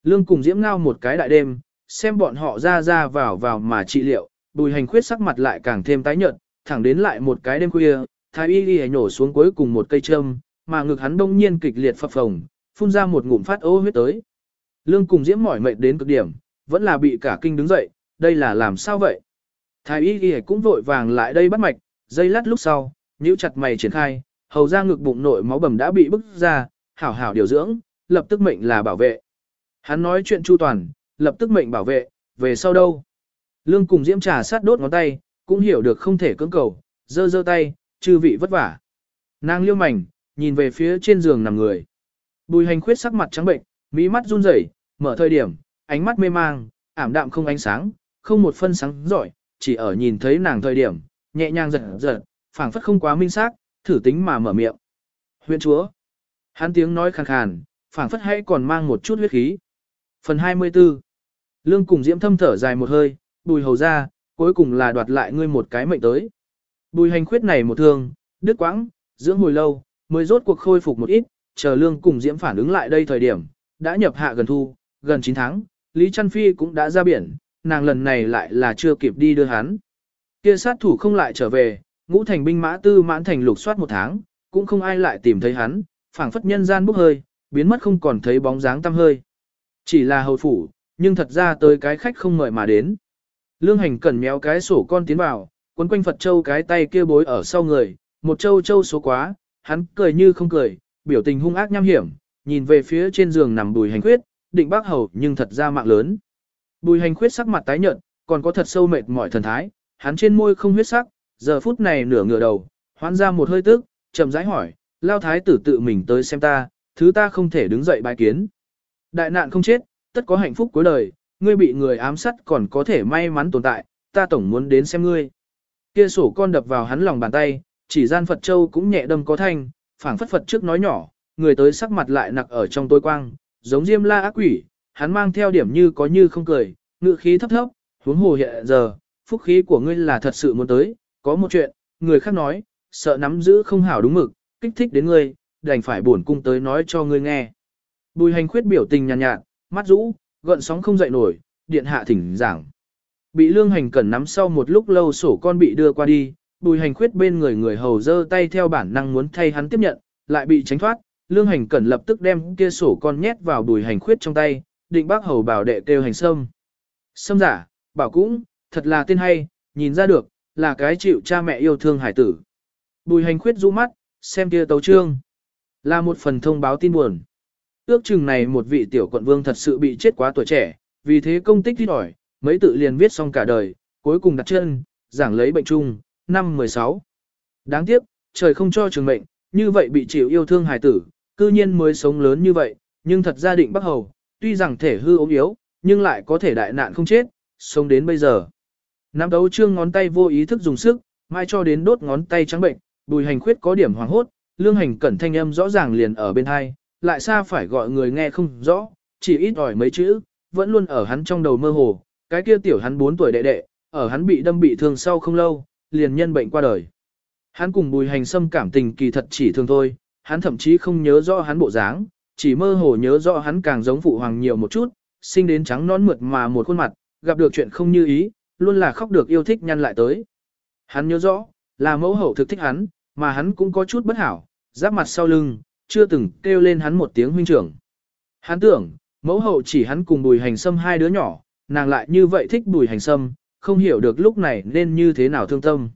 Lương cùng diễm ngao một cái đại đêm, xem bọn họ ra ra vào vào mà trị liệu, bùi hành khuyết sắc mặt lại càng thêm tái nhợt, thẳng đến lại một cái đêm khuya, thái y y nhổ xuống cuối cùng một cây châm, mà ngực hắn đông nhiên kịch liệt phập phồng, phun ra một ngụm phát ô huyết tới. Lương cùng diễm mỏi mệt đến cực điểm, vẫn là bị cả kinh đứng dậy, đây là làm sao vậy? Thái y y cũng vội vàng lại đây bắt mạch, dây lát lúc sau, nhíu chặt mày triển khai, hầu ra ngực bụng nội máu bầm đã bị bức ra, hảo hảo điều dưỡng, lập tức mệnh là bảo vệ. Hắn nói chuyện chu toàn, lập tức mệnh bảo vệ, về sau đâu? Lương cùng diễm trà sát đốt ngón tay, cũng hiểu được không thể cưỡng cầu, dơ dơ tay, chư vị vất vả. Nàng liêu mảnh, nhìn về phía trên giường nằm người. Bùi hành khuyết sắc mặt trắng bệnh, mỹ mắt run rẩy, mở thời điểm, ánh mắt mê mang, ảm đạm không ánh sáng, không một phân sáng giỏi, chỉ ở nhìn thấy nàng thời điểm, nhẹ nhàng giật giật, phảng phất không quá minh xác, thử tính mà mở miệng. Huyện chúa. Hắn tiếng nói khàn khàn, phảng phất hay còn mang một chút huyết khí. Phần 24. Lương cùng diễm thâm thở dài một hơi, bùi hầu ra, cuối cùng là đoạt lại ngươi một cái mệnh tới. Bùi hành khuyết này một thương, đứt quãng, dưỡng hồi lâu, mới rốt cuộc khôi phục một ít, chờ lương cùng diễm phản ứng lại đây thời điểm, đã nhập hạ gần thu, gần 9 tháng, Lý Trăn Phi cũng đã ra biển, nàng lần này lại là chưa kịp đi đưa hắn. Kia sát thủ không lại trở về, ngũ thành binh mã tư mãn thành lục soát một tháng, cũng không ai lại tìm thấy hắn, phảng phất nhân gian bốc hơi, biến mất không còn thấy bóng dáng tăm hơi. Chỉ là hầu phủ, nhưng thật ra tới cái khách không mời mà đến. Lương hành cẩn méo cái sổ con tiến vào, quấn quanh Phật Châu cái tay kia bối ở sau người, một châu châu số quá, hắn cười như không cười, biểu tình hung ác nham hiểm, nhìn về phía trên giường nằm bùi hành khuyết, định bác hầu nhưng thật ra mạng lớn. Bùi hành khuyết sắc mặt tái nhợt, còn có thật sâu mệt mỏi thần thái, hắn trên môi không huyết sắc, giờ phút này nửa ngửa đầu, hoán ra một hơi tức, chậm rãi hỏi, lao thái tử tự mình tới xem ta, thứ ta không thể đứng dậy bài kiến. Đại nạn không chết, tất có hạnh phúc cuối đời, ngươi bị người ám sát còn có thể may mắn tồn tại, ta tổng muốn đến xem ngươi. Kia sổ con đập vào hắn lòng bàn tay, chỉ gian Phật Châu cũng nhẹ đâm có thanh, phảng phất Phật trước nói nhỏ, người tới sắc mặt lại nặc ở trong tối quang, giống diêm la ác quỷ, hắn mang theo điểm như có như không cười, ngự khí thấp thấp, huống hồ hiện giờ, phúc khí của ngươi là thật sự muốn tới, có một chuyện, người khác nói, sợ nắm giữ không hảo đúng mực, kích thích đến ngươi, đành phải buồn cung tới nói cho ngươi nghe. Bùi hành khuyết biểu tình nhàn nhạt, nhạt, mắt rũ, gợn sóng không dậy nổi, điện hạ thỉnh giảng. Bị lương hành cẩn nắm sau một lúc lâu sổ con bị đưa qua đi, bùi hành khuyết bên người người hầu dơ tay theo bản năng muốn thay hắn tiếp nhận, lại bị tránh thoát, lương hành cẩn lập tức đem kia sổ con nhét vào bùi hành khuyết trong tay, định bác hầu bảo đệ kêu hành sâm. Sâm giả, bảo cũng, thật là tên hay, nhìn ra được, là cái chịu cha mẹ yêu thương hải tử. Bùi hành khuyết rũ mắt, xem kia tấu trương. Là một phần thông báo tin buồn. Ước chừng này một vị tiểu quận vương thật sự bị chết quá tuổi trẻ, vì thế công tích ít ỏi, mấy tự liền viết xong cả đời, cuối cùng đặt chân, giảng lấy bệnh chung, năm 16. Đáng tiếc, trời không cho trường mệnh, như vậy bị chịu yêu thương hài tử, cư nhiên mới sống lớn như vậy, nhưng thật gia định bắc hầu, tuy rằng thể hư ốm yếu, nhưng lại có thể đại nạn không chết, sống đến bây giờ. Nam đấu trương ngón tay vô ý thức dùng sức, mai cho đến đốt ngón tay trắng bệnh, bùi hành khuyết có điểm hoàng hốt, lương hành cẩn thanh âm rõ ràng liền ở bên hai, lại xa phải gọi người nghe không rõ, chỉ ít ỏi mấy chữ, vẫn luôn ở hắn trong đầu mơ hồ, cái kia tiểu hắn 4 tuổi đệ đệ, ở hắn bị đâm bị thương sau không lâu, liền nhân bệnh qua đời. Hắn cùng bùi hành sâm cảm tình kỳ thật chỉ thường thôi, hắn thậm chí không nhớ rõ hắn bộ dáng, chỉ mơ hồ nhớ rõ hắn càng giống phụ hoàng nhiều một chút, sinh đến trắng non mượt mà một khuôn mặt, gặp được chuyện không như ý, luôn là khóc được yêu thích nhăn lại tới. Hắn nhớ rõ, là mẫu hậu thực thích hắn, mà hắn cũng có chút bất hảo, giáp mặt sau lưng, chưa từng kêu lên hắn một tiếng huynh trưởng. Hắn tưởng, mẫu hậu chỉ hắn cùng bùi hành sâm hai đứa nhỏ, nàng lại như vậy thích bùi hành sâm, không hiểu được lúc này nên như thế nào thương tâm.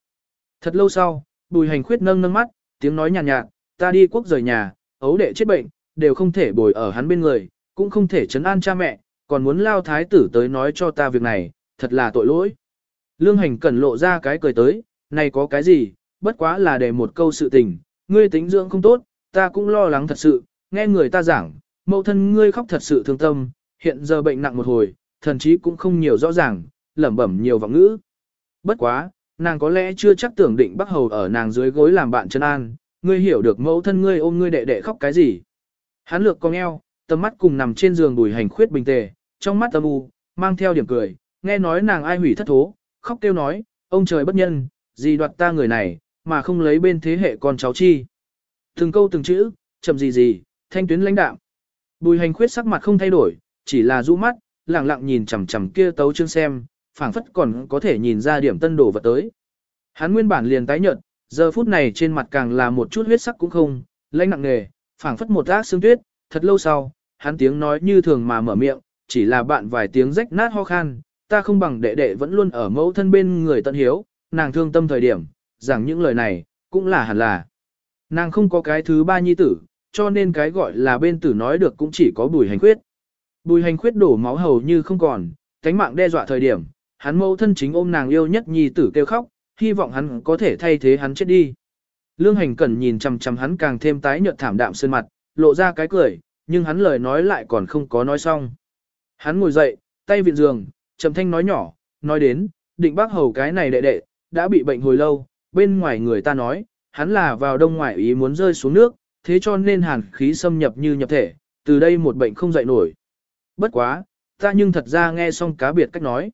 Thật lâu sau, bùi hành khuyết nâng nâng mắt, tiếng nói nhàn nhạt, nhạt, ta đi quốc rời nhà, ấu đệ chết bệnh, đều không thể bồi ở hắn bên người, cũng không thể chấn an cha mẹ, còn muốn lao thái tử tới nói cho ta việc này, thật là tội lỗi. Lương hành cẩn lộ ra cái cười tới, này có cái gì, bất quá là để một câu sự tình, ngươi tính dưỡng không tốt, ta cũng lo lắng thật sự, nghe người ta giảng, mẫu thân ngươi khóc thật sự thương tâm, hiện giờ bệnh nặng một hồi, thần chí cũng không nhiều rõ ràng, lẩm bẩm nhiều vọng ngữ. Bất quá, nàng có lẽ chưa chắc tưởng định Bắc Hầu ở nàng dưới gối làm bạn chân an, ngươi hiểu được mẫu thân ngươi ôm ngươi đệ đệ khóc cái gì. Hắn lược cong eo, tầm mắt cùng nằm trên giường bùi hành khuyết bình tề, trong mắt âm u, mang theo điểm cười, nghe nói nàng ai hủy thất thố, khóc kêu nói, ông trời bất nhân, gì đoạt ta người này, mà không lấy bên thế hệ con cháu chi. Từng câu từng chữ, chậm gì gì, thanh tuyến lãnh đạm. Bùi hành khuyết sắc mặt không thay đổi, chỉ là rũ mắt, lặng lặng nhìn chằm chằm kia tấu chương xem, phảng phất còn có thể nhìn ra điểm tân đồ vật tới. Hắn nguyên bản liền tái nhợt, giờ phút này trên mặt càng là một chút huyết sắc cũng không, lãnh nặng nề, phảng phất một ác xương tuyết, thật lâu sau, hắn tiếng nói như thường mà mở miệng, chỉ là bạn vài tiếng rách nát ho khan, ta không bằng đệ đệ vẫn luôn ở mẫu thân bên người tận hiếu, nàng thương tâm thời điểm, rằng những lời này, cũng là hẳn là. Nàng không có cái thứ ba nhi tử, cho nên cái gọi là bên tử nói được cũng chỉ có bùi hành khuyết. Bùi hành khuyết đổ máu hầu như không còn, cánh mạng đe dọa thời điểm, hắn mẫu thân chính ôm nàng yêu nhất nhi tử kêu khóc, hy vọng hắn có thể thay thế hắn chết đi. Lương hành cẩn nhìn chằm chằm hắn càng thêm tái nhợt thảm đạm sơn mặt, lộ ra cái cười, nhưng hắn lời nói lại còn không có nói xong. Hắn ngồi dậy, tay viện giường, trầm thanh nói nhỏ, nói đến, định bác hầu cái này đệ đệ, đã bị bệnh hồi lâu, bên ngoài người ta nói, hắn là vào đông ngoại ý muốn rơi xuống nước, thế cho nên hàn khí xâm nhập như nhập thể, từ đây một bệnh không dậy nổi. Bất quá, ta nhưng thật ra nghe xong cá biệt cách nói.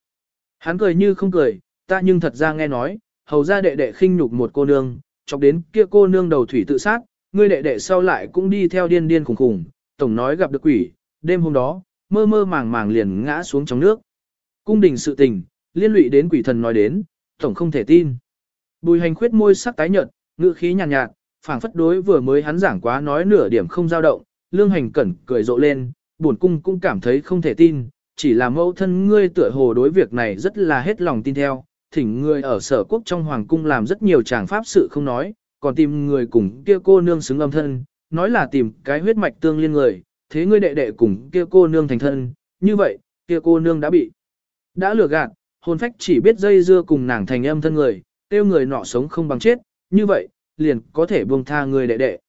Hắn cười như không cười, ta nhưng thật ra nghe nói, hầu ra đệ đệ khinh nhục một cô nương, chọc đến kia cô nương đầu thủy tự sát, ngươi đệ đệ sau lại cũng đi theo điên điên khủng khủng, tổng nói gặp được quỷ, đêm hôm đó, mơ mơ màng màng liền ngã xuống trong nước. Cung đình sự tình, liên lụy đến quỷ thần nói đến, tổng không thể tin. Bùi hành khuyết môi sắc tái nhợt, ngữ khí nhàn nhạt, nhạt phảng phất đối vừa mới hắn giảng quá nói nửa điểm không dao động, lương hành cẩn cười rộ lên, buồn cung cũng cảm thấy không thể tin, chỉ là mẫu thân ngươi tựa hồ đối việc này rất là hết lòng tin theo, thỉnh ngươi ở sở quốc trong hoàng cung làm rất nhiều tràng pháp sự không nói, còn tìm người cùng kia cô nương xứng âm thân, nói là tìm cái huyết mạch tương liên người, thế ngươi đệ đệ cùng kia cô nương thành thân, như vậy, kia cô nương đã bị đã lừa gạt, hồn phách chỉ biết dây dưa cùng nàng thành âm thân người, tiêu người nọ sống không bằng chết, như vậy, liền có thể buông tha người đệ đệ.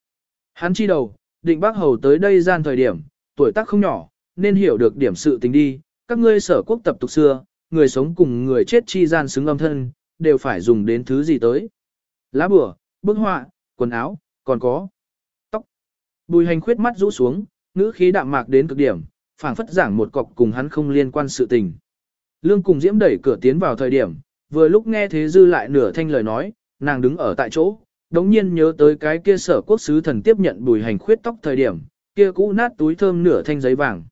Hắn chi đầu, định bác hầu tới đây gian thời điểm, tuổi tác không nhỏ, nên hiểu được điểm sự tình đi, các ngươi sở quốc tập tục xưa, người sống cùng người chết chi gian xứng âm thân, đều phải dùng đến thứ gì tới. Lá bửa, bức họa, quần áo, còn có tóc. Bùi hành khuyết mắt rũ xuống, ngữ khí đạm mạc đến cực điểm, phảng phất giảng một cọc cùng hắn không liên quan sự tình. Lương cùng Diễm đẩy cửa tiến vào thời điểm, vừa lúc nghe thế dư lại nửa thanh lời nói, nàng đứng ở tại chỗ, đống nhiên nhớ tới cái kia sở quốc sứ thần tiếp nhận bùi hành khuyết tóc thời điểm, kia cũ nát túi thơm nửa thanh giấy vàng.